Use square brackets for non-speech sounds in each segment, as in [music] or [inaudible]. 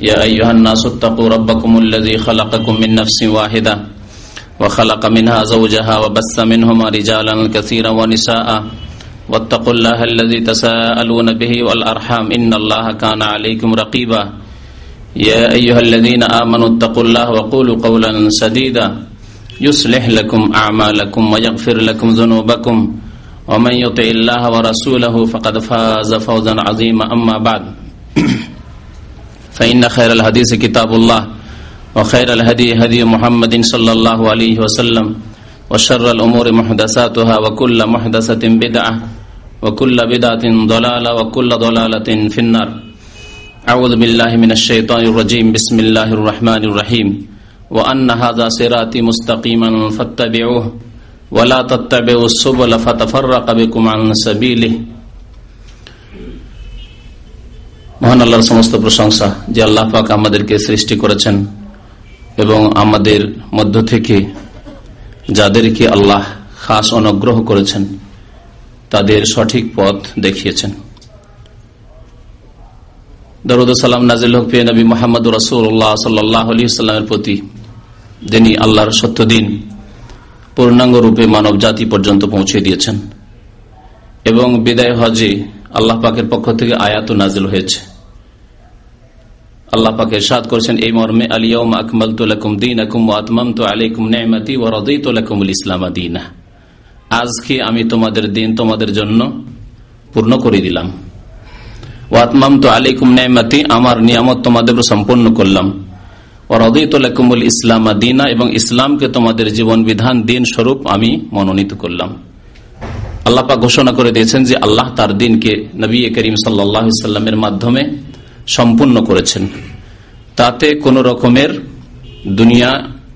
يا أيها الناس اتقوا ربكم الذي خلقكم من نفس واحدة وخلق منها زوجها وبث منهما رجالا كثيرا ونساء واتقوا الله الذي تساءلون به والأرحام إن الله كان عليكم رقيبا يا أيها الذين آمنوا اتقوا الله وقولوا قولا سديدا يصلح لكم أعمالكم ويغفر لكم ذنوبكم ومن يطع الله ورسوله فقد فاز فوزا عظيما أما بعد [clears throat] فإن خير الحديث كتاب الله وخير الهدي هدي محمد صلى الله عليه وسلم وشر الأمور محدثاتها وكل محدثة بدعة وكل بدعة ضلالة وكل ضلالة في النار. أعوذ بالله من الشيطان الرجيم. بسم الله الرحمن الرحيم. وأن هذا صراطي مستقيما فاتبعوه ولا تتبعوا السبل فتفرق بكم عن سبيله. মহান আল্লাহর সমস্ত প্রশংসা যে আল্লাহ পাক আমাদেরকে সৃষ্টি করেছেন এবং আমাদের মধ্য থেকে যাদেরকে আল্লাহ খাস অনুগ্রহ করেছেন, তাদের সঠিক পথ দেখিয়েছেন। দরুদ সালাম নাজিল হক নবী মোহাম্মদ রসুল্লাহ সাল্লাহ আলী সাল্লামের প্রতি, যিনি আল্লাহর সত্য দিন পূর্ণাঙ্গ রূপে মানব জাতি পর্যন্ত পৌঁছে দিয়েছেন। এবং বিদায় হজে আল্লাহ পাকের পক্ষ থেকে আয়াত নাজিল হয়েছে। আল্লাহ পাকে সাদ করেছেন, এই মর্মে আলিয়ম আকমল তুলাকুম দিন আকুম আতমাম ও রদই তোলাকুমুল ইসলাম দিনা। আজকে আমি তোমাদের দিন তোমাদের জন্য পূর্ণ করে দিলাম। ওয়াতমাম তো আলাইকুম নেমাতি আমার নিয়ামত তোমাদের সম্পন্ন করলাম। ও রদই তোলাকুমুল ইসলাম দিনা এবং ইসলামকে তোমাদের জীবন বিধান দিন স্বরূপ আমি মনোনীত করলাম। আল্লাপা ঘোষণা করে দিয়েছেন যে আল্লাহ তার দিনকে নবী করিম সাল্লামের মাধ্যমে সম্পূর্ণ করেছেন। তাতে কোন রকমের দুনিয়া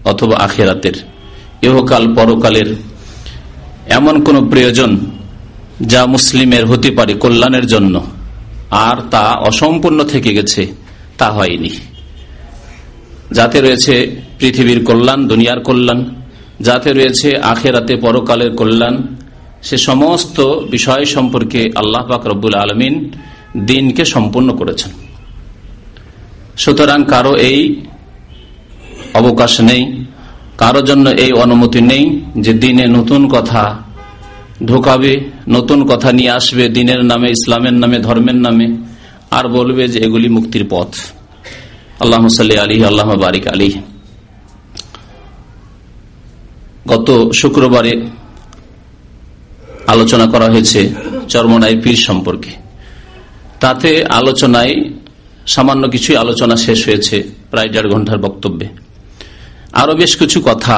অথবা আখেরাতের ইহকাল, পরকালের এমন কোন প্রয়োজন যা মুসলিমের হতে পারে কল্যাণের জন্য আর তা অসম্পূর্ণ থেকে গেছে, তা হয়নি। যাতে রয়েছে পৃথিবীর কল্যাণ, দুনিয়ার কল্যাণ, যাতে রয়েছে আখেরাতে, পরকালের কল্যাণ সে সমস্ত বিষয় সম্পর্কে আল্লাহ পাক রব্বুল আলমিন দিনকে সম্পূর্ণ করেছেন। সুতরাং কারও এই অবকাশ নেই, কারও জন্য এই অনুমতি নেই যে দিনে নতুন কথা ঢোকাবে, নতুন কথা নিয়ে আসবে দিনের নামে, ইসলামের নামে, ধর্মের নামে, আর বলবে যে এগুলি মুক্তির পথ। আল্লাহ সাল্লি আলী আল্লাহ বারিক আলী গত শুক্রবারে আলোচনা করা হয়েছে চর্মনাই পীর সম্পর্কে। তাতে আলোচনায় সামান্য কিছুই আলোচনা শেষ হয়েছে প্রায় দেড় ঘণ্টার বক্তব্যে। আরও বেশ কিছু কথা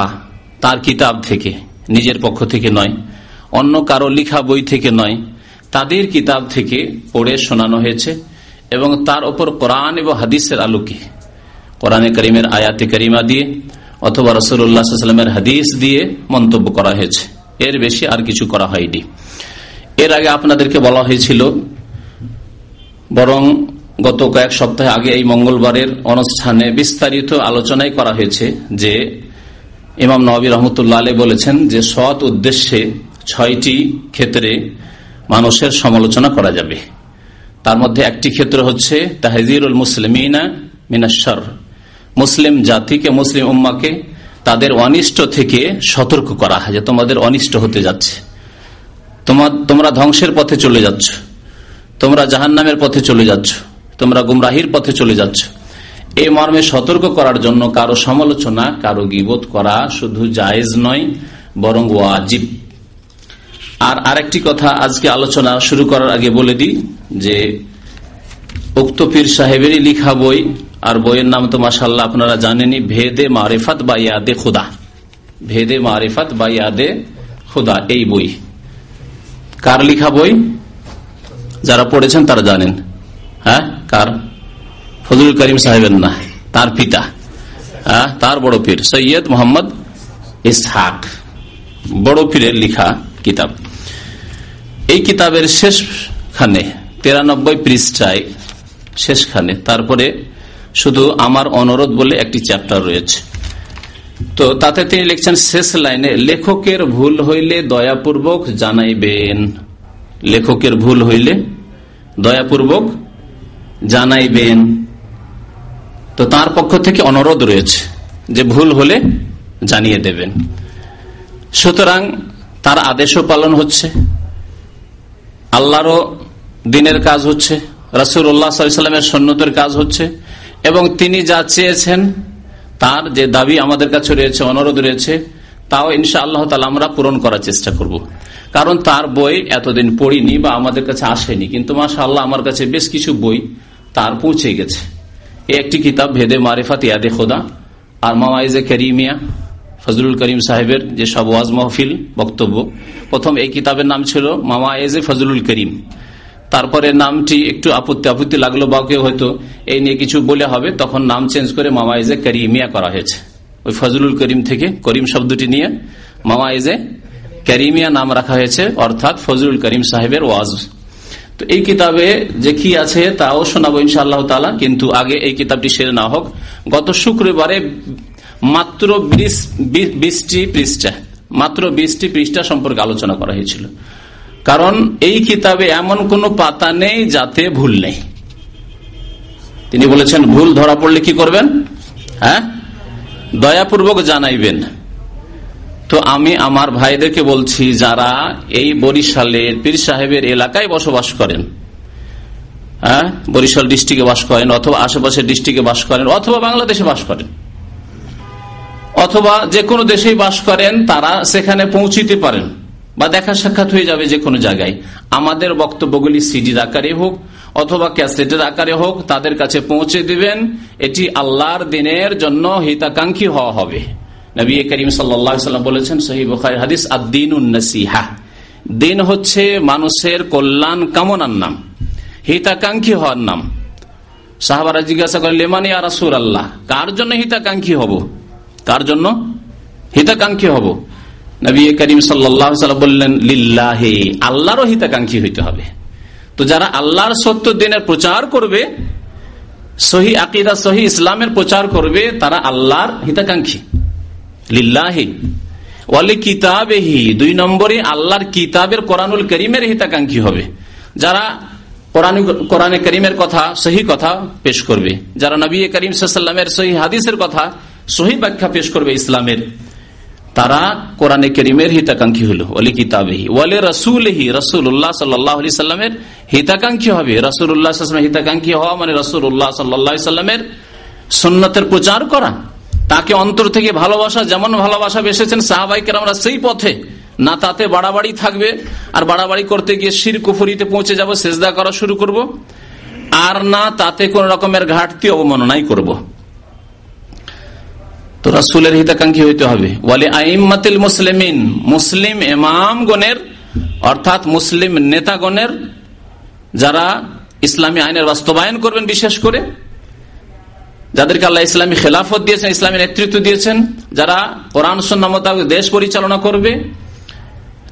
তার কিতাব থেকে, নিজের পক্ষ থেকে নয়, অন্য কারও লিখা বই থেকে নয়, তাদের কিতাব থেকে পড়ে শোনানো হয়েছে এবং তার ওপর কোরআন এবং হাদিসের আলোকে, কোরআনে করিমের আয়াতে করিমা দিয়ে অথবা রসুল্লাহামের হাদিস দিয়ে মন্তব্য করা হয়েছে। এর বেশি আর কিছু করা হয়নি। এর আগে আপনাদেরকে বলা হয়েছিল, বরং গত কয়েক সপ্তাহ আগে এই মঙ্গলবারের অনুষ্ঠানে বিস্তারিত আলোচনাই করা হয়েছে যে ইমাম নবী রহমতুল্লাহ আলী বলেছেন যে সৎ উদ্দেশ্যে ছয়টি ক্ষেত্রে মানুষের সমালোচনা করা যাবে। তার মধ্যে একটি ক্ষেত্র হচ্ছে তাহজিরুল মুসলিমিনা মিনাশ্বর মুসলিম জাতিকে, মুসলিম উম্মাকে তাদের অনিষ্ট থেকে সতর্ক করা হয় যে তোমাদের অনিষ্ট হতে যাচ্ছে। তোমার তোমরা ধ্বংসের পথে চলে যাচ্ছ। তোমরা জাহান নামের পথে চলে যাচ্ছ। তোমরা গুমরাহির পথে চলে যাচ্ছ। এই মর্মে সতর্ক করার জন্য কারও সমালোচনা, কারও গিবোধ করা শুধু জায়েজ নয়, বরং ওয়াজিব। আর আরেকটি কথা আজকে আলোচনা শুরু করার আগে বলে দিই যে উক্ত পীর সাহেবেরই লিখা বই আর বইয়ের নাম তো মাসাল্লাহ আপনারা জানেনি ভেদে মারেফাত বা ইয়াদে খুদা। ভেদে মারেফাত বা ইয়াদে খুদা এই বই। কার লিখা বই? যারা পড়েছেন তারা জানেন। হ্যাঁ? কার? ফজলুল করিম সাহেবের না তার পিতা। হ্যাঁ, তার বড় পীর সৈয়দ মোহাম্মদ ইসহাক। বড় পীরের লিখা কিতাব। এই কিতাবের শেষখানে তিরানব্বই পৃষ্ঠায় শেষখানে তারপরে শুধু আমার অনুরোধ বলে একটি চ্যাপ্টার রয়েছে। তো তাতে তিনি লিখছেন, শেষ লাইনে, লেখকের ভুল হইলে দয়াপূর্বক জানাইবেন। লেখকের ভুল হইলে দয়াপূর্বক জানাইবেন। তো তার পক্ষ থেকে অনুরোধ রয়েছে যে ভুল হলে জানিয়ে দেবেন। সুতরাং তার আদেশও পালন হচ্ছে, আল্লাহরও দিনের কাজ হচ্ছে রাসুল উল্লাহ সাল্লামের সন্ন্যতের কাজ হচ্ছে এবং তিনি যা চেয়েছেন, তার যে দাবি আমাদের কাছে রয়েছে, অনুরোধ রয়েছে, তাও ইনশা আল্লাহ তালা আমরা পূরণ করার চেষ্টা করব। কারণ তার বই এতদিন পড়িনি বা আমাদের কাছে আসেনি, কিন্তু মাসা আল্লাহ আমার কাছে বেশ কিছু বই তার পৌঁছে গেছে। একটি কিতাব, ভেদে মারেফাত ইয়াদে খোদা, আর মামাইজে করিমিয়া, ফজলুল করিম সাহেবের যে সব ওয়াজ মহফিল বক্তব্য। প্রথম এই কিতাবের নাম ছিল মামা এজে ফজলুল করিম। তারপরে নামটি একটু আপত্তি আপত্তি লাগল বা কেউ হয়তো এই নিয়ে কিছু বলে হবে, তখন নাম চেঞ্জ করে মামা এজে করিমিয়া করা হয়েছে। ওই ফজলুল করিম থেকে, করিম শব্দটি নিয়ে মামা এজে করিমিয়া নাম রাখা হয়েছে, অর্থাৎ ফজলুল করিম সাহেবের ওয়াজ। তো এই কিতাবে যে কি আছে তাও শোনাবো ইনশাআল্লাহ তালা কিন্তু আগে এই কিতাবটি সেরে না হোক। গত শুক্রবারে মাত্র বিশটি পৃষ্ঠা, মাত্র বিশটি পৃষ্ঠা সম্পর্কে আলোচনা করা হয়েছিল। কারণ এই কিতাবে এমন কোন পাতা নেই যাতে ভুল নেই। তিনি বলেছেন, ভুল ধরা পড়লে কি করবেন? হ্যাঁ? দয়াপূর্বক জানাইবেন। তো আমি আমার ভাইদেরকে বলছি, যারা এই বরিশালের পীর সাহেবের এলাকায় বসবাস করেন হ্যাঁ? বরিশাল ডিস্ট্রিক্টে বাস করেন, অথবা আশেপাশের ডিস্ট্রিক্টে বাস করেন, অথবা বাংলাদেশে বাস করেন, অথবা যে কোনো দেশেই বাস করেন, তারা সেখানে পৌঁছিতে পারেন। বা দেখা সাক্ষাৎ হয়ে যাবে যে কোনো জায়গায়। আমাদের বক্তব্যগুলি সিডির আকারে হোক অথবা ক্যাসেটের আকারে হোক, তাদের কাছে পৌঁছে দিবেন, এটি আল্লাহর দিনের জন্য হিতাকাঙ্ক্ষী হওয়া হবে। নবী করিম সাল্লাম বলেছেন সহি বখারি হাদিস আদিন উন্নসিহা দিন হচ্ছে মানুষের কল্যাণ কামনার নাম, হিতাকাঙ্ক্ষী হওয়ার নাম। সাহাবারা জিজ্ঞাসা করেন, লেমানি আর আল্লাহ কার জন্য হিতাকাঙ্ক্ষী হব? কার জন্য হিতাকাঙ্ক্ষী হব? নবী করিম সাল্লাম বললেন, লিল্লাহে, আল্লাহরও হিতাকাঙ্ক্ষী হইতে হবে। তো যারা আল্লাহর সত্য দিনের প্রচার করবে, সহি আকিদা, সহি ইসলামের প্রচার করবে, তারা আল্লাহর হিতাকাঙ্ক্ষী। লিল্লাহি ওয়ালি কিতাবেহি দুই নম্বরে আল্লাহর কিতাবের কোরআনুল করিমের হিতাকাঙ্ক্ষী হবে। যারা কোরআনে করিমের কথা, সহি কথা পেশ করবে। যারা নবী করিম সহি হাদিসের কথা, সহি ব্যাখ্যা পেশ করবে ইসলামের তারা কোরআনে করিমের হিতাকাঙ্ক্ষী হলো ওলি কিতাবেহি। ওয়ালে রসুলহি রসুল্লাহ সাল্লাহ আলি সাল্লামের হিতাকাঙ্ক্ষী হবে। রসুল্লাহ হিতাকাঙ্ক্ষী হওয়া মানে রসুল্লাহ সাল্লাহ সাল্লামের সন্ন্যতের প্রচার করা। তাকে অন্তর থেকে ভালোবাসা, যেমন ভালোবাসা বেসেছেন সাহাবাইকের আমরা সেই পথে। না তাতে বাড়াবাড়ি থাকবে, আর বাড়াবাড়ি করতে গিয়ে শির কুফুরিতে পৌঁছে যাব, সেজদা করা শুরু করব। আর না তাতে কোন রকমের ঘাটতি অবমাননাই করব। তো রাসুলের হিতাকাঙ্ক্ষী হইতে হবে। বলে আইমাতিল মুসলিমিন, মুসলিম এমাম গণের অর্থাৎ মুসলিম নেতাগণের, যারা ইসলামী আইনের বাস্তবায়ন করবেন বিশেষ করে, যাদেরকে আল্লাহ ইসলামী খেলাফত দিয়েছেন, ইসলামী নেতৃত্ব দিয়েছেন, যারা কোরআন দেশ পরিচালনা করবে,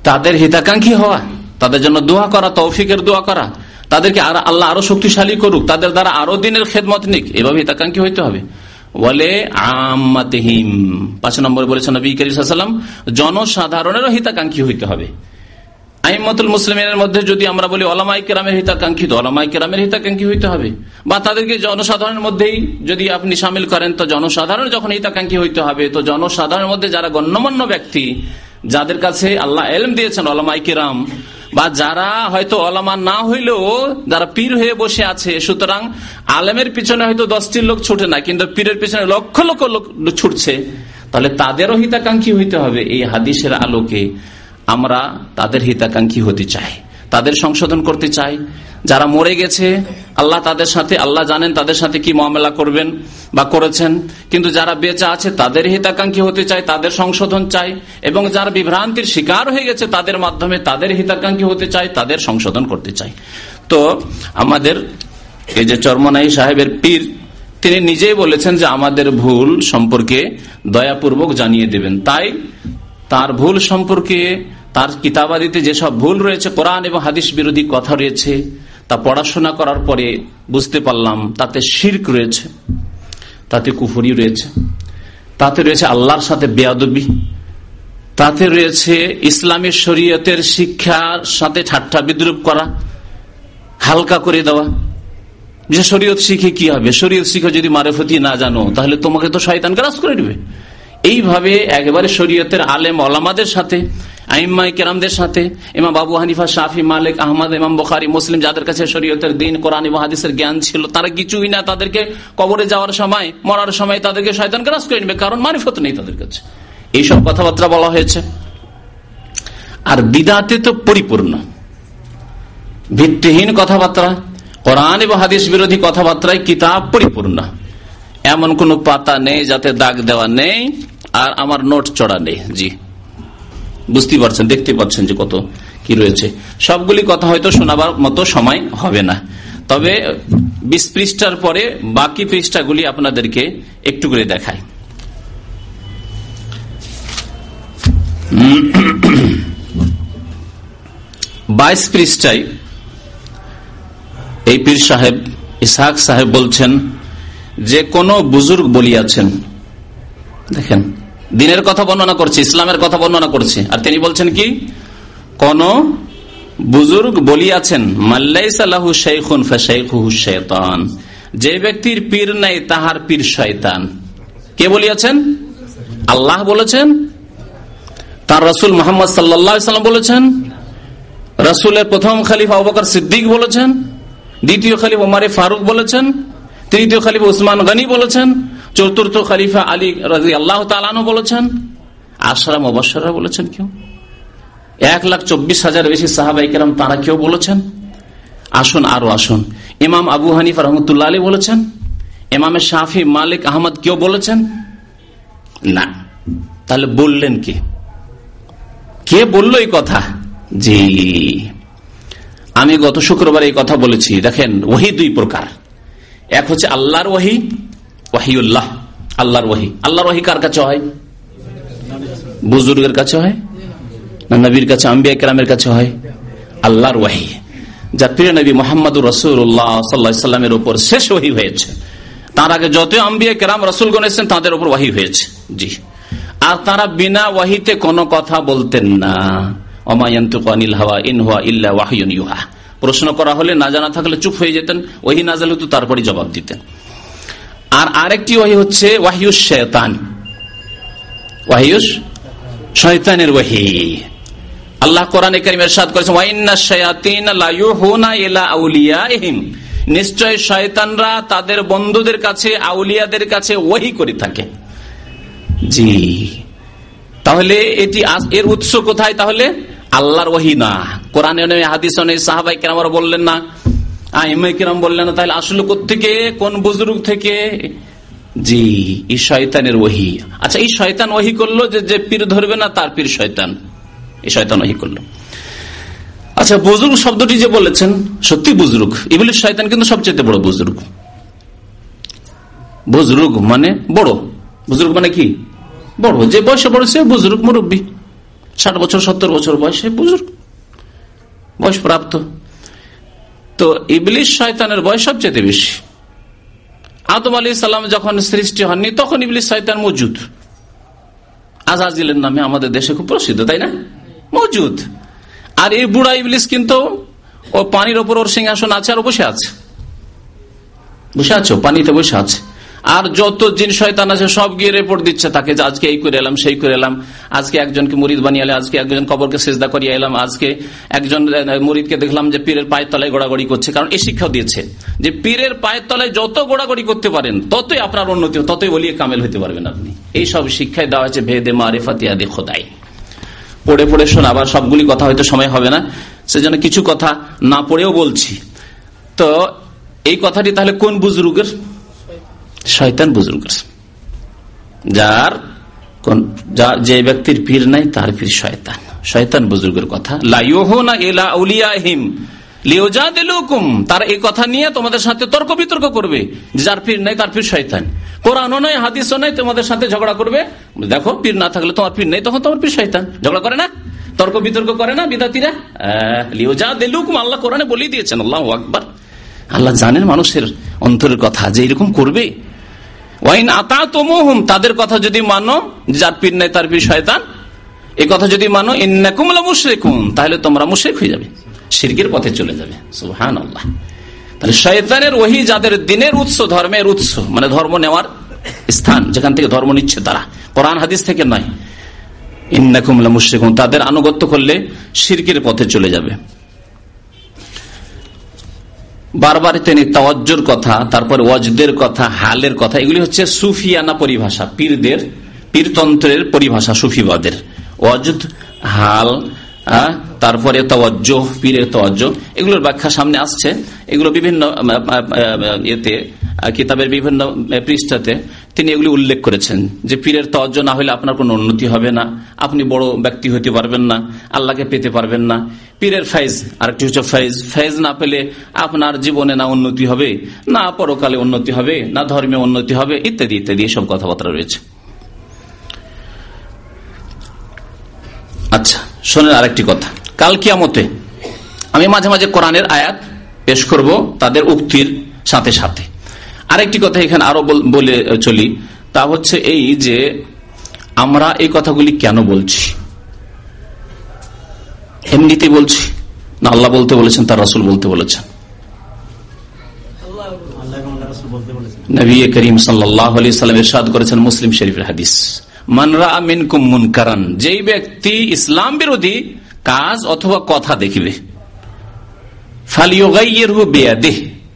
তাদের হিতাকাঙ্ক্ষী হওয়া, তাদের জন্য দোয়া করা, তৌফিকের দোয়া করা, তাদেরকে আল্লাহ আরও শক্তিশালী করুক, তাদের দ্বারা আরও দিনের খেদমত নিক, এভাবে হিতাকাঙ্ক্ষী হইতে হবে। বলে আমাতিহিম পাঁচ নম্বরে বলেছেন নবী করিম জনসাধারণেরও হিতাকাঙ্ক্ষী হইতে হবে। আইমতুল মুসলিমের মধ্যে যদি আমরা বলি অলামাই কেরামের হিতাকাঙ্ক্ষী তো অলামাই কেরামের হিতাকাঙ্ক্ষী হইতে হবে। বা তাদেরকে জনসাধারণের মধ্যেই যদি আপনি সামিল করেন, তো জনসাধারণ যখন হিতাকাঙ্ক্ষী হইতে হবে, তো জনসাধারণের মধ্যে যারা গণ্যমান্য ব্যক্তি, যাদের কাছে আল্লাহ এলম দিয়েছেন অলামাই কেরাম বা যারা হয়তো অলামা না হইলেও যারা পীর হয়ে বসে আছে, সুতরাং আলেমের পিছনে হয়তো দশটির লোক ছুটে না, কিন্তু পীরের পিছনে লক্ষ লক্ষ লোক ছুটছে, তাহলে তাদেরও হিতাকাঙ্ক্ষী হইতে হবে এই হাদিসের আলোকে। আমরা তাদের হিতাকাঙ্ক্ষী হতে চাই, তাদের সংশোধন করতে চাই যারা মরে গেছে, আল্লাহ তাদের সাথে, আল্লাহ জানেন তাদের সাথে কি মামলা করবেন বা করেছেন। কিন্তু যারা বেঁচে আছে, তাদের হিতাকাঙ্ক্ষী হতে চায়, তাদের সংশোধন চাই এবং যারা বিভ্রান্তির শিকার হয়ে গেছে তাদের মাধ্যমে তাদের হিতাকাঙ্ক্ষী হতে চাই তাদের সংশোধন করতে চাই তো আমাদের এই যে চরমনাই সাহেবের পীর, তিনি নিজেই বলেছেন যে আমাদের ভুল সম্পর্কে দয়াপূর্বক জানিয়ে দেবেন। তাই তার ভুল সম্পর্কে, তার কিতাবাদিতে যেসব ভুল রয়েছে, কোরআন এবং হাদিস বিরোধী কথা রয়েছে তা পড়াশোনা করার পরে বুঝতে পারলাম তাতে শির্ক রয়েছে, তাতে কুফুরি রয়েছে, তাতে রয়েছে আল্লাহর সাথে বেয়াদবি, তাতে রয়েছে ইসলামের শরীয়তের শিক্ষার সাথে ঠাট্টা বিদ্রুপ করা, হালকা করে দেওয়া। যে শরীয়ত শিখে কি হবে? শরীয়ত শিখে যদি মারেফতি না জানো, তাহলে তোমাকে তো শয়তান গ্রাস করে নেবে এইভাবে একেবারে শরীয়তের আলেম ওলামাদের সাথে আইম্মাই কেরামদের সাথে ইমাম বাবু হানিফা, শাফি, মালিক, আহমদ, ইমাম বখারি, মুসলিম যাদের কাছে শরীয়তের দিন, কোরআন হাদিসের জ্ঞান ছিল, তারা কিছুই না তাদেরকে কবরে যাওয়ার সময়, মরার সময় তাদেরকে শয়তান গ্রাস করে নেবে, কারণ মারিফত নেই তাদের কাছে। এইসব কথাবার্তা বলা হয়েছে। আর বিদাতে তো পরিপূর্ণ। ভিত্তিহীন কথাবার্তা, কোরআন এবং হাদিস বিরোধী কথাবার্তায় কিতাব পরিপূর্ণ। এমন কোন পাতা নেই যাতে দাগ দেওয়া নেই, আর আমার নোট চড়া নেই। জি। বুঝতে পারছেন দেখতে পাচ্ছেন যে কত কি রয়েছে। সবগুলি কথা হয়তো শোনাবার মতো সময় হবে না। তবে বিশ পৃষ্ঠার পরে বাকি পৃষ্ঠাগুলি আপনাদেরকে একটু করে দেখায় বাইশ পৃষ্ঠায় এই পীর সাহেব, ইসাহাক সাহেব বলছেন, যে কোন বুজুর্গ বলিয়াছেন। দেখেন দিনের কথা বর্ণনা করছে, ইসলামের কথা বর্ণনা করছে। আর তিনি বলছেন কি? কোন বুজুর্গ বলিয়াছেন শেতান যে ব্যক্তির পীর নাই, তাহার পীর শয়তান। কে বলিয়াছেন? আল্লাহ বলেছেন। তার রসুল মোহাম্মদ সাল্লাম বলেছেন। রসুলের প্রথম খালিফা অবকার সিদ্দিক বলেছেন। দ্বিতীয় খালিফ ওমারে ফারুক বলেছেন। তৃতীয় খালিফ উসমান গনি বলেছেন। চতুর্থ খালিফা আলী রাজি আল্লাহ তালানো বলেছেন আশরাম অবসররা বলেছেন কেউ? এক লাখ চব্বিশ হাজার বেশি সাহাবাই কেরাম তারা কেউ বলেছেন? আসুন, আরও আসুন। ইমাম আবু হানিফ রহমতুল্লাহ আলী বলেছেন, ইমামে শাফি মালিক আহমদ কেউ বলেছেন? না। তাহলে বললেন কে? কে বলল এই কথা? জি। আমি গত শুক্রবার এই কথা বলেছি। দেখেন, ওহি দুই প্রকার। এক হচ্ছে আল্লাহর ওহি ওয়াহিউল্লাহ, আল্লাহর ওহি আল্লাহর ওহি কার কাছে হয়? বুজুর্গের কাছে হয়? না নবীর কাছে, আম্বিয়া কেরামের কাছে হয়? আল্লাহর ওয়াহি। যা প্রিয় নবী মোহাম্মদ রসুল্লাহ উপর শেষ হয়েছে। তার আগে যত আম্বিয়া কেরাম এসেছেন, তাদের উপর ওয়াহি হয়েছে। জি। আর তারা বিনা ওয়াহিতে কোনো কথা বলতেন না। প্রশ্ন করা হলে না জানা থাকলে চুপ হয়ে যেতেন ওহি না জানলে তো তারপরে জবাব দিতেন। আর আরেকটি ওহি হচ্ছে ওয়াহিউস শেতান ওয়াহিউস শয়তানের ওয়াহি। আল্লাহ কোরআন সাদ করেছেন নিশ্চয় শয়তানরা তাদের বন্ধুদের কাছে, আউলিয়াদের কাছে ওহি করে থাকে। জি। তাহলে এটি এর উৎস কোথায়? তাহলে আল্লাহর ওহি না। কোরআনে হাদিস সাহাবাই কেরাম বললেন না বললেন, তাহলে আসলে থেকে কোন থেকে? জি শয়তানের ওহি। আচ্ছা এই শয়তান ওহি করল যে পীর ধরবে না, তার পীর শয়তান। এই শয়তান ওহি করল। আচ্ছা শব্দটি যে বলেছেন, সত্যি বুজুর্গ? এগুলি শয়তান কিন্তু সবচেয়ে বড় বুজুর্গ। বুজুর্গ মানে বড়। বুজুর্গ মানে কি? বড়। যে বয়সে বড়, সে বুজুর্গ মুরব্বী। ষাট বছর, সত্তর বছর বয়সে বুজুর্গ। বয়স প্রাপ্ত। তো ইবলিশ শয়তানের বয়স সবচেয়ে বেশি। আদম আলী সাল্লাম যখন সৃষ্টি হননি, তখন ইবলিশ শয়তান মজুদ। আজাজিলের নামে আমাদের দেশে খুব প্রসিদ্ধ, তাই না? মজুদ। আর এই বুড়া ইবলিশ কিন্তু ও পানির ওপর ওর সিংহাসন আছে আর বসে আছে। বসে আছো পানিতে বসে আছে। আর যত জিন শয়তান আছে, সব গিয়ে রেপোর্ট দিচ্ছে তাকে যে আজকে এই করে এলাম, সেই করে এলাম। আজকে একজনকে মুরিদ বানিয়ে এলাম, আজকে একজন কবরকে সেজদা করিয়ে এলাম, আজকে একজন মুরিদকে দেখলাম যে পীরের পায়ের তলায় গোড়াগড়ি করছে, কারণ এই শিক্ষাও দিয়েছে যে পীরের পায়ের তলায় যত গোড়াগড়ি করতে পারেন, ততই আপনার উন্নতি ততই বলিয়ে কামেল হতে পারবেন আপনি। এই সব শিক্ষায় দেওয়া হয়েছে, ভেদে মারেফাতিয়াদে খোদাই। পড়ে পড়ে শোনা, আবার সবগুলি কথা হয়তো সময় হবে না, সেজন্য কিছু কথা না পড়েও বলছি। তো এই কথাটি তাহলে কোন বুজরুগের? শয়তান বুজুর্গ যার যে ব্যক্তির পীর নাই, তার পীর শয়তান। শয়তান বুজুর্গের কথা। লাইহ না এলা উলিয়াহিম লিওজা দিলুকুম তার এই কথা নিয়ে তোমাদের সাথে তর্ক বিতর্ক করবে যার পীর নাই তার পীর শয়তান। কোরআনও নয় হাদিসও নয় তোমাদের সাথে ঝগড়া করবে। দেখো, পীর না থাকলে তোমার পীর নেই, তখন তোমার পীর শয়তান। ঝগড়া করে না? তর্ক বিতর্ক করে না বিদাতিরা? লিওজা দিলুকুম আল্লাহ কোরআনে বলেই দিয়েছেন, আল্লাহ আকবর। আল্লাহ জানেন মানুষের অন্তরের কথা যে এরকম করবে। ওয়াইন আতা তোমোহম তাদের কথা যদি মানো যার পীর নেই তার পীর শয়তান এই কথা যদি মানো ইন্নাকুমলা মুশরেকুন তাহলে তোমরা মুশরেক হয়ে যাবে, শিরকের পথে চলে যাবে। সুহান তাহলে শয়তানের ওহি যাদের দিনের উৎস, ধর্মের উৎস মানে ধর্ম নেওয়ার স্থান, যেখান থেকে ধর্ম নিচ্ছে তারা, কোরআন হাদিস থেকে নয়। ইন্নাকুমলা মুশরেকুন তাদের আনুগত্য করলে শিরকের পথে চলে যাবে। বারবার তিনি তাওয়াজ্জুর কথা, তারপর ওয়াজদের কথা, হালের কথা, এগুলি হচ্ছে সুফিয়ানা পরিভাষা, পীরদের, পীরতন্ত্রের পরিভাষা, সুফিবাদের। ওয়াজদ, হাল তারপরে তওয়াজ্জ পীরের তওয়াজ্জ এগুলোর ব্যাখ্যা সামনে আসছে। এগুলো বিভিন্ন এতে কিতাবের বিভিন্ন পৃষ্ঠাতে তিনি এগুলি উল্লেখ করেছেন যে পীরের তওয়াজ্জ না হলে আপনার কোনো উন্নতি হবে না, আপনি বড় ব্যক্তি হতে পারবেন না, আল্লাহকে পেতে পারবেন না। পীরের ফাইজ আরেকটি হচ্ছে ফাইজ ফাইজ না পেলে আপনার জীবনে না উন্নতি হবে, না পরকালে উন্নতি হবে, না ধর্মে উন্নতি হবে, ইত্যাদি ইত্যাদি এসব কথাবার্তা রয়েছে। আচ্ছা শোনেন আরেকটি কথা। কাল কিয়ামতে আমি মাঝে মাঝে কোরআনের আয়াত পেশ করব তাদের উক্তির সাথে সাথে। আরেকটি কথা এখানে আরও বলে চলি। তা হচ্ছে এই যে আমরা এই কথাগুলি কেন বলছি? এমনিতে বলছি। না, আল্লাহ বলতে বলেছেন, তার রসুল বলতে বলেছেন। মুসলিম হাদিস। মানরা যেই ব্যক্তি ইসলাম বিরোধী কাজ অথবা কথা দেখবে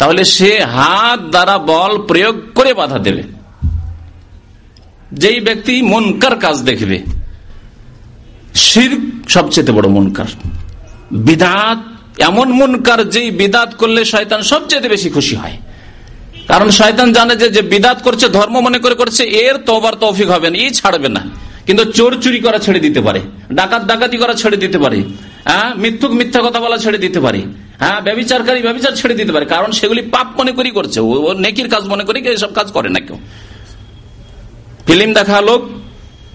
তাহলে সে হাত দ্বারা বল প্রয়োগ করে বাধা দেবে। যেই ব্যক্তি মনকার কাজ দেখবে শির সবচেয়ে বড় মনকার। বিদাত, এমন মনকার যেই বিদাত করলে শয়তান সবচেয়ে বেশি খুশি হয়। কারণ শয়তান জানে যে বিদাত করছে, ধর্ম মনে করে করছে, এর তোবার তৌফিক হবে না, এই ছাড়বে না। কিন্তু চোর চুরি করা ছেড়ে দিতে পারে, ডাকাত ডাকাতি করা ছেড়ে দিতে পারে হ্যাঁ মিথ্যুক মিথ্যা কথা বলা ছেড়ে দিতে পারে। হ্যাঁ ব্যবচারকারী ব্যবচার ছেড়ে দিতে পারে। কারণ সেগুলি পাপ মনে করি করছে। ও নেকির কাজ মনে করি এসব কাজ করে না কেউ। ফিল্ম দেখা লোক,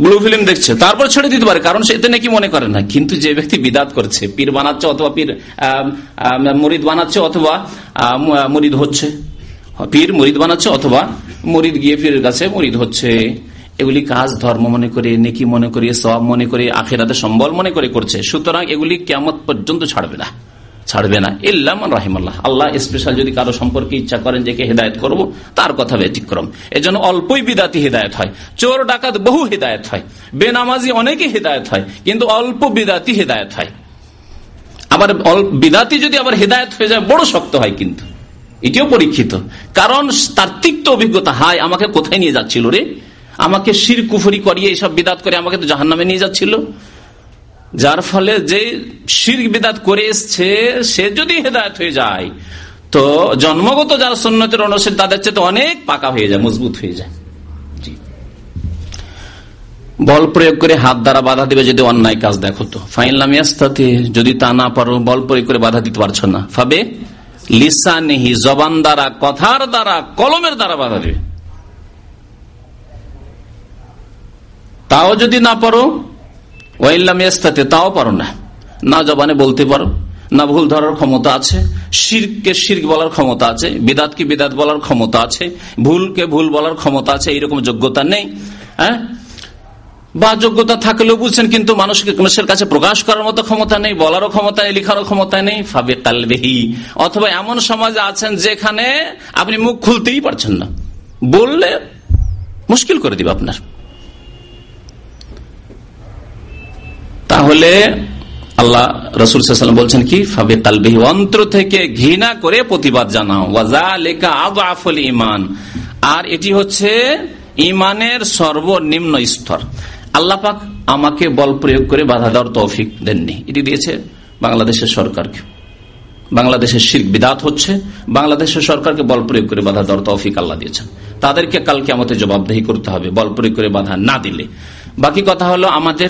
ব্লু ফিল্ম দেখছে, তারপর ছেড়ে দিতে পারে। কারণ সেতে নাকি মনে করে না। কিন্তু যে ব্যক্তি বিদাত করছে, পীর বানাচ্ছে অথবা পীর মরিদ বানাচ্ছে অথবা মরিদ হচ্ছে। পীর মরিদ বানাচ্ছে অথবা মরিদ গিয়ে পীরের কাছে মরিদ হচ্ছে। এগুলি কাজ, ধর্ম মনে করে, নেকি মনে করে সব মনে করে, আখেরাতে সম্বল মনে করে করছে। সুতরাং এগুলি কেমন পর্যন্ত ছাড়বে না। ছাড়বে না। ইল্লাম রাহিমাল্লাহ। আল্লাহ স্পেশাল যদি কারও সম্পর্কে ইচ্ছা করেন যে কে হেদায়ত করব, তার কথা ব্যতিক্রম। এজন্য অল্পই বিদাতি হৃদায়ত হয়। চোর, ডাকাত বহু হৃদায়ত হয়। বেনামাজি অনেকে হৃদায়ত হয়, কিন্তু অল্প বিদাতি হৃদায়ত হয়। আবার বিদাতি যদি আবার হৃদায়ত হয়ে যায়, বড় শক্ত হয় কিন্তু। এটিও পরীক্ষিত। কারণ তার তিক্ত অভিজ্ঞতা, হায়, আমাকে কোথায় নিয়ে যাচ্ছিল রে? আমাকে শির কুফরি করিয়ে এইসব বিদাত করে আমাকে তো জাহান নামে নিয়ে যাচ্ছিল। যার ফলে যে শির বিদাত করে এসছে, সে যদি হেদায়ত হয়ে যায়, তো জন্মগত যারা সন্ন্যতের অনুসারী, তাদের চেয়ে অনেক পাকা হয়ে যায়, মজবুত হয়ে যায়। বল প্রয়োগ করে হাত দ্বারা বাধা দিবে যদি অন্যায় কাজ দেখো তো। ফাইনলাম যদি তা না পারো, বল প্রয়োগ করে বাধা দিতে পারছ না। ফাবে? লিসা নেহি জবান দ্বারা, কথার দ্বারা, কলমের দ্বারা বাধা দেবে। তাও যদি না পারো ওয়াইল্লাম তাও পারো না। না জবানে বলতে পারো, না ভুল ধরার ক্ষমতা আছে, শিরকে শির্ক বলার ক্ষমতা আছে, বিদাতকে বিদাত বলার ক্ষমতা আছে, ভুলকে ভুল বলার ক্ষমতা আছে, এইরকম যোগ্যতা নেই হ্যাঁ? বা যোগ্যতা থাকলেও বুঝছেন, কিন্তু মানুষকে, মানুষের কাছে প্রকাশ করার মতো ক্ষমতা নেই, বলারও ক্ষমতা নেই, লিখারও ক্ষমতা নেই, ফাবে কালবেহি। অথবা এমন সমাজে আছেন যেখানে আপনি মুখ খুলতেই পারছেন না। বললে মুশকিল করে দিবে আপনার। তাহলে আল্লাহ রসুল বলছেন কি? ফাবে তালবিহি অন্তর থেকে ঘৃণা করে প্রতিবাদ জানাও। ওয়াজা লেখা আফল ইমান আর এটি হচ্ছে ইমানের সর্বনিম্ন স্তর। আল্লাপাক আমাকে বল প্রয়োগ করে বাধা দেওয়ার তৌফিক দেননি। এটি দিয়েছে বাংলাদেশের সরকারকে। বাংলাদেশের শির বিদাত হচ্ছে। বাংলাদেশের সরকারকে বল প্রয়োগ করে বাধা দেওয়ার তৌফিক আল্লাহ দিয়েছেন। তাদেরকে কালকে আমাদের জবাবদেহি করতে হবে, বল প্রয়োগ করে বাধা না দিলে। বাকি কথা হলো আমাদের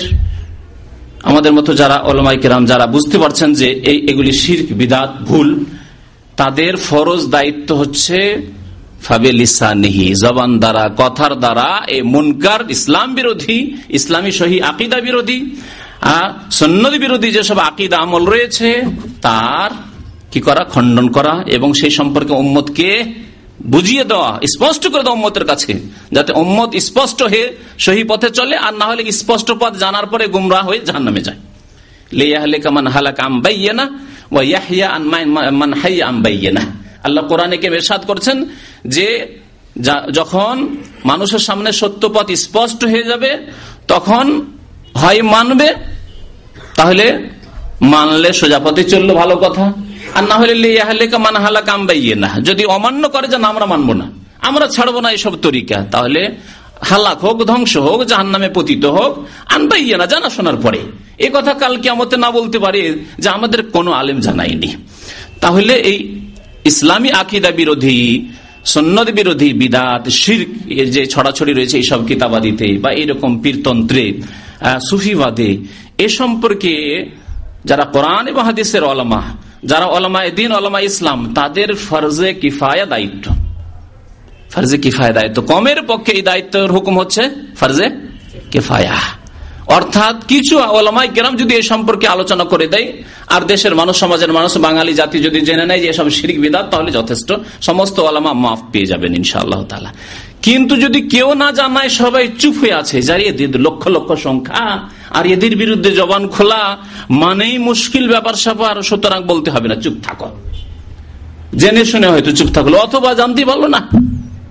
আমাদের মতো যারা ওলমাই কেরাম, যারা বুঝতে পারছেন যে এই এগুলি শির্ক, বিদাত, ভুল, তাদের ফরজ দায়িত্ব হচ্ছে ফাবেলিসানিহি জবান দ্বারা, কথার দ্বারা এই মুনকার, ইসলাম বিরোধী, ইসলামী সহি আকিদা বিরোধী সন্ন্যদ বিরোধী যেসব আকিদা আমল রয়েছে, তার কি করা, খণ্ডন করা এবং সেই সম্পর্কে উম্মতকে বুঝিয়ে দেওয়া, স্পষ্ট করে দেওয়া উম্মতের কাছে, যাতে উম্মত স্পষ্ট হয়ে সহি পথে চলে, আর না হলে স্পষ্ট পথ জানার পরে গুমরা হয়ে জাহান নামে যায় আল্লাহ করছেন যে যখন মানুষের সামনে স্পষ্ট হয়ে যাবে, তখন মানবে, তাহলে মানলে সোজাপথে চলল ভালো কথা। আর না হলে মান হালা কাম বাইয়ে না। যদি অমান্য করে যে আমরা মানবো না। আমরা ছাড়বো না এইসব তরিকা। তাহলে হালাক হোক, ধ্বংস হোক জাহান নামে পতিত হোক আনবাইয়ে না জানা শোনার পরে। এ কথা কালকে আমাদের না বলতে পারে যে আমাদের কোনো আলেম জানায়নি। তাহলে এই ইসলামী আকিদা বিরোধী সন্ন্যদ বিরোধী বিদাত শির যে ছড়াছড়ি রয়েছে এইসব কিতাবাদিতে বা এরকম পীরতন্ত্রে সুফিবাদে, এ সম্পর্কে যারা কোরআন এবং হাদিসের অলমা যারা অলমা দিন অলমা ইসলাম, তাদের ফরজে কিফায়া দায়িত্ব। ফরজে কিফায়া দায়িত্ব। কমের পক্ষে এই দায়িত্বের হুকুম হচ্ছে ফরজে কিফায়া। অর্থাৎ কিছু ওলামাই কেরাম যদি এই সম্পর্কে আলোচনা করে দেয়, আর দেশের মানুষ, সমাজের মানুষ, বাঙালি জাতি যদি জেনে নেয় যে এসব শিরিক বিদাত, তাহলে যথেষ্ট। সমস্ত ওলামা মাফ পেয়ে যাবেন, ইনশাআল্লাহ তালা কিন্তু যদি কেউ না জানায়, সবাই চুপ হয়ে আছে। যার এদের লক্ষ লক্ষ সংখ্যা, আর এদের বিরুদ্ধে জবান খোলা, মানেই মুশকিল ব্যাপার স্যাপার, সুতরাং বলতে হবে না, চুপ থাকো। জেনে শুনে হয়তো চুপ থাকল, অথবা জানতে পারল না,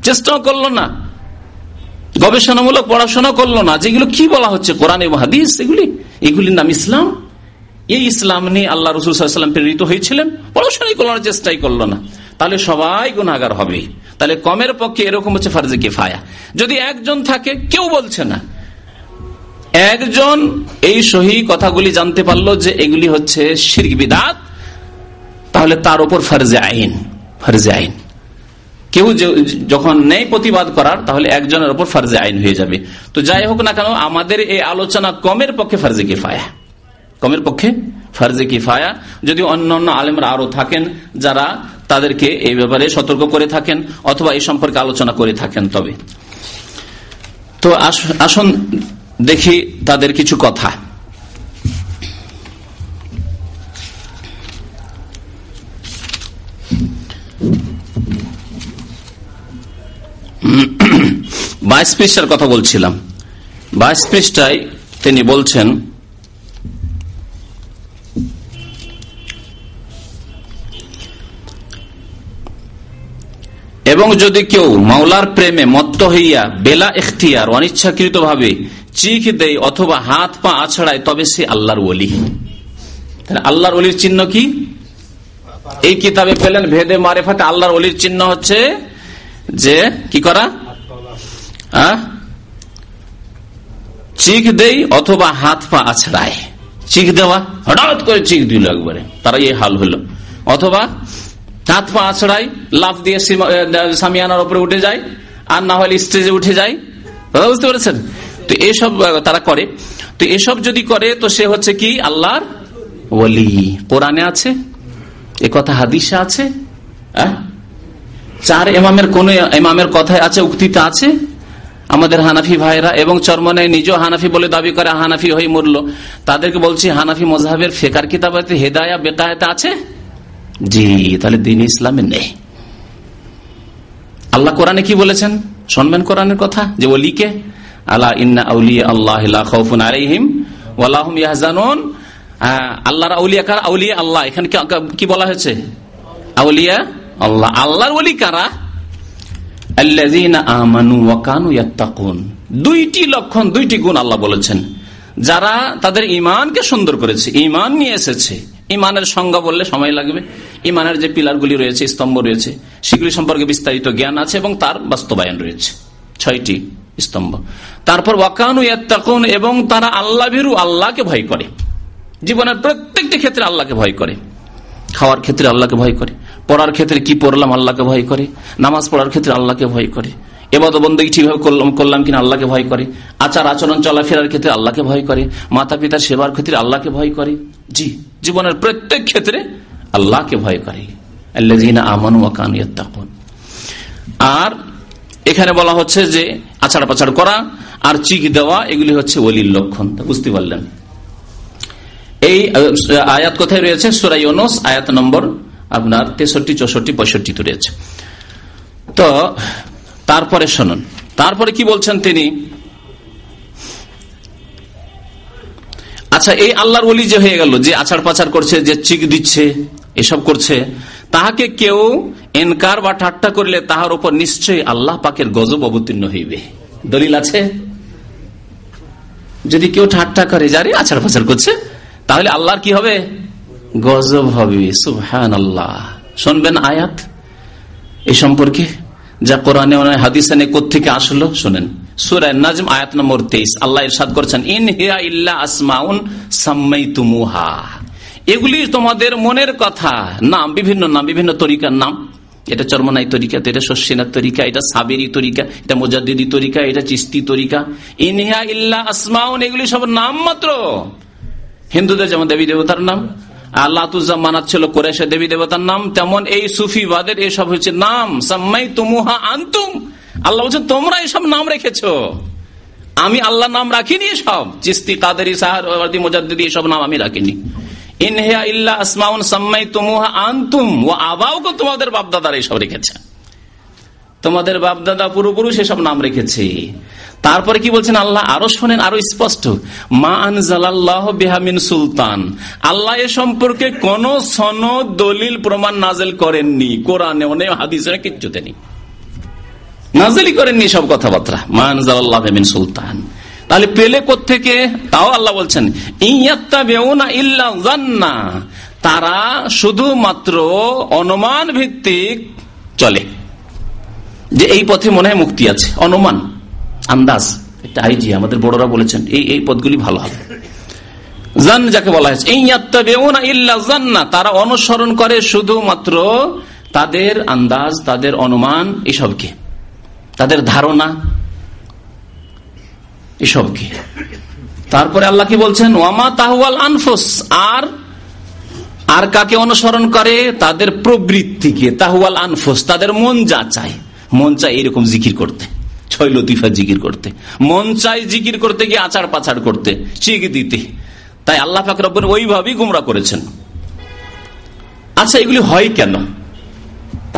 চেষ্টাও করল না, গবেষণামূলক পড়াশোনা করল না, যেগুলো কি বলা হচ্ছে, কোরআন হাদিস, এগুলি, এগুলির নাম ইসলাম। এই ইসলাম নিয়ে আল্লাহ রসুলাম প্রেরিত হয়েছিলেন, পড়াশোনাই করল চেষ্টাই করল না। তাহলে সবাই গুণাগার হবে। তাহলে কমের পক্ষে এরকম হচ্ছে ফার্জে ফায়া যদি একজন থাকে, কেউ বলছে না। একজন এই সহি কথাগুলি জানতে পারল যে এগুলি হচ্ছে শির্ক বিদাত, তাহলে তার উপর ফার্জে আইন ফার্জে আইন। কেউ যখন নেই প্রতিবাদ করার, তাহলে একজনের উপর ফার্জে আইন হয়ে যাবে। তো যাই হোক না কেন, আমাদের এই আলোচনা কমের পক্ষে ফার্জে কিফায়া। কমের পক্ষে ফার্জে কিফায়া। যদি অন্য অন্য আলেমরা আরও থাকেন, যারা তাদেরকে এই ব্যাপারে সতর্ক করে থাকেন অথবা এই সম্পর্কে আলোচনা করে থাকেন তবে। তো আসুন দেখি তাদের কিছু কথা। বাইশ পৃষ্ঠার কথা বলছিলাম। বাইশ পৃষ্ঠায় তিনি বলছেন এবং যদি কেউ মাওলার প্রেমে মত্ত হইয়া বেলা এখতিয়ার অনিচ্ছাকৃত ভাবে চিখ দেয় অথবা হাত পা আছড়ায়, তবে সে আল্লাহর ওলি। আল্লাহর অলির চিহ্ন কি? এই কিতাবে পেলেন ভেদে মারে ফাতে আল্লাহর অলির চিহ্ন হচ্ছে যে, কি করা? চিক দেই অথবা হাত পা আছড়ায়। চিক দেওয়া, হঠাৎ করে চিক দিল একবারে। তারা এই হাল হলো। অথবা হাত পা আছড়াই লাভ দিয়ে সামিয়ানার উপরে উঠে যায়, আর না হলে স্টেজে উঠে যায়। বুঝতে পেরেছেন? তো এসব তারা করে। তো এসব যদি করে, তো সে হচ্ছে কি? আল্লাহর ওলি। কোরআনে আছে, এ কথা হাদিসে আছে চার এমামের কোন এমামের কথায় আছে, উক্তিতে আছে। আমাদের হানাফি ভাইরা এবং চরমনে নিজেও হানাফি বলে দাবি করে, হানাফি হয়ে মরল। তাদেরকে বলছি, হানাফি মজাহের ফেকার কিতাবাতে হেদায়া, বেকায়তে আছে? জি, তাহলে দিন ইসলামে নেই। আল্লাহ কোরআনে কি বলেছেন? শুনবেন কোরআনের কথা? যে ওলিকে আল্লাহ আউলিয়া কি বলা হয়েছে? আউলিয়া আল্লাহ। কারা? দুইটি লক্ষণ, দুইটি গুণ আল্লাহ বলেছেন। যারা তাদের ইমানকে সুন্দর করেছে ইমান নিয়ে এসেছে। ইমানের সংজ্ঞা বললে সময় লাগবে। ইমানের যে পিলারগুলি রয়েছে, স্তম্ভ রয়েছে, সেগুলি সম্পর্কে বিস্তারিত জ্ঞান আছে এবং তার বাস্তবায়ন রয়েছে। ছয়টি স্তম্ভ। তারপর ওয়াকানু ইয়াত্তাকুন এবং তারা আল্লাহ ভীরু আল্লাহকে ভয় করে। জীবনের প্রত্যেকটি ক্ষেত্রে আল্লাহকে ভয় করে। খাওয়ার ক্ষেত্রে আল্লাহকে ভয় করে। পড়ার ক্ষেত্রে কি পড়লাম আল্লাহকে ভয় করে। নামাজ পড়ার ক্ষেত্রে আল্লাহকে ভয় করে। এবার বন্ধু ঠিকভাবে করলাম কিনা আল্লাহকে ভয় করে। আচার আচরণ চলাফেরার ক্ষেত্রে আল্লাহকে ভয় করে। মাতা পিতার সেবার ক্ষেত্রে আল্লাহকে ভয় করে। জি। জীবনের প্রত্যেক ক্ষেত্রে আল্লাহকে ভয় করে। আর এখানে বলা হচ্ছে যে আচার পাচার করা আর চিক দেওয়া, এগুলি হচ্ছে অলির লক্ষণ। বুঝতে পারলেন? এই আয়াত কোথায় রয়েছে? সুরাই আয়াত নম্বর আপনার তেষট্টি, চৌষট্টি পঁয়ষট্টি তো রয়েছে। তো, তারপরে শুনুন। তারপরে কি বলছেন তিনি? আচ্ছা এই আল্লাহর অলি যে হয়ে গেল, যে আচার পাচার করছে, যে চিক দিচ্ছে, এসব করছে, তাহাকে কেউ এনকার বা ঠাট্টা করলে তাহার উপর নিশ্চয়ই আল্লাহ পাকের গজব অবতীর্ণ হইবে। দলিল আছে? যদি কেউ ঠাট্টা করে যারে আচার পাচার করছে, তাহলে আল্লাহর কি হবে? গজব হবে সুহান আল্লাহ শুনবেন আয়াত? এই সম্পর্কে? যা কোরআনে হাদিসানে কোথেকে আসলো, শোনেন। এগুলি তোমাদের মনের কথা। নাম, বিভিন্ন নাম, বিভিন্ন তরিকার নাম। এটা চর্মনাই তরিকা, এটা তরিকা, এটা সাবেরি তরিকা, এটা মোজাদ্দিদি তরিকা, এটা চিস্তি তরিকা। ইনহা ইল্লা আসমাউন এগুলি সব নাম মাত্র। হিন্দুদের যেমন দেবী দেবতার নাম আল্লাহ মানাত ছিল দেবী দেবতার নাম, তেমন এই সুফিবাদের এসব হচ্ছে নাম। সাম্মাই তুমুহা আন্তুম। আল্লাহ বলছেন তোমরা এসব নাম রেখেছ? আমি আল্লাহ নাম রাখিনি সব চিস্তি, কাদেরি সাহার এসব নাম আমি রাখিনি। এসব তারপরে কি বলছেন আল্লাহ? আরও শোনেন, আরও স্পষ্ট। মা আনজালাল্লাহ বেহামিন সুলতান। আল্লাহ এ সম্পর্কে কোন সন দলিল, প্রমাণ নাজেল করেননি। কোরআনে, অনেক হাদিসে কিচ্ছুতে নেই। নাজেলই করেননি সব কথাবার্তা। মা সুলতান। তাহলে পেলে থেকে তাও আল্লাহ বলছেন ইল্লা তারা শুধুমাত্র অনুমান ভিত্তিক চলে। যে এই পথে মনে হয় মুক্তি আছে, অনুমান, আন্দাজ, একটা আইজি আমাদের বড়রা বলেছেন, এই এই পথগুলি ভালো হবে। জান যাকে বলা হয়েছে এই ইল্লা জান্না তারা অনুসরণ করে শুধুমাত্র তাদের আন্দাজ, তাদের অনুমান, এসবকে। তাদের ধারণা এসবকে তারপরে আল্লাহ কি বলছেন, ওয়ামা তাহওয়াল আনফোস আর আর কাকে অনুসরণ করে? তাদের প্রবৃত্তিকে তাহওয়াল আনফোস, তাদের মন যা চায়। মন চায় এরকম জিকির করতে, ছয় লতিফা জিকির করতে। মন চাই জিকির করতে গিয়ে আচার পাচার করতে চিক দিতে। তাই আল্লাহ রব্বর ওইভাবেই গুমরা করেছেন। আচ্ছা এগুলি হয় কেন?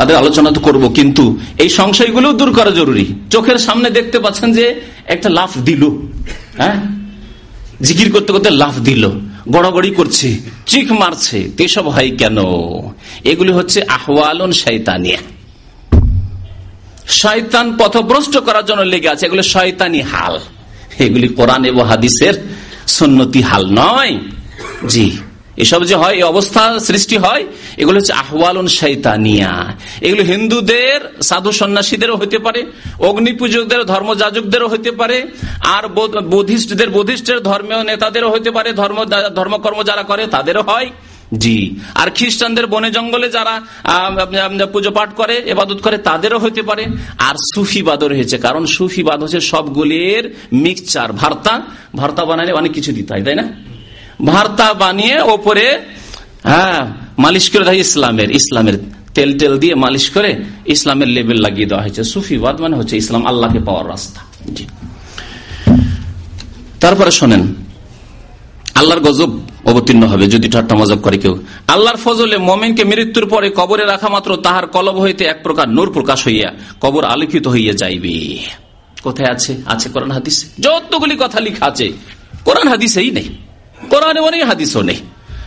তাদের আলোচনা তো করব, কিন্তু এই সংশয়গুলো দূর করা জরুরি। চোখের সামনে দেখতে পাচ্ছেন যে একটা লাফ দিল হ্যাঁ? জিকির করতে করতে লাফ দিল, গড়াগড়ি করছে চিক মারছে এসব হয় কেন? এগুলি হচ্ছে আহওয়ালন শৈতানিয়া শয়তান পথভ্রষ্ট করার জন্য লেগে আছে, এগুলো শয়তানি হাল। এগুলি কোরআন এবং হাদিসের সন্নতি হাল নয়। জি। এসব যে হয়, এই অবস্থা সৃষ্টি হয়, এগুলো হচ্ছে আহওয়ালন শৈতানিয়া এগুলো হিন্দুদের, সাধু সন্ন্যাসীদেরও হইতে পারে অগ্নি পূজকদের ধর্মযাজকদেরও হইতে পারে, আর বুদ্ধিস্টদের, বুদ্ধিস্টের ধর্মীয় নেতাদেরও হইতে পারে, ধর্ম, ধর্মকর্ম যারা করে তাদেরও হয়, জি। আর খ্রিস্টানদের বনে জঙ্গলে যারা পুজো পাঠ করে, এবাদত করে, তাদেরও হইতে পারে, আর সুফিবাদও রয়েছে, কারণ সুফিবাদ হচ্ছে সবগুলির মিক্সচার, ভার্তা। ভর্তা বানালে অনেক কিছু দিতে হয়, তাই না? ভার্তা বানিয়ে ওপরে হ্যাঁ মালিশ করে দেয় ইসলামের ইসলামের তেল টেল দিয়ে মালিশ করে ইসলামের লেবেল লাগিয়ে দেওয়া হয়েছে। সুফিবাদ মানে হচ্ছে ইসলাম আল্লাহকে পাওয়ার রাস্তা। জি। তারপরে শোনেন, আল্লাহর গজব অবতীর্ণ হবে যদি ঠাট্টা মজব করে কেউ। আল্লাহর ফজলে মোমেনকে মৃত্যুর পরে কবরে রাখা মাত্র তাহার কলব হইতে এক প্রকার নূর প্রকাশ হইয়া কবর আলোকিত হইয়া যাইবে। কোথায় আছে? আছে কোরআন হাদিস। যতগুলি কথা লিখা আছে, কোরআন হাদিসেই নেই। কোরআনে অনেক হাদিসও নেই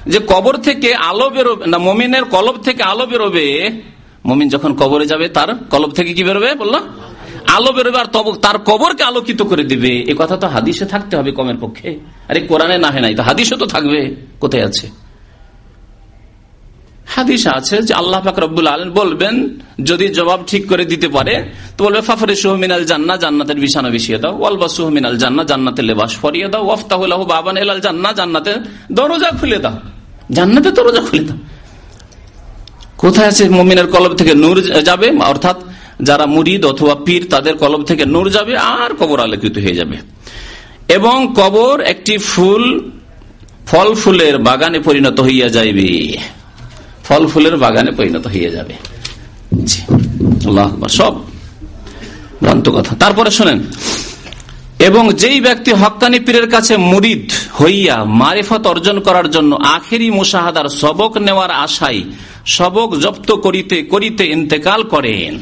যে কবর থেকে আলো বেরোবে, না, মমিনের কলব থেকে আলো বেরোবে, মমিন যখন কবরে যাবে, তার কলব থেকে কি বেরোবে বলল? আলো বেরোবে আর তার কবরকে আলোকিত করে দিবে। এ কথা তো হাদিসে থাকতে হবে কমের পক্ষে। আরে কোরআনে না নাই, তো হাদিসও তো থাকবে। কোথায় আছে? হাদিস আছে যে আল্লাহ পাক রব্বুল আলম বলবেন, যদি জবাব ঠিক করে দিতে পারে, তো বলবে ফাফরে সুহমিনাল জান্না জান্নাতের বিছানা বিছিয়ে দাও। ওয়ালবা সুহমিনাল জান্না জান্নাতের লেবাস ফরিয়ে দাও। ওয়াফতাহুল্লাহ বাবান এলাল জান্না জান্নাতে দরজা খুলে দাও। জান্নাতে দরজা খুলে দাও। কোথায় আছে মমিনের কলব থেকে নূর যাবে? অর্থাৎ যারা মুরিদ অথবা পীর, তাদের কলব থেকে নূর যাবে, আর কবর আলোকিত হয়ে যাবে। এবং কবর একটি ফুল, ফল ফুলের বাগানে পরিণত হইয়া যাইবে। ফল ফুলের বাগানে পরিণত হইয়া যাবে। সব ভ্রান্ত কথা। তারপরে শোনেন, এবং যেই ব্যক্তি হকানি পীরের কাছে মুরিদ হইয়া মারিফত অর্জন করার জন্য আখেরি মুসাহাদার সবক নেওয়ার আশায় সবক জপ্ত করিতে করিতে ইন্তেকাল করেন,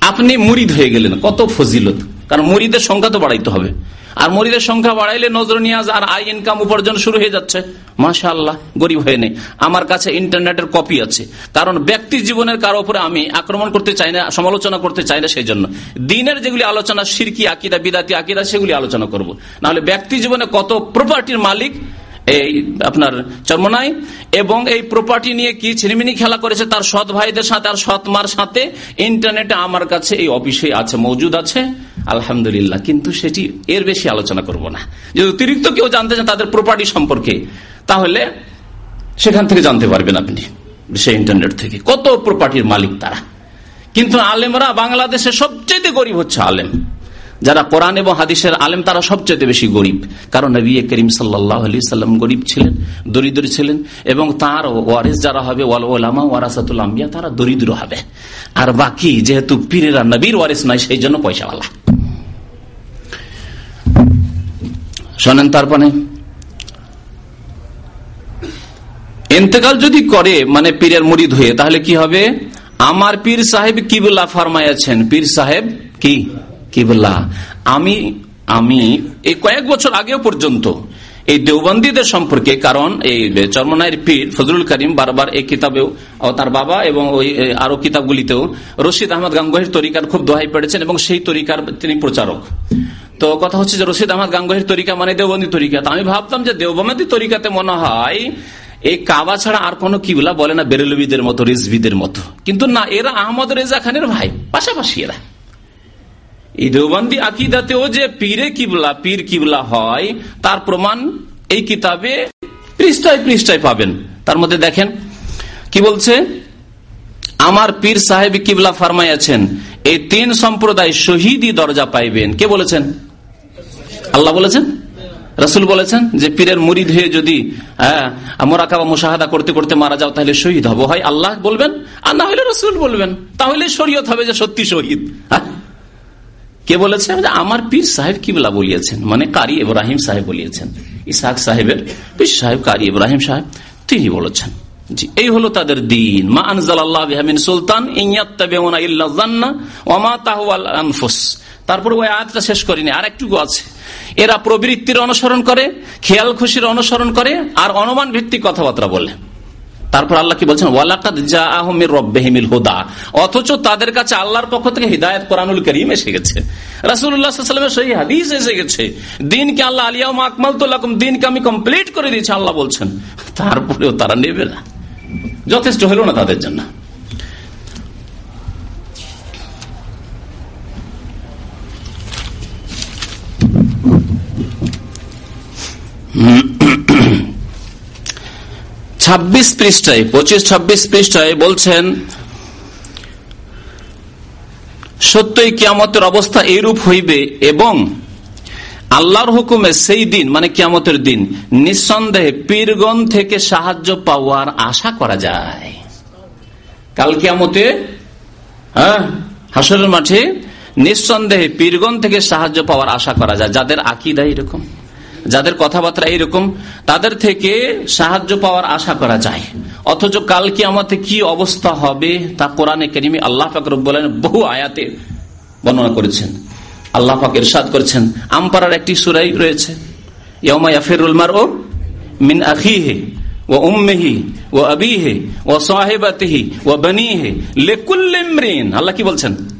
আপনি মুরিদ হয়ে গেলেন। কত ফজিলত। কারণ মুরিদের সংখ্যা তো বাড়াইতে হবে। আর মরিদের সংখ্যা বাড়াইলে নজর নিয়াজ আর আই ইনকাম উপার্জন শুরু হয়ে যাচ্ছে। মাসা আল্লাহ গরিব হয়ে নেই। আমার কাছে ইন্টারনেটের কপি আছে। কারণ ব্যক্তি জীবনের কারও উপরে আমি আক্রমণ করতে চাই না, সমালোচনা করতে চাই না সেই জন্য দিনের যেগুলি আলোচনা, সিরকি আকিদা, বিদাতি আকিদা, সেগুলি আলোচনা করব। নাহলে ব্যক্তি জীবনে কত প্রপার্টির মালিক এই আপনার চর্মনাই? এবং এই প্রপার্টি নিয়ে কি ছিনিমিনি খেলা করেছে তার সৎ ভাইদের সাথে আর সৎ মার সাথে? ইন্টারনেটে আমার কাছে এই অফিসে আছে, মজুদ আছে। আলহামদুলিল্লাহ, কিন্তু সেটি এর বেশি আলোচনা করব না। যদি অতিরিক্ত কেউ জানতে চান তাদের প্রপার্টি সম্পর্কে, তাহলে সেখান থেকে জানতে পারবেন আপনি, সেই ইন্টারনেট থেকে, কত প্রপার্টির মালিক তারা। কিন্তু আলেমরা বাংলাদেশে সবচেয়ে গরিব হচ্ছে আলেম। যারা কোরআন এবং হাদিসের আলেম, তারা সবচেয়ে বেশি গরিব। কারণ নবী করিম সাল্লাহ আলি সাল্লাম গরিব ছিলেন, দরিদ্র ছিলেন, এবং তার ওয়ারিস যারা হবে, ওয়াল ওলামা ওয়ারাসাতুল আম্বিয়া, তারা দরিদ্র হবে। আর বাকি যেহেতু পীরেরা নবীর ওয়ারিস নাই, সেই জন্য পয়সাওয়ালা। শোনেন তারপরে। ইন্তেকাল যদি করে মানে পীরের মুরিদ হয়ে, তাহলে কি হবে? আমার পীর সাহেব কিবুল্লাহ ফরমাইয়াছেন পীর সাহেব কি? কিবলা। আমি আমি এই কয়েক বছর আগেও পর্যন্ত এই দেওবন্দীদের সম্পর্কে, কারণ এই চর্মনায়ের পীর ফজলুল করিম বারবার এই কিতাবেও তার বাবা এবং ওই আরও কিতাবগুলিতেও রশিদ আহমদ গাঙ্গহির তরিকার খুব দোহাই পেড়েছেন এবং সেই তরিকার তিনি প্রচারক। তো কথা হচ্ছে যে রশিদ আহমদ গাঙ্গহির তরিকা মানে দেওবন্দি তরিকা। আমি ভাবতাম যে দেওবন্দি তরিকাতে মনে হয় এই কাবা ছাড়া আর কোন কিবলা বলে না বেরেলবিদের মতো রিজবিদের মতো। কিন্তু না, এরা আহমদ রেজা খানের ভাই, পাশাপাশি এরা। এই দেওবন্দি আকিদাতেও যে পীরে কিবলা, পীর কিবলা হয়, তার প্রমাণ এই কিতাবে পৃষ্ঠায় পৃষ্ঠায় পাবেন। তার মধ্যে দেখেন, কি বলছে? আমার পীর সাহেব কিবলা ফার্মাই আছেন এই তিন সম্প্রদায় শহীদই দরজা পাইবেন। কে বলেছেন? আল্লাহ বলেছেন? রসুল বলেছেন যে পীরের মুরিদ হয়ে যদি হ্যাঁ, মোরাকাবা মুশাহাদা করতে করতে মারা যাও তাহলে শহীদ হব। হয় আল্লাহ বলবেন আর না হলে রসুল বলবেন। তাহলে শরীয়ত হবে যে সত্যি শহীদ। হ্যাঁ? কে বলেছেন আমার পীর সাহেব কিবলা বলিয়েছেন মানে কারি ইব্রাহিম সাহেব বলিয়েছেন। ইসাক সাহেবের পীর সাহেব কারি ইব্রাহিম সাহেব তিনি বলেছেন এই হলো তাদের দিন। মা আনজাল আল্লাহমিন সুলতান তারপর ওই আয়াতটা শেষ করিনি আর একটু আছে। এরা প্রবৃত্তির অনুসরণ করে, খেয়াল খুশির অনুসরণ করে, আর অনুমান ভিত্তিক কথাবার্তা বলে। তারপর আল্লাহ কি বলছেন? অথচ তাদের কাছে আল্লাহর পক্ষ থেকে হৃদায়ত কোরআনুল করিম এসে গেছে। রাসুল্লাহামের সেই হাদিস এসে গেছে। দিনকে আল্লাহ আলিয়া আকমাল তুল্লাকুম দিনকে আমি কমপ্লিট করে দিয়েছি, আল্লাহ বলছেন। তারপরেও তারা নেবে না। যথেষ্ট হলো না তাদের জন্য। ছাব্বিশ পৃষ্ঠায়, পঁচিশ ছাব্বিশ পৃষ্ঠায় বলছেন, সত্যই কিয়ামতের অবস্থা এইরূপ হইবে এবং আল্লাহর হুকুমে সেই দিন মানে কিয়ামতের দিন, নিঃসন্দেহে পীরগণ থেকে সাহায্য পাওয়ার আশা করা যায়। কাল কিয়ামতে হ্যাঁ হাসরের মাঠে নিঃসন্দেহে পীরগণ থেকে সাহায্য পাওয়ার আশা করা যায়। যাদের আকিদা এরকম। যাদের কথাবার্তা এইরকম, তাদের থেকে সাহায্য পাওয়ার আশা করা যায়। অথচ কাল কি আমাদের কি অবস্থা হবে তা কোরআনে কেরিমি আল্লাহ ফাকর বলেন বহু আয়াতে বর্ণনা করেছেন। আল্লাহ পাক ইরশাদ করেছেন আমপাড়ার একটি সুরাই রয়েছে ও মিন আখিহে ও উম্মেহি ও আবিহে ও সাহেবাতিহি ও বনিহে লেকুল্লিমরিন আল্লাহ কি বলছেন?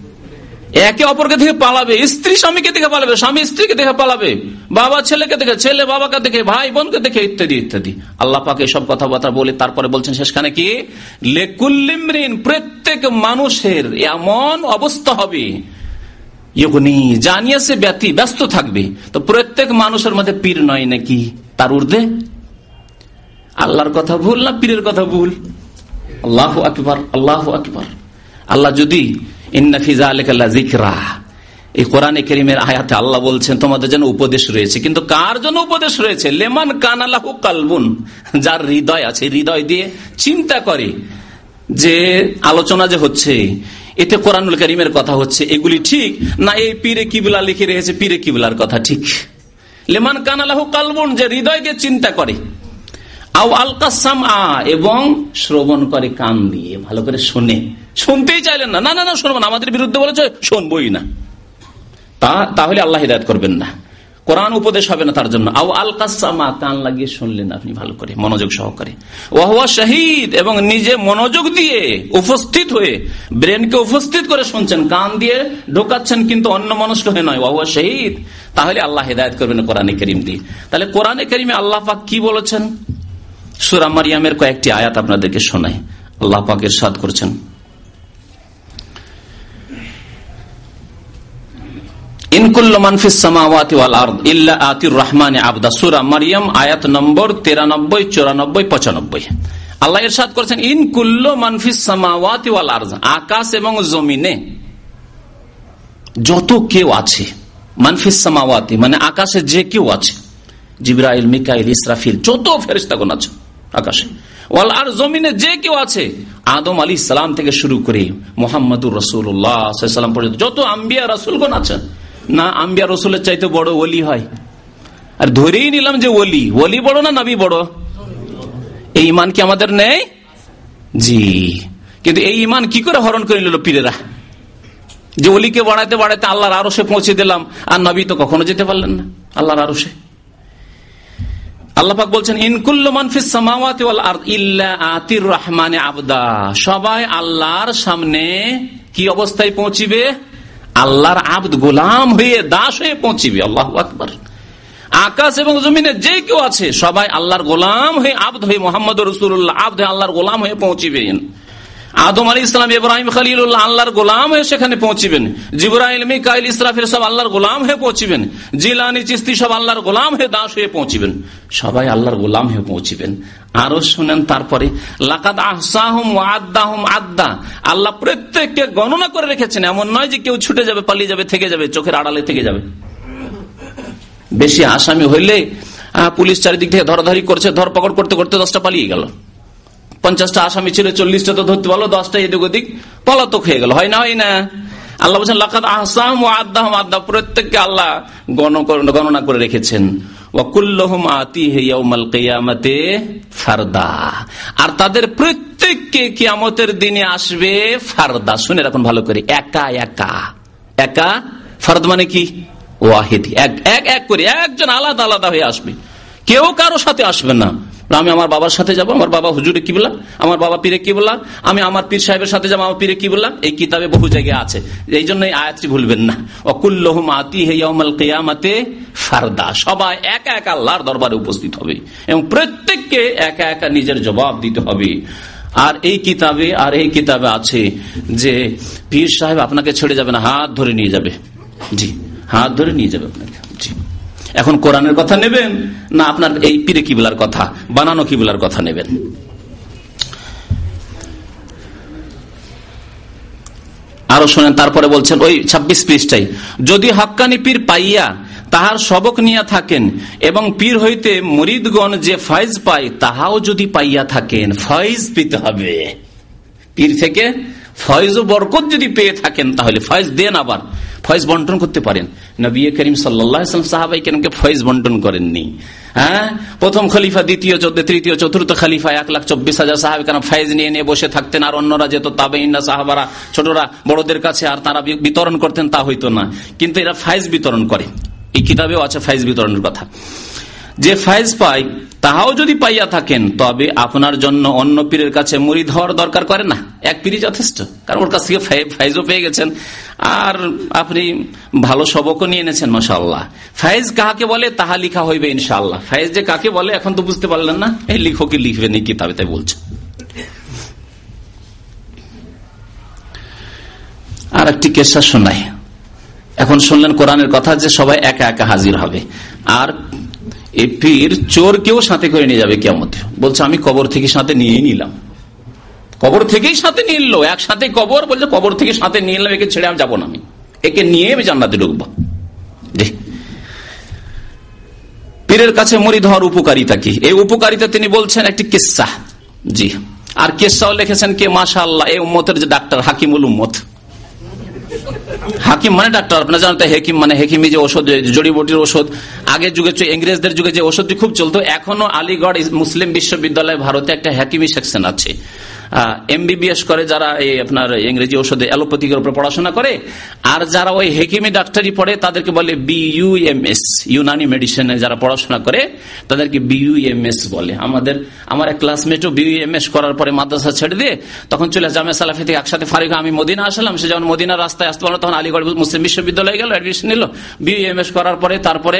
একে অপরকে দেখে পালাবে। স্ত্রী স্বামীকে দেখে পালাবে, স্বামী স্ত্রীকে দেখে পালাবে, বাবা ছেলেকে দেখে, ছেলে বাবাকে দেখে, ভাই বোনকে দেখে, ইত্যাদি ইত্যাদি। আল্লাহ পাকে সব কথাবার্তা বলে তারপরে বলছেন শেষখানে কি? লেকুল্লিমরিন, প্রত্যেক মানুষের এমন অবস্থা হবে। জানিয়ে সে ব্যতি, ব্যস্ত থাকবে। তো প্রত্যেক মানুষের মধ্যে পীর নয় নাকি? তার ঊর্ধ্বে? আল্লাহর কথা ভুল না পীরের কথা ভুল? আল্লাহ আকবর আল্লাহ আকবর। আল্লাহ যদি ইন্নাফিজা আলিকাল্লা জিকরা এই কোরআনে করিমের আয়াতে আল্লাহ বলছেন, তোমাদের জন্য উপদেশ রয়েছে। কিন্তু কার জন্য উপদেশ রয়েছে? লেমান কানালাহু কালবুন। যার হৃদয় আছে, হৃদয় দিয়ে চিন্তা করে যে আলোচনা যে হচ্ছে, এতে কোরআনুল করিমের কথা হচ্ছে, এগুলি ঠিক? না, এই পীরে কিবলা লিখে রেখেছে পীরে কিবলার কথা ঠিক? লেমান কানালাহু কালবুন, যে হৃদয় দিয়ে চিন্তা করে। আলকাসাম এবং শ্রবণ করে কান দিয়ে, ভালো করে শোনে। শুনতেই চাইলেন না। না না শুনব না। আমাদের বিরুদ্ধে বলেছে, শুনবই না। তাহলে আল্লাহ হিদায়ত করবেন না। কোরআন উপদেশ হবে না তার জন্য। আও আল কাসামা কান লাগিয়ে শুনলেন আপনি ভালো করে, মনোযোগ সহকারে। ওয়াহুয়া শহীদ, এবং নিজে মনোযোগ দিয়ে উপস্থিত হয়ে, ব্রেনকে উপস্থিত করে শুনছেন। কান দিয়ে ঢোকাচ্ছেন, কিন্তু অন্য মনস্ক হয়ে নয়। ওয়াহুয়া শহীদ, তাহলে আল্লাহ হিদায়ত করবেন কোরআনে করিম দিয়ে। তাহলে কোরআনে করিমে আল্লাহ পাক কি বলেছেন? সুরা মারিয়ামের কয়েকটি আয়াত আপনাদেরকে শোনায় আল্লাহ পাকের সাদ করছেন। আল্লাহ ইনকুল্ল আকাশ এবং জমিনে যত কেউ আছে মানফিস সামাওয়াতি মানে আকাশে যে কেউ আছে, জিব্রাইল, মিকাইল, ইসরাফিল, যত ফেরিস্তাগণ আছে আকাশে। ওয়াল আর জমিনে যে কেউ আছে, আদম আলী সালাম থেকে শুরু করে মোহাম্মদুর রসুল্লাহ পর্যন্ত, যত আম্বিয়া রসুলগণ আছেন, না আম্বিয়া রসুলের চাইতে বড় ওলি হয়। আর ধরেই নিলাম যে ওলি ওলি বড় না নবী বড়? এই ইমান কি আমাদের নেই? জি। কিন্তু এই ইমান কি করে হরণ করে নিল পীরেরা? যে অলিকে বাড়াইতে বাড়াইতে আল্লাহর আরও সে পৌঁছে দিলাম, আর নবী তো কখনো যেতে পারলেন না, আল্লাহর আরও আল্লাহাক বলছেন আতির রহমানে আবদা। সবাই আল্লাহর সামনে কি অবস্থায় পৌঁছিবে? আল্লাহর আব্দ গোলাম হয়ে, দাস হয়ে পৌঁছিবে। আল্লাহ আকবর। আকাশ এবং জমিনে যে কেউ আছে, সবাই আল্লাহর গোলাম হয়ে, আব্দ হয়ে মোহাম্মদ রসুল্লাহ আব্দ আল্লাহর গোলাম হয়ে পৌঁছিবেন আদম আলী ইসলাম, ইব্রাহিম খালিল্লাহ আল্লাহর গোলাম হয়ে সেখানে পৌঁছিবেন। জিব্রাহিল মিকাইল ইসরাফির সব আল্লাহর গোলাম হয়ে পৌঁছিবেন। জিলানি, চিস্তি সব আল্লাহর গোলাম হয়ে দাস হয়ে পৌঁছিবেন। সবাই আল্লাহর গোলাম হয়ে পৌঁছিবেন। আরও শুনেন তারপরে, লাকাদ আহসাহম আল্লাহ প্রত্যেককে গণনা করে রেখেছেন। এমন নয় যে কেউ ছুটে যাবে, পালিয়ে যাবে, থেকে যাবে, চোখের আড়ালে থেকে যাবে। বেশি আসামি হইলে পুলিশ চারিদিক থেকে ধরাধরি করছে, ধরপকড় করতে করতে দশটা পালিয়ে গেল। পঞ্চাশটা আসামি ছিল, চল্লিশটা তো ধরতে পারল, দশটা এদিক ওদিক পলাতক হয়ে গেল। হয় না হয় না। আল্লাহ বলছেন লাকাত আহসাম ও আদাহম আদা প্রত্যেককে আল্লাহ গণনা করে রেখেছেন। আর তাদের প্রত্যেককে কিয়ামতের দিনে আসবে ফারদা। শুনে রাখুন ভালো করে, একা একা। একা ফারদ মানে কি? ওয়াহিদ। এক এক করে, একজন আলাদা আলাদা হয়ে আসবে। কেউ কারও সাথে আসবে না। আমি আমার বাবার সাথে যাব, আমার বাবা হুজুরে কি বললাম আমার বাবা পীরে কি বললাম আমি আমার পীর সাহেবের সাথে যাব, আমার পীরে কি বললাম এই কিতাবে বহু জায়গায় আছে। এই জন্য এই আয়াতটি ভুলবেন না। অকুল্লহম আতি কেয়ামাতে ফারদা। সবাই একা একা আল্লাহর দরবারে উপস্থিত হবে এবং প্রত্যেককে একা একা নিজের জবাব দিতে হবে। আর এই কিতাবে, আর এই কিতাবে আছে যে পীর সাহেব আপনাকে ছেড়ে যাবে না, হাত ধরে নিয়ে যাবে। জি, হাত ধরে নিয়ে যাবে আপনাকে। এখন কোরআনের কথা নেবেন, না আপনার এই পিরে কিবলার কথা, বানানো কিবলার কথা নেবেন। আরও শোনেন, তারপরে বলছেন, ওই ছাব্বিশ পৃষ্ঠাই যদি হাক্কানি পীর পাইয়া তাহার সবক নিয়া থাকেন এবং পীর হইতে মরিদগণ যে ফয়েজ পায়, তাহাও যদি পাইয়া থাকেন, ফয়েজ পেতে হবে। পীর থেকে ফয়েজ ও বরকত যদি পেয়ে থাকেন, তাহলে ফয়েজ দেন আবার। ফয়েজ বন্টন করতে পারেন। নবী করিম সাল্লাম সাহাবাই কেনকে ফয়েজ বন্টন করেননি। হ্যাঁ? প্রথম খলিফা, দ্বিতীয় চোদ্দ তৃতীয়, চতুর্থ খালিফা, এক লাখ চব্বিশ হাজার সাহাবি কেন ফয়েজ নিয়ে নিয়ে বসে থাকতেন। আর অন্যরা যেত তাবে ইন্না সাহাবারা, ছোটরা, বড়দের কাছে আর তারা বিতরণ করতেন, তা হইতো না। কিন্তু এরা ফাইজ বিতরণ করে। এই কিতাবেও আছে ফাইজ বিতরণের কথা। যে ফাইজ পাই তাহাও যদি পাইয়া থাকেন, তবে আপনার জন্য অন্য পীরের কাছে মুড়ি হওয়ার দরকার করে না। এক পীরই যথেষ্ট, কারণ ওর কাছ থেকে ফাইজও পেয়ে গেছেন। আর আপনি ভালো সবকও নিয়ে এনেছেন মাসাল্লাহ ফাইজ কাহাকে বলে, তাহা লিখা হইবে ইনশাল্লাহ ফাইজ যে কাকে বলে, এখন তো বুঝতে পারলেন না। এই লিখকে লিখবেন এই কিতাবে, তাই বলছে। আর একটি কেসা শোনাই। এখন শুনলেন কোরআনের কথা যে সবাই একা একা হাজির হবে। আর পীর চোর কেউ সাথে করে নিয়ে যাবে কেমন বলছে, আমি কবর থেকে সাথে নিয়ে নিলাম। কবর থেকেই সাথে নিয়ে এলো একসাথে কবর বলছে, কবর থেকে সাথে নিয়ে এলাম একে ছেড়ে আমি যাব না আমি। একে নিয়ে আমি জান্নাতে ঢুকবো। পীরের কাছে মরিদ হওয়ার উপকারিতা কি? এই উপকারিতা তিনি বলছেন একটি কিসা। জি, আর কেসাও লিখেছেন কে? মাসা আল্লাহ এই উম্মতের যে ডাক্তার হাকিমুল উম্মত। হাকিম মানে ডাক্তার, আপনার জানেন হেকিম মানে হেকিমি যে ওষুধ জড়িবটির ওষুধ আগের যুগে ইংরেজদের যুগে যে ওষুধটি খুব চলতো, এখনও আলিগড় মুসলিম বিশ্ববিদ্যালয় ভারতে একটা হ্যাকিমি সেকশন আছে। এমবিবিএস করে যারা এই আপনার ইংরেজি ওষুধে অ্যালোপ্যাথিকের উপর পড়াশোনা করে, আর যারা ওই হেকিমি ডাক্তারি পড়ে, তাদেরকে বলে বিইউএমএস ইউনানি মেডিসিনে যারা পড়াশোনা করে, তাদেরকে বিইউএমএস বলে। আমাদের, আমার এক ক্লাসমেটও বিইউএমএস করার পরে মাদ্রাসা ছেড়ে দিয়ে তখন চলে জামে সালাফি থেকে একসাথে ফারিক, আমি মদিনা আসলাম, সে যখন মদিনার রাস্তায় আসতে পারল, তখন আলিগড় মুসলিম বিশ্ববিদ্যালয়ে গেল অ্যাডমিশন নিল। বিইএমএস করার পরে তারপরে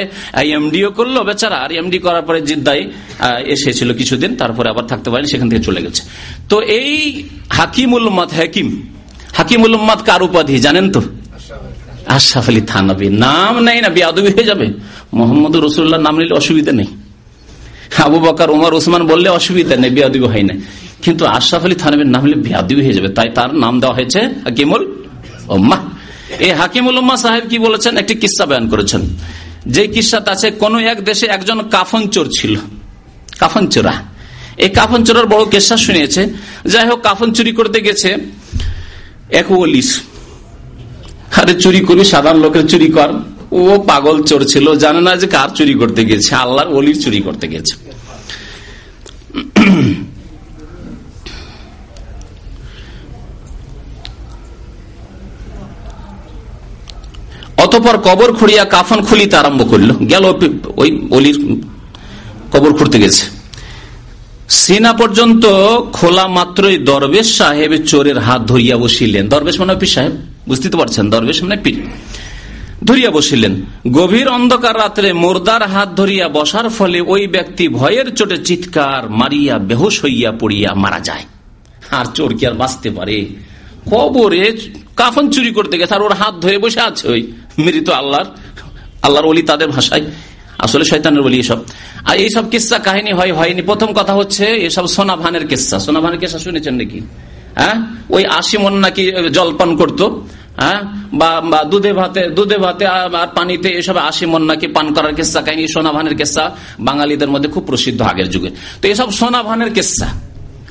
এমডিও করল বেচারা, আর এমডি করার পরে জিদ্দাই এসেছিল কিছুদিন, তারপরে আবার থাকতে পারেনি, সেখান থেকে চলে গেছে। তো এই হাকিমুল উম্মাদ হাকিম। হাকিমুল কার উপাধি জানেন তো? আশরাফ আলী থানবী। নাম নেই না, বিয়াদবি হয়ে যাবে। মোহাম্মদ রসুল্লাহ নাম নিলে অসুবিধা নেই। আবু বকার, উমার ওসমান বললে অসুবিধা নেই, বিয়াদবি হয় না। কিন্তু আশরাফ আলী থানবীর নাম নিলে বিয়াদবি হয়ে যাবে। তাই তার নাম দেওয়া হয়েছে হাকিমুল উম্মা এই হাকিমুল উম্মা সাহেব কি বলেছেন? একটি কিসা বয়ান করেছেন। যে কিসাতে আছে, কোন এক দেশে একজন কাফন চোর ছিল। কাফন চোরা এই কাফন চোরার বড় কেসা শুনিয়েছে। যাই হোক, কাফন চুরি করতে গেছে এক আরে, চুরি করি, সাধারণ লোকের চুরি কর। ও পাগল চোর ছিল, জানে না যে কার চুরি করতে গেছে। আল্লাহর অলির চুরি করতে গেছে। অতপর কবর খুঁড়িয়া কাফন খুলিতে আরম্ভ করল। গেল ওই অলির কবর খুঁড়তে গেছে। সিনা পর্যন্ত খোলা মাত্রই দরবেশ সাহেব চোরের হাত ধরিয়া বসিলেন। দরবেশ মানে পীর সাহেব? বুঝতে পারছেন, দরবেশ মানে পীর। ধরিয়া বসিলেন। গভীর অন্ধকার রাত্রে মোরদার হাত ধরিয়া বসার ফলে ওই ব্যক্তি ভয়ের চোটে চিৎকার মারিয়া বেহোশ হইয়া পড়িয়া মারা যায়। আর চোর কি আর বাঁচতে পারে? কবরে কাফন চুরি করতে গেছে আর ওর হাত ধরে বসে আছে ওই। মৃত আল্লাহর আল্লাহর অলি তাদের ভাষায়। আসলে শৈতানের বলি এসব। আর এইসব কিসা কাহিনী হয়, হয়নি। প্রথম কথা হচ্ছে এসব সোনা ভানের কিসা। সোনা ভানের কিসা শুনেছেন নাকি? হ্যাঁ? ওই আশি মন নাকি জলপান করতো হ্যাঁ? বা দুধে ভাতে দুধে ভাতে আর পানিতে এসব আশি মন নাকি পান করার কেসা কাহিনী সোনা ভানের কেসা বাঙালিদের মধ্যে খুব প্রসিদ্ধ আগের যুগে। তো এসব সোনা ভানের কেসা?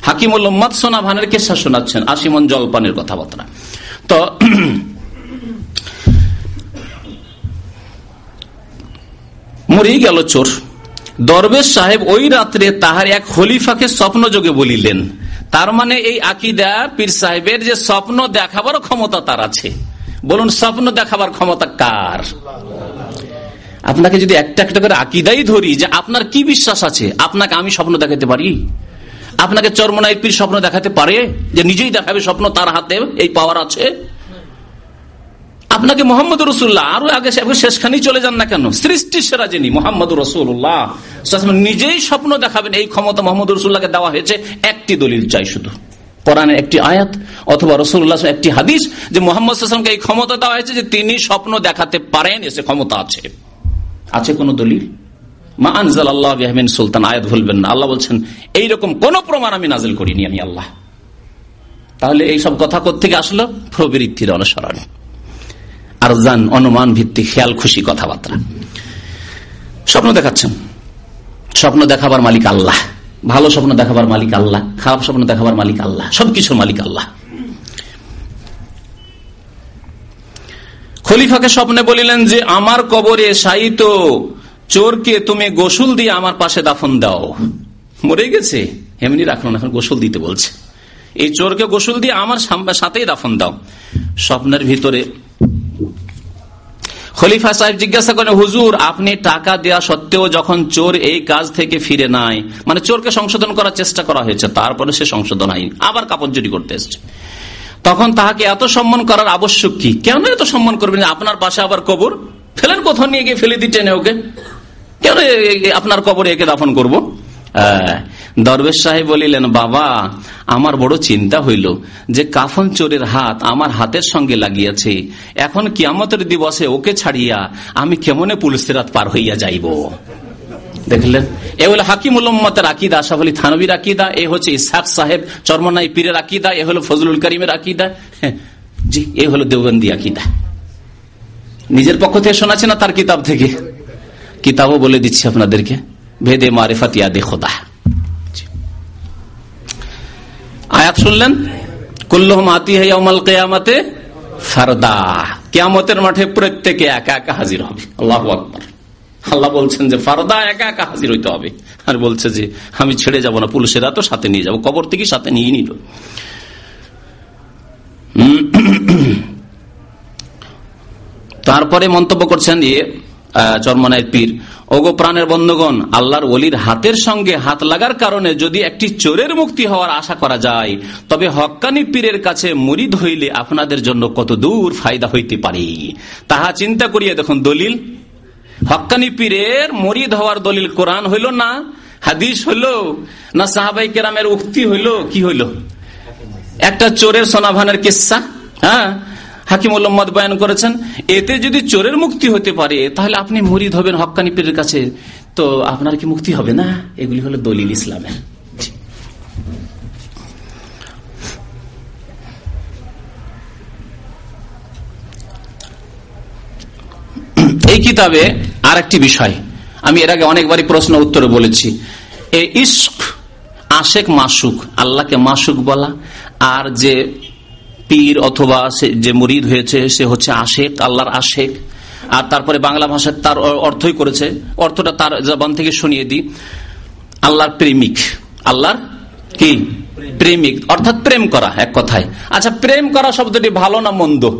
হাকিমুল সোনা ভানের কেসা শোনাচ্ছেন, আশিমন জলপানের কথাবার্তা। তো মরেই গেল চোর। দরবেশ সাহেব ওই রাত্রে তাহার এক খলিফাকে স্বপ্ন যোগে বলিলেন, তার মানে এই আকিদা পীর সাহেবের যে স্বপ্ন দেখাবার ক্ষমতা তার আছে। বলুন, স্বপ্ন দেখাবার ক্ষমতা কার? আপনাকে যদি একটা একটা করে আকিদাই ধরি যে আপনার কি বিশ্বাস আছে, আপনাকে আমি স্বপ্ন দেখাতে পারি? আপনাকে চর্মনাই পীর স্বপ্ন দেখাতে পারে যে নিজেই দেখাবে স্বপ্ন তার হাতে, এই পাওয়ার আছে? আপনাকে মোহাম্মদ রসুল্লাহ আরও আগে শেষখানি চলে যান না কেন? সৃষ্টি সেরা যিনি মোহাম্মদ রসুল্লাহ নিজেই স্বপ্ন দেখাবেন, এই ক্ষমতা মোহাম্মদ রসুল্লাহকে দেওয়া হয়েছে, একটি দলিল চাই শুধু। একটি আয়াত, অথবা রসুল্লাহ একটি হাদিস, যে মোহাম্মদ এই ক্ষমতা দেওয়া হয়েছে যে তিনি স্বপ্ন দেখাতে পারেন, এসে ক্ষমতা আছে। আছে কোন দলিল? মা আনজাল আল্লাহ সুলতান, আয়াত ভুলবেন না। আল্লাহ বলছেন, এইরকম কোন প্রমাণ আমি নাজিল করিনি আমি, আল্লাহ। তাহলে এইসব কথা কোথেকে আসলো? প্রবৃত্তির অনুসরণ। আর জান অনুমান ভিত্তিক খেয়াল খুশি কথাবার্তা। স্বপ্ন দেখাচ্ছেন। স্বপ্ন দেখাবার মালিক আল্লাহ। ভালো স্বপ্ন দেখাবার মালিক আল্লাহ, খারাপ স্বপ্ন দেখাবার মালিক আল্লাহ, সবকিছুর মালিক আল্লাহ। খলিফাকে স্বপ্নে বলিলেন যে, আমার কবরে সাইত চোরকে তুমি গোসল দিয়ে আমার পাশে দাফন দাও। মরে গেছে। এমনি রাখল এখন গোসল দিতে বলছে। এই চোরকে গোসল দিয়ে আমার সাথেই দাফন দাও। স্বপ্নের ভিতরে খলিফা সাহেব জিজ্ঞাসা করেন, হুজুর, আপনি টাকা দেওয়া সত্ত্বেও যখন চোর এই কাজ থেকে ফিরে নাই মানে চোরকে সংশোধন করার চেষ্টা করা হয়েছে, তারপরে সে সংশোধন হয়নি আবার কাপড় চুরি করতে এসছে। তখন তাহাকে এত সম্মান করার আবশ্যক কি? কেন এত সম্মান করবেন? আপনার পাশে আবার কবর? ফেলেন কোথাও নিয়ে গিয়ে ফেলে দিচ্ছেন ওকে। কেন আপনার কবরে একে দাফন করব? দরবেশ সাহেব বলিলেন বাবা আমার বড় চিন্তা হইল যে কাফন চোরের হাত আমার হাতের সঙ্গে লাগিয়াছে। এখন কিয়ামতের দিবসে ওকে ছাড়িয়া আমি কেমনে পুলিশের রাত পার হইয়া যাইব? দেখলেন? এ হলো হাকিম উল্লম্মতের আকিদা আলী থানবির আকিদা এ হচ্ছে ইসাক সাহেব চর্মনাই পীরের আকিদা এ হলো ফজলুল করিমের আকিদা। হ্যাঁ, জি এ হলো দেওবন্দি আকিদা। নিজের পক্ষ থেকে শোনাচ্ছে না তার কিতাব থেকে? কিতাবও বলে দিচ্ছি আপনাদেরকে। ভেদে মারেফাতিয়া দেখোদা আয়াত শুনলেন? কেয়ামাতে কেয়ামতের মাঠে প্রত্যেকে একা একা যে একা হাজির হইতে হবে। আর বলছে যে, আমি ছেড়ে যাব না পুলিশেরা তো সাথে নিয়ে যাব। কবর থেকে সাথে নিয়ে নিল। তারপরে মন্তব্য করছেন ইয়ে চরমনায়ের পীর। ওগো প্রাণের বন্ধগণ, আল্লাহর অলির হাতের সঙ্গে হাত লাগার কারণে যদি একটি চোরের মুক্তি হওয়ার আশা করা যায়, তবে হকানি পীরের কাছে মুরিদ হইলে আপনাদের জন্য কত দূর ফায়দা হইতে পারে? তাহা চিন্তা করিয়া দেখুন দলিল। হকানি পীরের মরিদ হওয়ার দলিল কোরআন হইল না, হাদিস হইল, না সাহাবাই কেরামের উক্তি হইল, কি হইল? একটা চোরের সোনাভানের কিসা হ্যাঁ? হাকিম উল্লম্মদ বয়ান করেছেন, এতে যদি চোরের মুক্তি হতে পারে, তাহলে আপনি মরিদ হবেন হকানি পীরের কাছে। তো আপনার কি মুক্তি হবে না? এগুলি হলো দলিল ইসলামের। এই কিতাবে আর একটি বিষয়। আমি এর আগে অনেকবারই প্রশ্ন উত্তরে বলেছি। এ ইস্ক আশেক মাসুক, আল্লাহকে মাসুক বলা, আর যে পীর অথবা যে মুরিদ হয়েছে, সে হচ্ছে আশেক, আল্লাহর আশেক। আর তারপরে বাংলা ভাষায় তার অর্থই করেছে। অর্থটা তার জবান থেকে শুনিয়ে দিই। আল্লাহর প্রেমিক। আল্লাহর কি? প্রেমিক। অর্থাৎ প্রেম করা, এক কথায়। আচ্ছা প্রেম করা শব্দটি ভালো না মন্দ?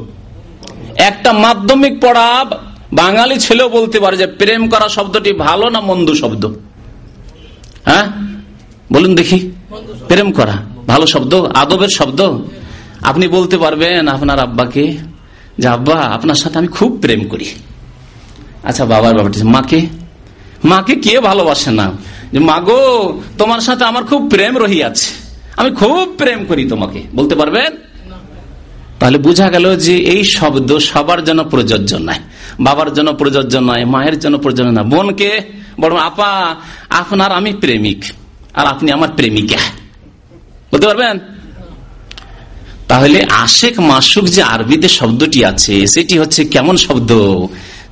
একটা মাধ্যমিক পড়া বাঙালি ছেলেও বলতে পারে যে প্রেম করা শব্দটি ভালো না মন্দ শব্দ? হ্যাঁ? বলুন দেখি। প্রেম করা, ভালো শব্দ? আদবের শব্দ? আপনি বলতে পারবেন আপনার আব্বাকে যে, আব্বা, আপনার সাথে আমি খুব প্রেম করি। আচ্ছা বাবার বাবাটি মাকে? মাকে কে ভালোবাসে না? যে মা গো তোমার সাথে আমার খুব প্রেম রহিয়াছে আমি খুব প্রেম করি তোমাকে। বলতে পারবেন? তাহলে বোঝা গেল যে, এই শব্দ সবার জন্য প্রযোজ্য নয়। বাবার জন্য প্রযোজ্য নয়, মায়ের জন্য প্রযোজ্য নয়। বোনকে বড় আপা, আপনার আমি প্রেমিক আর আপনি আমার প্রেমিকা। বলতে পারবেন? তাহলে আশেক মাসুক যে আরবিতে শব্দটি আছে, সেটি হচ্ছে কেমন শব্দ?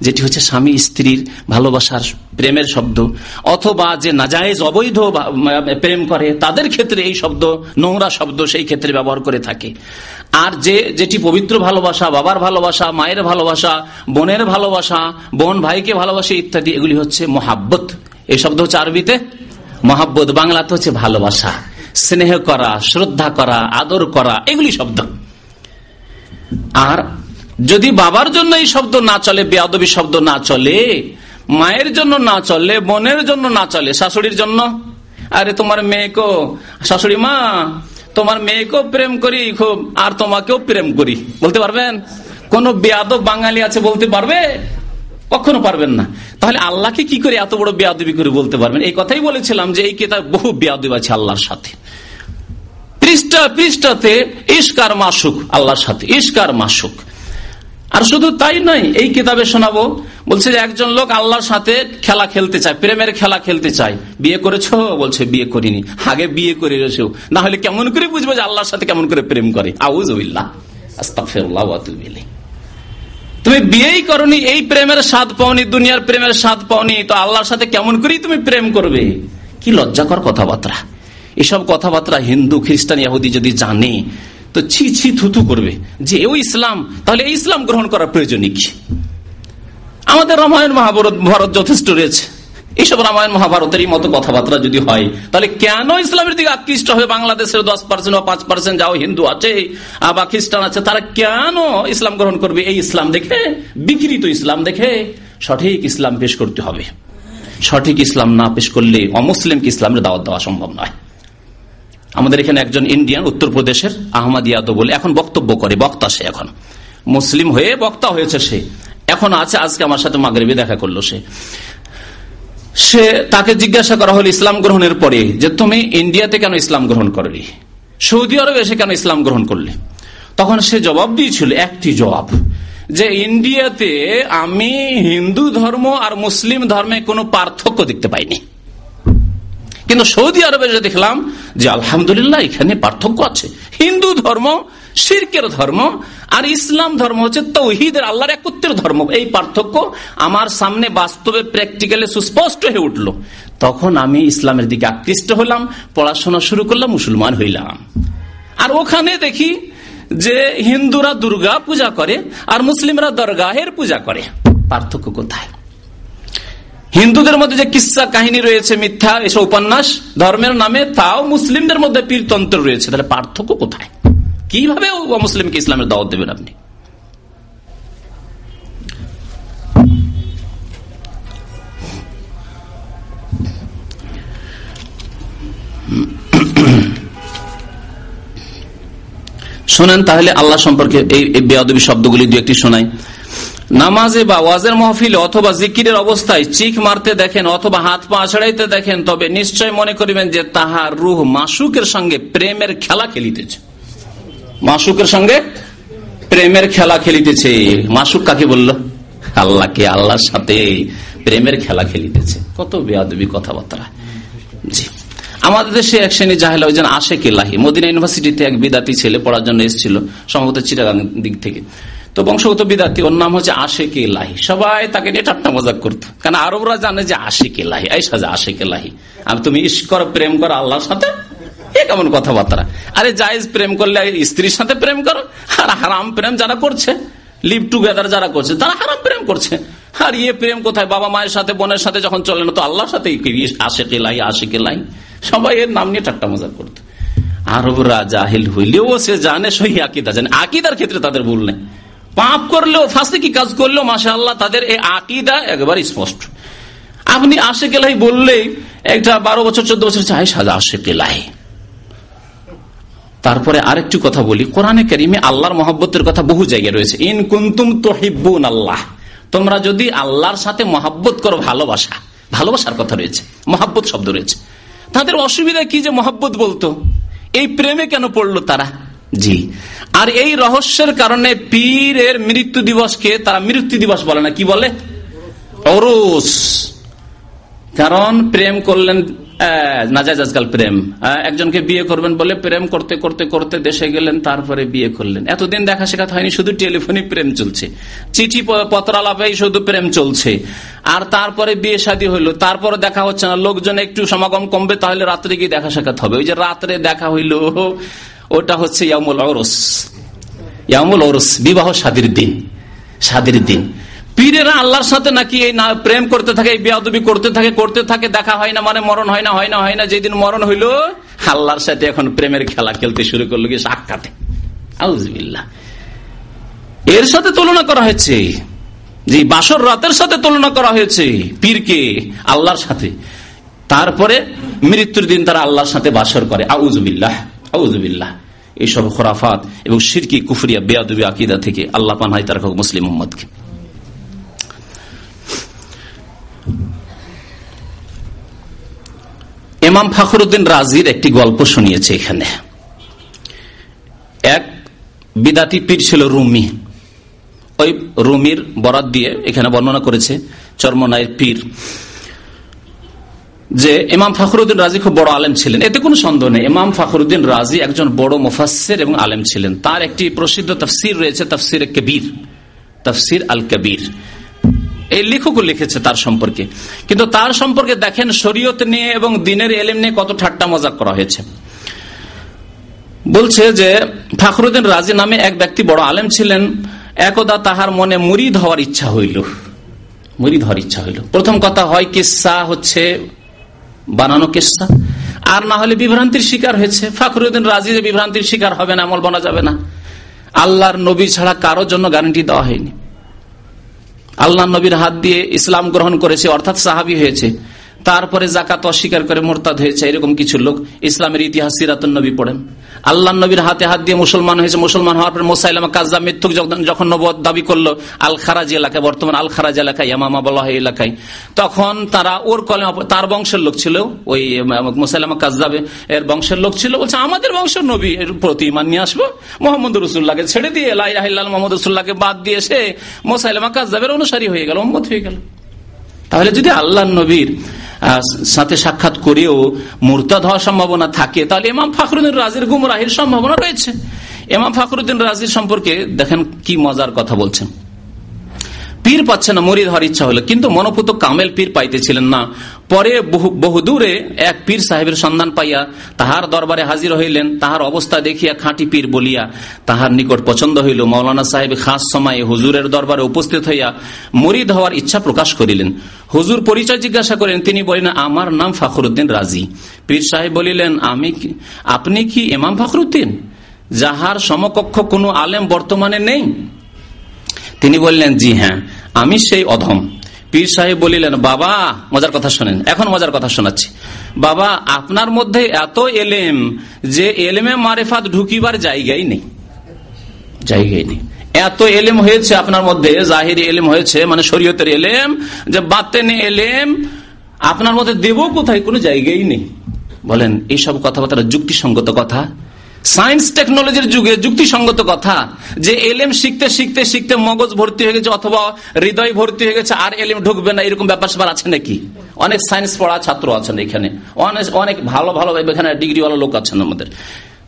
যেটি হচ্ছে স্বামী স্ত্রীর ভালোবাসার প্রেমের শব্দ। অথবা যে নাজায়েজ অবৈধ প্রেম করে, তাদের ক্ষেত্রে এই শব্দ, নোংরা শব্দ সেই ক্ষেত্রে ব্যবহার করে থাকে। আর যে, যেটি পবিত্র ভালোবাসা, বাবার ভালোবাসা, মায়ের ভালোবাসা, বোনের ভালোবাসা, বোন ভাইকে ভালোবাসে ইত্যাদি, এগুলি হচ্ছে মহাব্বত। এই শব্দ হচ্ছে আরবিতে মহাব্বত, বাংলাতে হচ্ছে ভালোবাসা। স্নেহ করা, শ্রদ্ধা করা, আদর করা, এগুলি শব্দ। আর যদি বাবার জন্য এই শব্দ না চলে, বেয়াদবি শব্দ না চলে, মায়ের জন্য না চলে, বোনের জন্য না চলে, শাশুড়ির জন্য, আরে তোমার মেয়েকেও শাশুড়ি মা, তোমার মেয়েকেও প্রেম করি, খুব, আর তোমাকেও প্রেম করি, বলতে পারবেন? কোন বেয়াদব বাঙালি আছে বলতে পারবে? কখনো পারবেন না। তাহলে আল্লাহকে কি করে এত বড় বেয়াদবি করে বলতে পারবেন? এই কথাই বলেছিলাম যে এই কেতাব বহু বেয়াদব আছে আল্লাহর সাথে। পৃষ্ঠা পৃষ্ঠাতে ইস্কার মাসুক, আল্লাহর সাথে। ইস্কার মাসুক। আর শুধু তাই নয় এই কিতাবে শোনাবো, বলছে যে একজন লোক আল্লাহর সাথে খেলা খেলতে চায়, প্রেমের খেলা খেলতে চায়। বিয়ে করেছ? বলছে, বিয়ে করিনি। আগে বিয়ে করে রেছেও না হলে কেমন করে বুঝব যে আল্লাহর সাথে কেমন করে প্রেম করে? আউজবিল্লাহ তুমি বিয়েই করনি, এই প্রেমের স্বাদ পাওনি, দুনিয়ার প্রেমের স্বাদ পাওনি, তো আল্লাহর সাথে কেমন করেই তুমি প্রেম করবে? কি লজ্জাকর কথাবার্তা। এসব কথাবার্তা হিন্দু, খ্রিস্টান, ইহুদি যদি জানে, তো ছি ছি থুথু করবে যে এও ইসলাম, তাহলে এই ইসলাম গ্রহণ করার প্রয়োজন কি? আমাদের রামায়ণ মহাভারত, ভারত যথেষ্ট রয়েছে। এইসব রামায়ণ মহাভারতের মতো কথাবার্তা যদি হয়, তাহলে কেন ইসলামের দিকে আকৃষ্ট হবে? বাংলাদেশের দশ পার্সেন্ট বা পাঁচ পার্সেন্ট যাও হিন্দু আছে বা খ্রিস্টান আছে, তারা কেন ইসলাম গ্রহণ করবে? এই ইসলাম দেখে, বিকৃত ইসলাম দেখে সঠিক ইসলাম পেশ করতে হবে। সঠিক ইসলাম না পেশ করলে অমুসলিমকে ইসলামের দাওয়াত দেওয়া সম্ভব নয়। আমাদের এখানে একজন ইন্ডিয়ান, উত্তরপ্রদেশের আহমদ ইয়াদব বলে, এখন বক্তব্য করে, বক্তা সে এখন। মুসলিম হয়ে বক্তা হয়েছে সে। এখন আছে, আজকে আমার সাথে মাগরীবে দেখা করল সে। সে, তাকে জিজ্ঞাসা করা হলো ইসলাম গ্রহণের পরে যে, তুমি ইন্ডিয়াতে কেন ইসলাম গ্রহণ করলি? সৌদি আরবে এসে কেন ইসলাম গ্রহণ করলে? তখন সে জবাব দিয়েছিল, একটি জবাব, যে, ইন্ডিয়াতে আমি হিন্দু ধর্ম আর মুসলিম ধর্মে কোনো পার্থক্য দেখতে পাইনি। কিন্তু সৌদি আরবে যে দেখলাম যে আলহামদুলিল্লাহ এখানে পার্থক্য আছে। হিন্দু ধর্ম, শির্কের ধর্ম, আর ইসলাম ধর্ম হচ্ছে তৌহিদের, আল্লাহর একত্রের ধর্ম। এই পার্থক্য আমার সামনে বাস্তবে প্র্যাকটিক্যালি সুস্পষ্ট হয়ে উঠল। তখন আমি ইসলামের দিকে আকৃষ্ট হলাম, পড়াশোনা শুরু করলাম, মুসলমান হইলাম। আর ওখানে দেখি যে হিন্দুরা দুর্গা পূজা করে আর মুসলিমরা দরগাহের পূজা করে। পার্থক্য কোথায়? হিন্দুদের মধ্যে যে কিসা কাহিনী রয়েছে মিথ্যা, এসব উপন্যাস, ধর্মের নামে, তাও মুসলিমদের মধ্যে পীরতন্ত্র রয়েছে। তাহলে পার্থক্য কোথায়? কীভাবে মুসলিমকে ইসলামের দাওয়াত দেবেন আপনি? শোনেন, তাহলে আল্লাহ সম্পর্কে এই বেয়াদবী শব্দগুলি দু একটি শোনাই। নামাজে বা ওয়াজের মহফিলে অথবা জিকিরের অবস্থায় চিখ মারতে দেখেন অথবা হাত পা আছড়াইতে দেখেন, তবে নিশ্চয় মনে করিবেন যে তাহার রুহ মাসুকের সঙ্গে প্রেমের খেলা খেলিতেছে। মাসুকের সঙ্গে প্রেমের খেলা খেলিতেছে। মাসুক কাকে বলল? আল্লাহকে, আল্লাহর সাথে প্রেমের খেলা খেলিতেছে। কত বেয়াদবি কথাবার্তা। জি। আমাদের দেশে এক শ্রেণি জাহেলা ওই যেন আশেক লাহি মদিনা ইউনিভার্সিটিতে এক বিদাতি ছেলে পড়ার জন্য এসেছিল, সম্ভবত চিরাগাং দিক থেকে। তো বংশগত বিদাতি, ওর নাম হচ্ছে আশেক লাহি সবাই তাকে নিয়ে ঠাট্টা মজাক করতো। কারণ আরবরা জানে যে আশেক লাহি এই সাজা, আশেক লাহি আমি তুমি ঈশ্বর প্রেম করো আল্লাহর সাথে? এ কেমন কথাবার্তা? আরে জায়েজ প্রেম করলে স্ত্রীর সাথে প্রেম করো? আর হারাম প্রেম যারা করছে লিভ টুগেদার যারা করছে, তারা হারাম প্রেম করছে। আর ইয়ে প্রেম কোথায়? বাবা মায়ের সাথে, বোনের সাথে যখন চলে না, তো আল্লাহর সাথে আসে কেলাই আসে কেলাই সবাই এর নাম নিয়ে ঠাট্টা মজা করতো। আরবরা জাহিল হইলেও সে জানে, সহি আকিদা জানে। আকিদার ক্ষেত্রে তাদের ভুল নেই। পাপ করলেও ফাঁসে কি কাজ করলেও মাসা আল্লাহ তাদের এই আকিদা একবার স্পষ্ট। আপনি আসে কেলাই বললেই, একটা বারো বছর, চোদ্দ বছর চাই সাজা আসে কেলাই তারপরে আরেকটি কথা বলি, কোরআনে কারিমে আল্লাহর মহব্বতের কথা বহু জায়গায় রয়েছে। ইন কুন্তুম তোহিবুন আল্লাহ। তোমরা যদি আল্লাহর সাথে মহাব্বত করো, ভালোবাসা, ভালোবাসার কথা রয়েছে, মহাব্বত শব্দ রয়েছে। তাদের অসুবিধা কি যে মহাব্বত বলতো? এই প্রেমে কেন পড়ল তারা? জি। আর এই রহস্যের কারণে পীরের মৃত্যু দিবসকে তারা মৃত্যু দিবস বলে না, কি বলে? অরুস কারণ প্রেম করলেন নাজাজ আজকাল প্রেম। একজনকে বিয়ে করবেন বলে প্রেম করতে করতে করতে দেশে গেলেন, তারপরে বিয়ে করলেন। এতদিন দেখা শেখাতে হয়নি, শুধু টেলিফোনে প্রেম চলছে। চিঠি পত্রালাপেই শুধু প্রেম চলছে। আর তারপরে বিয়ে শাদী হইল, তারপরে দেখা হচ্ছে না, লোকজন একটু সমাগম কমবে, তাহলে রাত্রে গিয়ে দেখা সাক্ষাৎ হবে। ওই যে রাত্রে দেখা হইল ওটা হচ্ছে ইয়ামুল অরস ইয়ামুল অরস বিবাহ শাদীর দিন। শাদীর দিন। পীরেরা আল্লাহর সাথে নাকি এই প্রেম করতে থাকে বেয়াদবি করতে থাকে করতে থাকে, দেখা হয় না মানে মরণ হয় না হয় না হয় না, যেদিন মরণ হইল, আল্লাহর সাথে এখন প্রেমের খেলা খেলতে শুরু করল কি সাক্ষাতে। এর সাথে তুলনা করা হয়েছে। যে বাসর রাতের সাথে তুলনা করা হয়েছে পীরকে আল্লাহর সাথে। তারপরে মৃত্যুর দিন তারা আল্লাহর সাথে বাসর করে। আউজবিল্লাহ আউজবিল্লাহ এইসব খরাফাত এবং সিরকি কুফরিয়া, বেয়াদবি আকিদা থেকে আল্লাহ পানহাই তার মুসলিম মোহাম্মদকে এমাম ফখরুদ্দিন রাজির একটি গল্প শুনিয়েছে এখানে। এক বিদাতি পীর ছিল রুমি। ওই রুমির বরাত দিয়ে এখানে বর্ণনা করেছে, চর্মনায়ের পীর। যে ইমাম ফখরুদ্দিন রাজি খুব বড় আলেম ছিলেন। এতে কোনো সন্দেহ নেই। ইমাম ফখরুদ্দিন রাজি একজন বড় মুফাসের এবং আলেম ছিলেন। তার একটি প্রসিদ্ধ তফসির রয়েছে তফসির কবির। তফসির আল কবির এই লেখকও লিখেছে তার সম্পর্কে। কিন্তু তার সম্পর্কে দেখেন, শরীয়ত নিয়ে এবং দিনের এলেম নিয়ে কত ঠাট্টা মজাক করা হয়েছে। বলছে যে, ফাখরুদ্দিন রাজি নামে এক ব্যক্তি বড় আলেম ছিলেন। একদা তাহার মনে মুড়ি হওয়ার ইচ্ছা হইল। মুড়ি হওয়ার ইচ্ছা হইল। প্রথম কথা হয়, কিসা হচ্ছে বানানো কেসটা আর না হলে বিভ্রান্তির শিকার হয়েছে। ফাকরুদ্দিন রাজি যে বিভ্রান্তির শিকার হবে না, আমল বনা যাবে না। আল্লাহর নবী ছাড়া কারোর জন্য গ্যারান্টি দেওয়া হয়নি। আল্লাহ নবীর হাত দিয়ে ইসলাম গ্রহণ করেছে, অর্থাৎ সাহাবি হয়েছে। তারপরে জাকাত অস্বীকার করে মোরতাদ হয়েছে, এরকম কিছু লোক ইসলামের ইতিহাস সিরাতুল নবী পড়েন। আল্লাহ নবীর হাতে হাত দিয়ে মুসলমান হয়েছে, মুসলমান হওয়ার পর মোসাইলামা কাজা মৃত্যুক যখন নবদ দাবি করল আল খারাজ এলাকায়, বর্তমান আল খারাজ এলাকায়, ইয়ামামা বলা হয় এলাকায়, তখন তারা ওর কলেমা তার বংশের লোক ছিল, ওই মোসাইলামা কাজাবে এর বংশের লোক ছিল, বলছে, আমাদের বংশের নবী, এর প্রতি ইমান নিয়ে আসব, মোহাম্মদ রসুল্লাহকে ছেড়ে দিয়ে লাইলাহ মোহাম্মদ রসুল্লাহকে বাদ দিয়ে সে মোসাইলামা কাজাবের অনুসারী হয়ে গেল মোহাম্মদ হয়ে গেল। তাহলে যদি আল্লাহ নবীর সাথে সাক্ষাৎ করেও মুরতাদ হওয়ার সম্ভাবনা থাকে, তাহলে ইমাম ফাখরুদ্দিন রাজির গুমরাহির সম্ভাবনা রয়েছে। এমাম ফাখরুদ্দিন রাজির সম্পর্কে দেখেন কি মজার কথা বলছেন। পীর পাচ্ছে না, মরিদ হওয়ার ইচ্ছা হলো, কিন্তু মনোপুত কামেল পীর পাইতেছিলেন না। পরে বহুদূরে এক পীর সাহেবের সন্ধান পাইয়া তাহার দরবারে হাজির হইলেন। তাহার অবস্থা দেখিয়া খাঁটি পীর বলিয়া তাহার নিকট পছন্দ হইল। মৌলানা সাহেব খাস সময়ে হুজুরের দরবারে উপস্থিত হইয়া মরিদ হওয়ার ইচ্ছা প্রকাশ করিলেন। হুজুর পরিচয় জিজ্ঞাসা করেন, তিনি বলিলেন আমার নাম ফখরুদ্দিন রাজি। পীর সাহেব বলিলেন, আমি আপনি কি এমাম ফখরুদ্দিন? যাহার সমকক্ষ কোনো আলেম বর্তমানে নেই? তিনি বললেন, জি হ্যাঁ আমি সেই অধম। পীর সাহেব বলিলেন, বাবা, মজার কথা শোনেন, এখন মজার কথা শোনাচ্ছি। বাবা, আপনার মধ্যে এত এলেম যে এলেমে মারেফাত ঢুকিবার জায়গাই নেই। জায়গাই নেই। এত এলেম হয়েছে আপনার মধ্যে, জাহির এলেম হয়েছে মানে শরীয়তের এলেম, যে বাতেন এলেম, আপনার মধ্যে দেব কোথায়? কোনো জায়গাই নেই। বলেন, এইসব কথাবার্তা যুক্তিসঙ্গত কথা সায়েন্স টেকনোলজির যুগে যুক্তিসঙ্গত কথা যে এলেম শিখতে শিখতে শিখতে মগজ ভর্তি হয়ে গেছে অথবা হৃদয় ভর্তি হয়ে গেছে, আর এলেম ঢুকবে না, এরকম ব্যাপার স্যাপার আছে নাকি? অনেক সায়েন্স পড়া ছাত্র আছেন এখানে। অনেক অনেক ভালো ভালো এখানে ডিগ্রিওয়ালা লোক আছেন আমাদের।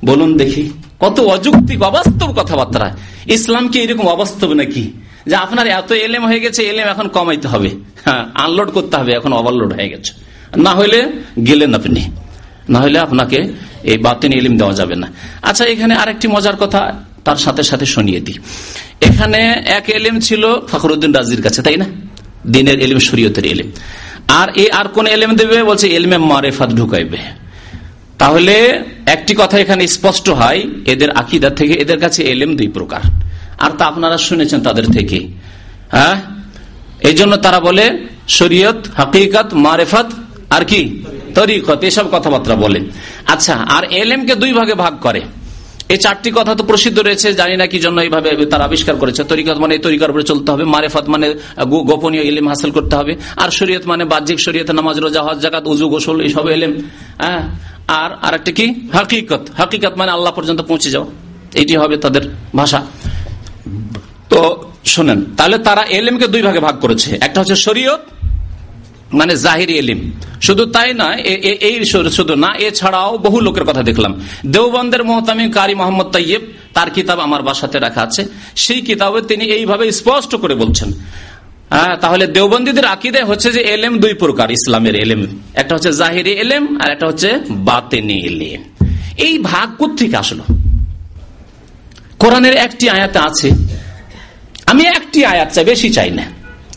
বলুন দেখি, কত অযুক্তিক, অবাস্তব কথাবার্তা। ইসলাম কি এরকম অবাস্তব নাকি? যে আপনার এত এলেম হয়ে গেছে এলেম এখন কমাইতে হবে। হ্যাঁ আনলোড করতে হবে, এখন ওভারলোড হয়ে গেছে। না হইলে গেলেন আপনি। না হলে আপনাকে এই বাতিন ইলিম দেওয়া যাবে না। আচ্ছা এখানে আরেকটি মজার কথা তার সাথে সাথে শুনিয়ে দিই। এখানে এক এলিম ছিল ফখরুদ্দিন রাজির কাছে, তাই না? দিনের এলিম শরীয়তের এলিম আর এ আর কোন এলিম দেবে? বলছে এলিমে মারেফাত ঢুকাইবে। তাহলে একটি কথা এখানে স্পষ্ট হয়, এদের আকিদার থেকে এদের কাছে এলেম দুই প্রকার। আর তা আপনারা শুনেছেন তাদের থেকে। হ্যাঁ? এই তারা বলে, শরীয়ত, হাকিকত, মারেফাত, আর কি? তরিকত, এসব কথাবার্তা বলে। আচ্ছা আর এলএম কে দুই ভাগে ভাগ করে। এই চারটি কথা তো প্রসিদ্ধ রয়েছে, জানি না কি জন্য এইভাবে তারা আবিষ্কার করেছে। তরিকত মানে তরিকার উপরে চলতে হবে, মারেফত মানে গোপনীয় এলেম হাসিল করতে হবে। আর শরীয়ত মানে বাহ্যিক শরীয়ত নামাজ, রোজা, হজ জাকাত উজু গোসল, এইসব এলেম। হ্যাঁ? আর আরেকটা কি? হাকিকত। হাকিকত মানে আল্লাহ পর্যন্ত পৌঁছে যাও। এটি হবে তাদের ভাষা। তো শোনেন, তাহলে তারা এলেমকে দুই ভাগে ভাগ করেছে। একটা হচ্ছে শরীয়ত মানে জাহির এলিম। শুধু তাই নয় এই শুধু না, এছাড়াও বহু লোকের কথা দেখলাম। দেওবন্দের মোহতামি কারি মোহাম্মদ তাইয়েব তার কিতাব আমার বাসাতে রাখা আছে। সেই কিতাবে তিনি এইভাবে স্পষ্ট করে বলছেন তাহলে দেওবন্দীদের আকিদে হচ্ছে যে এলেম দুই প্রকার, ইসলামের এলেম। একটা হচ্ছে জাহিরি এলেম, আর একটা হচ্ছে বাতেনি এলেম। এই ভাগ কোথেকে আসলো? কোরআনের একটি আয়াতে আছে। আমি একটি আয়াত চাই, বেশি চাই না।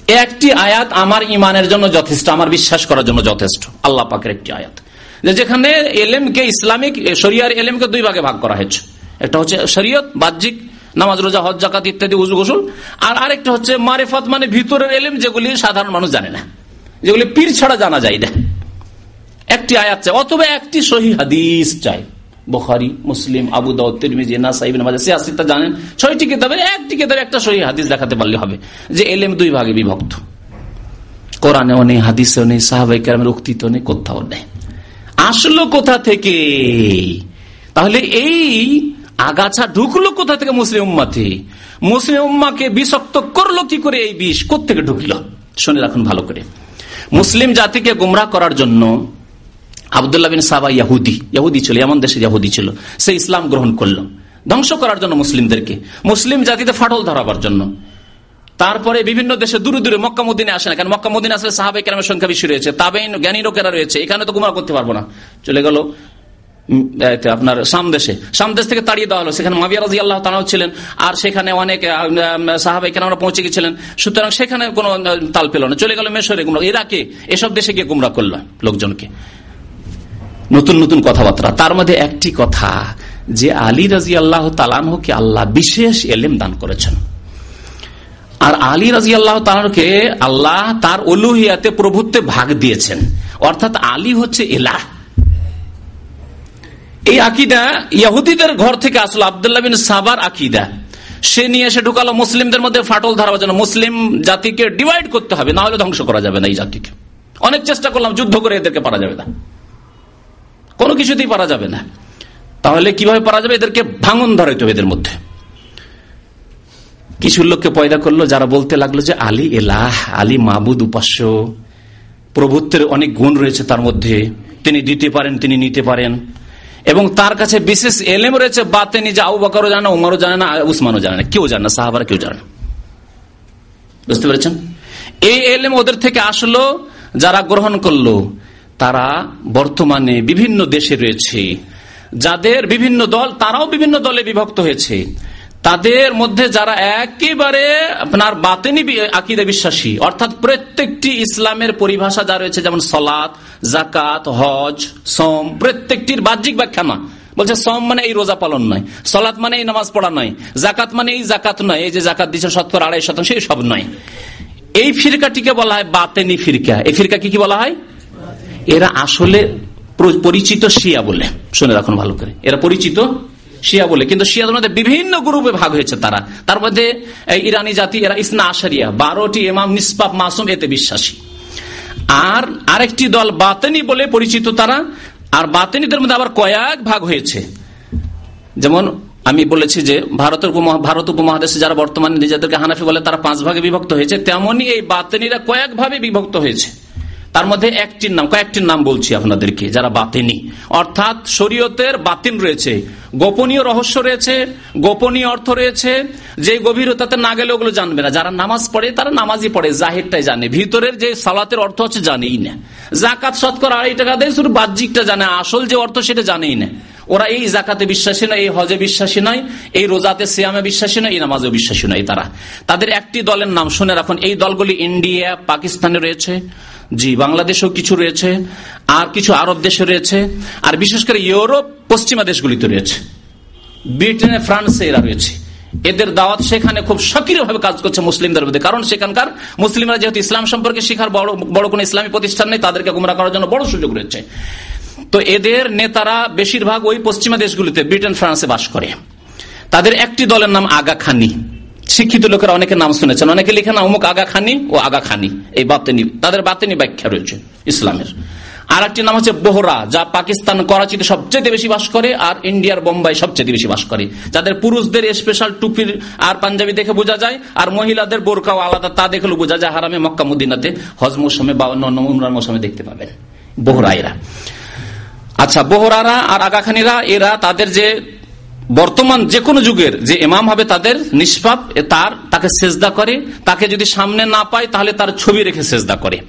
একটি আয়াত আমার ইমানের জন্য যথেষ্ট, আমার বিশ্বাস করার জন্য যথেষ্ট। আল্লাহ পাকের একটি আয়াত। যেখানে এলেমকে ইসলামিক শরিয়ার এলেমকে দুই ভাগে ভাগ করা হয়েছে। একটা হচ্ছে শরীয়ত, বাহ্যিক, নামাজ, রোজা, হজ জাকাত ইত্যাদি, উজু, গোসল। আর আরেকটা হচ্ছে মারেফত মানে ভিতরের এলেম যেগুলি সাধারণ মানুষ জানে না। যেগুলি পীর ছাড়া জানা যায় না। একটি আয়াত চাই, অথবা একটি সহি হাদিস চাই। বখারি, মুসলিম, আবু দাউদ্দিরমিজি জানেন। ছয়টি কিতাবে একটি কিতাবে একটা সহি হাদিস দেখাতে পারলে হবে, যে এলেম দুই ভাগে বিভক্ত। কোরআনেও নেই, হাদিসেও নেই, সাহাবাই কেরামের উক্তিতেও নেই, কোথাও নেই। আসলো কোথা থেকে? তাহলে এই আগাছা ঢুকলো কোথা থেকে মুসলিম উম্মাতে? মুসলিম উম্মাকে বিষক্ত করল কি করে এই বিষ? কোথেকে ঢুকলো? শুনে রাখুন ভালো করে। মুসলিম জাতিকে গুমরা করার জন্য আবদুল্লাহ বিন সাবা ইয়াহুদি। ইয়াহুদি ছিল, এমন দেশে ইয়াহুদি ছিল। সে ইসলাম গ্রহণ করল। ধ্বংস করার জন্য মুসলিমদেরকে। মুসলিম জাতিতে ফাটল ধরাবার জন্য। তারপরে বিভিন্ন দেশে দূরে দূরে মক্কামুদ্দিনে আসে না কারণ মক্কামুদ্দিন আসলে সাহাবাই কেরামের সংখ্যা বেশি রয়েছে। তাবেইন জ্ঞানী লোকেরা রয়েছে। এখানে তো গুমার করতে পারব না। চলে গেল আপনার সামদেশে সামদেশ থেকে তাড়িয়ে দেওয়া হলো। সেখানে মাবিয়া রাজি আল্লাহ তালাও ছিলেন। আর সেখানে অনেক সাহাবাই কেন পৌঁছে গেছিলেন। সুতরাং সেখানে কোনো তাল পেল না। চলে গেল মেশরে গুমরা ইরাকে এসব দেশে গিয়ে গুমরা করল লোকজনকে। নতুন নতুন কথাবার্তা। তার মধ্যে একটি কথা যে আলী রাজি আল্লাহ তালানহকে আল্লাহ বিশেষ এলেম দান করেছেন। আর আলী রাজি আল্লাহ তালকে আল্লাহ তার অলুহিয়াতে প্রভুত্বে ভাগ দিয়েছেন। অর্থাৎ আলী হচ্ছে এলাহ। এই আকিদা ইয়াহুদিদের ঘর থেকে আসলো, আবদুল্লাহ বিন সাবার আকিদা। সে নিয়ে এসে ঢুকালো মুসলিমদের মধ্যে ফাটল ধরাবার জন্য। মুসলিম জাতিকে ডিভাইড করতে হবে, না হলে ধ্বংস করা যাবে না এই জাতিকে। অনেক চেষ্টা করলাম, যুদ্ধ করে এদেরকে পারা যাবে না। কোনো কিছুতেই পারা যাবে না। তাহলে কীভাবে পারা যাবে? এদেরকে ভাঙন ধরাইতে হবে এদের মধ্যে। কিছু লোককে পয়দা করল, যারা বলতে লাগল যে, আলী এলাহ, আলী মাবুদ উপাস্য। প্রভুত্বের অনেক গুণ রয়েছে তার মধ্যে। তিনি দিতে পারেন, তিনি নিতে পারেন। এবং তার কাছে বিশেষ এলেম রয়েছে বাতেনি যে আউ বাকারও জানে না, উমারও জানে না উসমানও জানে না। কেউ জানে না, সাহাবারা কেউ জানে না। বুঝতে পেরেছেন? এই এলেম ওদের থেকে আসলো, যারা গ্রহণ করল। তারা বর্তমানে বিভিন্ন দেশে রয়েছে। যাদের বিভিন্ন দল, তারাও বিভিন্ন দলে বিভক্ত হয়েছে। তাদের মধ্যে যারা একেবারে আপনার বাতেনি আকিদে বিশ্বাসী, অর্থাৎ প্রত্যেকটি ইসলামের পরিভাষা যা রয়েছে, যেমন সলাৎ জাকাত হজ, সোম, প্রত্যেকটির বাহ্যিক ব্যাখ্যা না। বলছে সম মানে এই রোজা পালন নয়, সলাৎ মানে এই নামাজ পড়া নয় জাকাত মানে এই জাকাত নয়, এই যে জাকাত দিচ্ছে শতকর আড়াই শতাংশ, এই সব নয়। এই ফিরকাটিকে বলা হয় বাতেনি ফিরকা। এই ফিরকা কি কি বলা হয়? এরা আসলে পরিচিত শিয়া বলে। শুনে রাখুন ভালো করে। এরা পরিচিত শিয়া বলে। কিন্তু শিয়াদের মধ্যে বিভিন্ন গ্রুপে ভাগ হয়েছে তারা। তার মধ্যে ইরানি জাতি, এরা ইসনা আশারিয়া। বারোটি এমাম নিষ্পাপ মাসুম, এতে বিশ্বাসী। আর আরেকটি দল বাতেনি বলে পরিচিত তারা। আর বাতেনিদের মধ্যে আবার কয়েক ভাগ হয়েছে। যেমন আমি বলেছি যে ভারতের ভারত উপমহাদেশে যারা বর্তমানে নিজেদেরকে হানাফি বলে তারা পাঁচ ভাগে বিভক্ত হয়েছে, তেমনি এই বাতেনিরা কয়েক ভাবে বিভক্ত হয়েছে। তার মধ্যে একটির নাম, কয়েকটির নাম বলছি আপনাদেরকে, যারা বাতিনি। অর্থাৎ শরীয়তের বাতিন রয়েছে, গোপনীয় রহস্য রয়েছে, গোপনীয় অর্থ রয়েছে যে গভীরতাতে না গেলে ওগুলো জানবে না। যারা নামাজ পড়ে, তারা নামাজই পড়ে, জাহিরটাই জানে। ভিতরের যে সালাতের অর্থ হচ্ছে জানেই না। জাকাত, শতকর আড়াই টাকা দেয় শুধু বাহ্যিকটা জানে, আসল যে অর্থ সেটা জানেই না। ওরা এই জাকাতে বিশ্বাসী নয়, এই হজে বিশ্বাসী নয়, এই রোজাতে সিয়ামে বিশ্বাসী নয়, এই নামাজে বিশ্বাসী নয় তারা। তাদের একটি দলের নাম শুনে রাখুন। এই দলগুলি ইন্ডিয়া, পাকিস্তানে রয়েছে। জি, বাংলাদেশেও কিছু রয়েছে, আর কিছু আরব দেশে রয়েছে, আর বিশেষ করে ইউরোপ, পশ্চিমা দেশগুলিতে রয়েছে। ব্রিটেনে, ফ্রান্সে এরা রয়েছে। এদের দাওয়াত সেখানে খুব সক্রিয়ভাবে কাজ করছে মুসলিমদের মধ্যে। কারণ সেখানকার মুসলিমরা যেহেতু ইসলাম সম্পর্কে শিখার বড় বড় কোন ইসলামী প্রতিষ্ঠান নেই, তাদেরকে গুমরা করার জন্য বড় সুযোগ রয়েছে। তো এদের নেতারা বেশিরভাগ ওই পশ্চিমা দেশগুলিতে, ব্রিটেন, ফ্রান্সে বাস করে। তাদের একটি দলের নাম আগা খানি। শিক্ষিত লোকেরা অনেকে নাম শুনেছেন। অনেকে লিখে না অমুক আগা খানি ও আগা খানি। এই বাতেনি তাদের বাতেনি ব্যাখ্যা রয়েছে ইসলামের। আর একটি নাম হচ্ছে বোহরা, যা পাকিস্তান, করাচিতে সবচেয়ে বেশি বাস করে আর ইন্ডিয়ার বোম্বাই সবচেয়ে বেশি বাস করে। যাদের পুরুষদের স্পেশাল টুপির আর পাঞ্জাবি দেখে বোঝা যায় আর মহিলাদের বোরকাও আলাদা, তা দেখলে বোঝা যায় হারামে মক্কা, মুদিনাতে হজ মৌসুমে বা অন্য উমরার মৌসুমে দেখতে পাবেন বোহরা এরা আচ্ছা বোহরারা আর আগাখানিরা এরা তাদের যে বর্তমান যে কোনো যুগের যে ইমাম হবে তাদের নিষ্পাপ তার, তাকে সেজদা করে, তাকে যদি সামনে না পায় তাহলে তার ছবি রেখে সেজদা করে।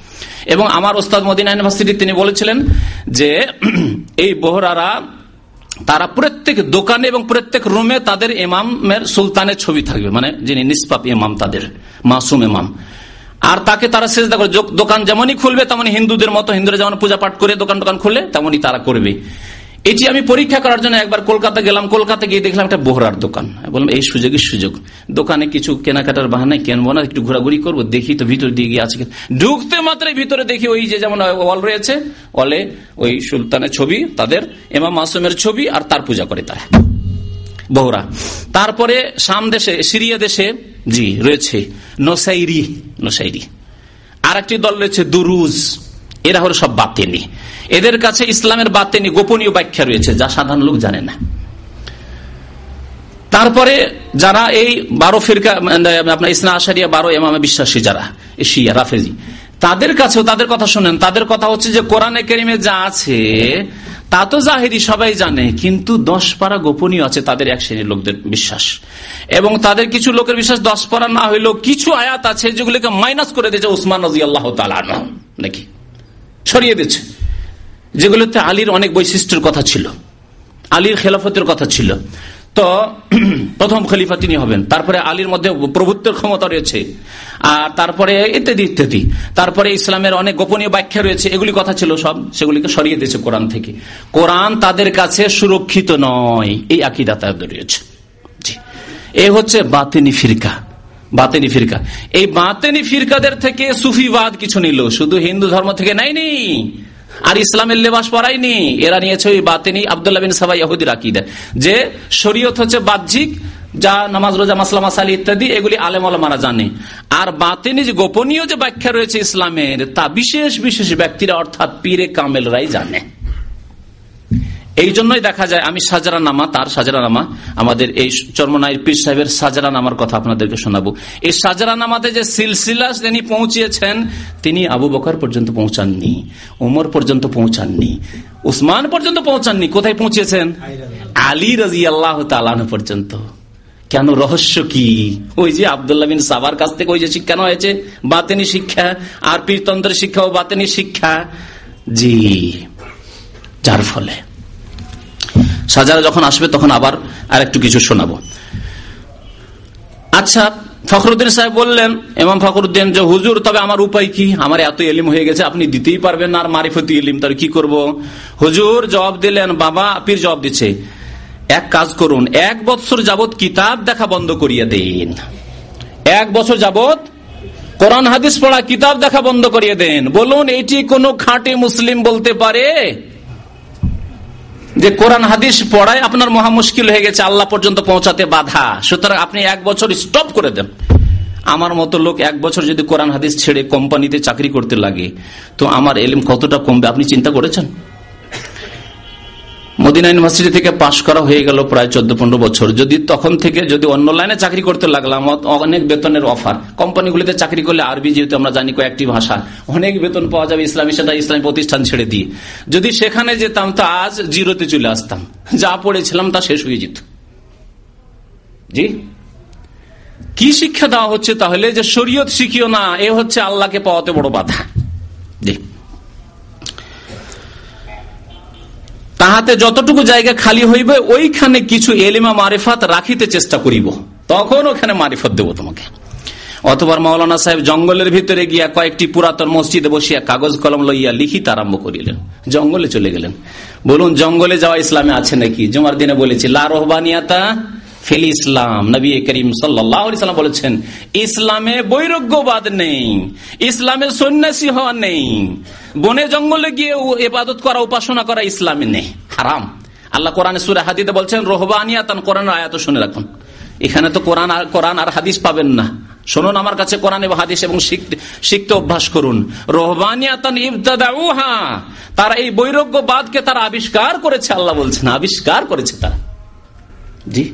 এবং আমার ওস্তাদ মদিনা ইউনিভার্সিটি তিনি বলেছিলেন যে [clears throat] এই বহরারা, তারা প্রত্যেক দোকানে এবং প্রত্যেক রুমে তাদের এমামের সুলতানের ছবি থাকবে মানে যিনি নিষ্পাপ এমাম তাদের, মাসুম এমাম আর তাকে তারা সেজদা করে দোকান যেমনই খুলবে তেমন হিন্দুদের মতো, হিন্দুরা যেমন পূজা পাঠ করে দোকান টোকান খুলে তেমনই তারা করবে এটি আমি পরীক্ষা করার জন্য একবার কলকাতা গেলাম, কলকাতা গিয়ে দেখলাম একটা বোহরার দোকান। বললাম, এই সুযোগের সুযোগ। দোকানে কিছু কেনাকাটার বাহানায় কেনবো না, একটু ঘোরাঘুরি করব, দেখি তো ভিতর দিয়ে গিয়ে আছে ঢুকতে মাত্র ভিতরে দেখি ওই যে যেমন ওয়াল রয়েছে, ওয়ালে ওই সুলতানের ছবি, তাদের এমাম মাসুমের ছবি আর তার পূজা করে তারা। বহুরা তারপরে সাম দেশে, সিরিয়া দেশে, জি, রয়েছে নসাইরি নসাইরি। আর একটি দল রয়েছে দুরুজ। এরা হলো সব বাতেনি। এদের কাছে ইসলামের বাতেনি গোপনীয় ব্যাখ্যা রয়েছে, যা সাধারণ লোক জানে না। তারপরে যারা এই বারো ফিরকা আপনার ইসলাম আশারিয়া বারো এমামে বিশ্বাসী যারা শিয়া, রাফেজি, তাদের কাছেও তাদের কথা শোনেন, তাদের কথা হচ্ছে যে কোরআনে কেরিমে যা আছে, তা তো জাহেরি সবাই জানে, কিন্তু দশ পারা গোপনীয় আছে তাদের এক শ্রেণির লোকদের বিশ্বাস। এবং তাদের কিছু লোকের বিশ্বাস দশ পারা না হইলেও কিছু আয়াত আছে যেগুলিকে মাইনাস করে দিয়েছে উসমান রাজি আল্লাহ নাকি? ছড়িয়ে দিচ্ছে যেগুলোতে আলীর অনেক বৈশিষ্ট্যের কথা ছিল। আলীর খেলাফতের কথা ছিল। তো [clears throat] প্রথম খলিফা তিনি হবেন। তারপরে আলীর মধ্যে প্রভুত্বের ক্ষমতা রয়েছে। আর তারপরে ইত্যাদি ইত্যাদি। তারপরে ইসলামের অনেক গোপনীয় ব্যাখ্যা রয়েছে। এগুলি কথা ছিল সব। সেগুলিকে সরিয়ে দিয়েছে কোরআন থেকে। কোরআন তাদের কাছে সুরক্ষিত নয়। এই আকিদা তাদের রয়েছে। এ হচ্ছে বাতিনি ফিরকা। বাতেনি ফিরকা। এই বাতেনি ফিরকাদের থেকে সুফিবাদ কিছু নিল। শুধু হিন্দু ধর্ম থেকে নেয়নি। আর ইসলামের লেবাস পরাইনি এরা নিয়েছে ওই বাতেনি আবদুল্লাহ বিন সাবাই ইহুদির আকিদা। যে শরীয়ত হচ্ছে বাহ্যিক, যা নামাজ, রোজা মাসলাম আসালি ইত্যাদি, এগুলি আলেম আলমারা জানে। আর বাতেনি যে গোপনীয় যে ব্যাখ্যা রয়েছে ইসলামের, তা বিশেষ বিশেষ ব্যক্তিরা অর্থাৎ পীরে কামেলরাই জানে। এই জন্যই দেখা যায় আমি সাজারা নামা, তার সাজারা নামা, আমাদের এই চর্মনাইর পীর সাহেবের সাজারা নামার কথা আপনাদেরকে শোনাবো। এই সাজারা নামাতে যে সিলসিলা তিনি পৌঁছিয়েছেন, তিনি আবু বকর পর্যন্ত পৌঁছাননি, উমর পর্যন্ত পৌঁছাননি, উসমান পর্যন্ত পৌঁছাননি। কোথায় পৌঁছেছেন আলী রাজি আল্লাহ তালান পর্যন্ত। কেন রহস্য কি? ওই যে আবদুল্লাহ বিন সাবার কাছ থেকে ওই যে শিক্ষা হয়েছে, বাতেনি শিক্ষা, আর পীরতন্ত্রের শিক্ষা ও বাতেনি শিক্ষা। জি, যার ফলে। সাজারা যখন আসবে, তখন আবার আর একটু কিছু শোনাবো। আচ্ছা ফখরুদ্দিন সাহেব বললেন এমাম ফখরুদ্দিন যে, হুজুর, তবে আমার উপায় কি? আমার এত এলিম হয়ে গেছে, আপনি দিতেই পারবেন না, আর মারিফতি এলিম, তাহলে কি করব? হুজুর, জবাব দিলেন, বাবা, পীর জবাব দিচ্ছে, এক কাজ করুন, এক বছর যাবত কিতাব দেখা বন্ধ করিয়ে দিন। এক বছর যাবত কোরআন, হাদিস পড়া, কিতাব দেখা বন্ধ করিয়ে দেন। বলুন, এটি কোন খাঁটি মুসলিম বলতে পারে? যে কোরআন হাদিস পড়ায় আপনার মহা মুশকিল হয়ে গেছে, আল্লাহ পর্যন্ত পৌঁছাতে বাধা। সুতরাং আপনি এক বছর স্টপ করে দেন। আমার মতো লোক এক বছর যদি কোরআন হাদিস ছেড়ে কোম্পানিতে চাকরি করতে লাগে, তো আমার এলিম কতটা কমবে, আপনি চিন্তা করেছেন? মদিনা ইউনিভার্সিটি থেকে পাশ করা হয়ে গেল প্রায় চোদ্দ পনেরো বছর। যদি তখন থেকে যদি অন্য লাইনে চাকরি করতে লাগলাম, অনেক বেতনের অফার। কোম্পানিগুলিতে চাকরি করলে আরবি যেহেতু আমরা জানি কয়েকটি ভাষা অনেক বেতন পাওয়া যাবে ইসলামী সেটা ইসলামী প্রতিষ্ঠান ছেড়ে দিয়ে। যদি সেখানে যেতাম, তো আজ জিরোতে চলে আসতাম। যা পড়েছিলাম, তা শেষ হয়ে যেত। জি? কি শিক্ষা দেওয়া হচ্ছে তাহলে? যে শরীয়ত শিখিও না, এ হচ্ছে আল্লাহকে পাওয়াতে বড় বাধা। জি। তাহাতে যতটুকু জায়গা খালি হইবে, ওইখানে কিছু এলিমা মারিফাত রাখিতে চেষ্টা করিব। তখন ওখানে মারিফত দেব তোমাকে। অথবা মৌলানা সাহেব জঙ্গলের ভিতরে গিয়া কয়েকটি পুরাতন মসজিদে বসিয়া কাগজ কলম লইয়া লিখিতে আরম্ভ করিলেন। জঙ্গলে চলে গেলেন। বলুন, জঙ্গলে যাওয়া ইসলামে আছে নাকি? জমার দিনে বলেছি, লা রহবানিয়াতা ফেল ইসলাম, নবী করিম সাল্লাম বলেছেন, ইসলামে বৈরজ্ঞবাদ নেই, ইসলামে সন্ন্যাসী হওয়া নেই, বনে জঙ্গলে গিয়ে এবাদত করা, উপাসনা করা ইসলামে নেই, হারাম। আল্লাহ কোরআন সুরে হাদিতে বলছেন, রোহবানিয়াতান, কোরআন আয়াত শুনে রাখুন। এখানে তো কোরআন কোরআন আর হাদিস পাবেন না। শুনুন আমার কাছে কোরআন এবং হাদিস এবং শিখতে অভ্যাস করুন। রোহবানিয়াতান ইবদাউহা তারা এই বৈরজ্ঞবাদকে তারা আবিষ্কার করেছে, আল্লাহ বলছেন, আবিষ্কার করেছে তারা। জি।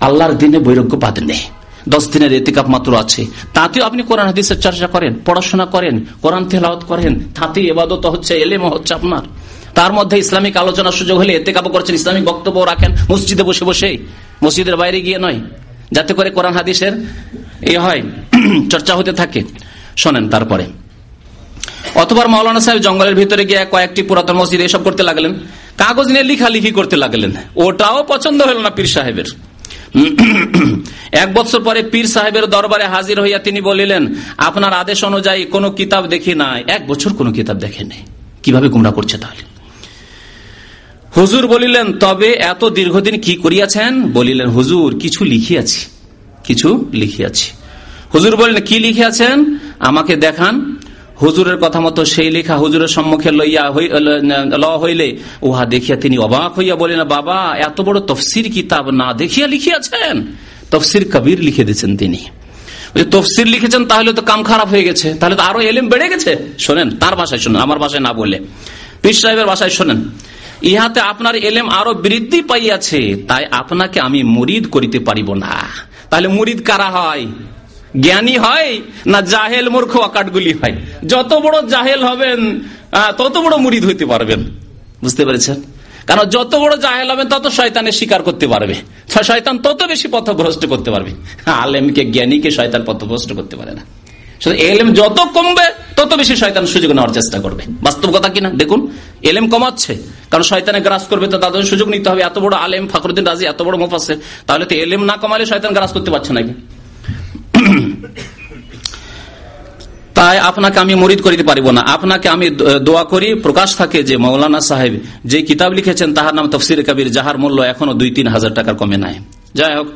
আল্লাহর দিনে বৈরাগ্যবাদ নেই। দশ দিনের এতিকাপ মাত্র আছে। তাতেও আপনি কোরআন হাদিসের চর্চা করেন, পড়াশোনা করেন, কোরআন তেলাওত করেন, তাতে এবাদত হচ্ছে, এলেম হচ্ছে আপনার। তার মধ্যে ইসলামিক আলোচনার সুযোগ হলে এতে কাপ করছেন, ইসলামিক বক্তব্য রাখেন, মসজিদে বসে বসে মসজিদের বাইরে গিয়ে নয়, যাতে করে কোরআন হাদিসের এ হয়, [clears throat] চর্চা হতে থাকে। শোনেন তারপরে। অথবা মৌলানা সাহেব জঙ্গলের ভিতরে গিয়ে কয়েকটি পুরাতন মসজিদ এসব করতে লাগলেন। কাগজ নিয়ে লিখালিখি করতে লাগলেন। ওটাও পছন্দ হলো না পীর সাহেবের। [coughs] এক বছর পরে পীর সাহেবের দরবারে হাজির হইয়া তিনি বলিলেন, আপনার আদেশ অনুযায়ী কোনো কিতাব দেখি নাই। এক বছর কোনো কিতাব দেখেনি কীভাবে গুমরা করছে তাহলে? হুজুর বলিলেন, তবে এত দীর্ঘদিন কি করিয়াছেন? বলিলেন, হুজুর, কিছু লিখিয়াছি। কিছু লিখিয়াছি। হুজুর বললেন, কি লিখিয়াছেন? আমাকে দেখান। হুজুরের কথা মতো সেই লেখা হুজুরের সম্মুখে লইয়া হইলে উহা দেখিয়া তিনি অবাক হইয়া বলেন বাবা, এত বড় তফসির কিতাব না দেখিয়া লিখিয়াছেন? তফসির কবির লিখে দিয়েছেন তিনি। তফসির লিখেছেন, তাহলে তো কাম খারাপ হয়ে গেছে। তাহলে তো আরও এলিম বেড়ে গেছে। শোনেন, তার ভাষায় শোনেন, আমার ভাষায় না বলে পীর সাহেবের ভাষায় শোনেন, ইহাতে আপনার এলেম আরও বৃদ্ধি পাইয়াছে, তাই আপনাকে আমি মুরিদ করিতে পারিব না। তাহলে মুরিদ কারা হয়? জ্ঞানী হয় না জাহেল মূর্খ অকাটগুলি হয়। যত বড় জাহেল হবেন তত বড় মুরিদ হইতে পারবেন। বুঝতে পেরেছেন? কারণ যত বড় জাহেল হবেন, তত শয়তানের স্বীকার করতে পারবে। শয়তান তত বেশি পথভ্রষ্ট করতে পারবে। আলেমকে, জ্ঞানীকে শয়তান পথভ্রষ্ট করতে পারে না। যত কমবে, তত বেশি শয়তান সুযোগ নেওয়ার চেষ্টা করবে। বাস্তব কথা কিনা দেখুন, এলেম কমাচ্ছে। কারণ শয়তানে গ্রাস করবে, তো তাদের সুযোগ নিতে হবে। এত বড় আলেম ফাকরুদ্দিন রাজি, এত বড় মোফাসের তাহলে তো এলেম না কমালে শয়তান গ্রাস করতে পারছে নাকি [clears throat] তাই আপনাকে আমি মরিদ করিতে পারিব না। আপনাকে আমি দোয়া করি, প্রকাশ থাকে যে মৌলানা সাহেব যে কিতাব লিখেছেন, তাহার নাম তফসির কবির যাহার মূল্য এখনও দুই তিন হাজার টাকার কমে নাই। যাই হোক,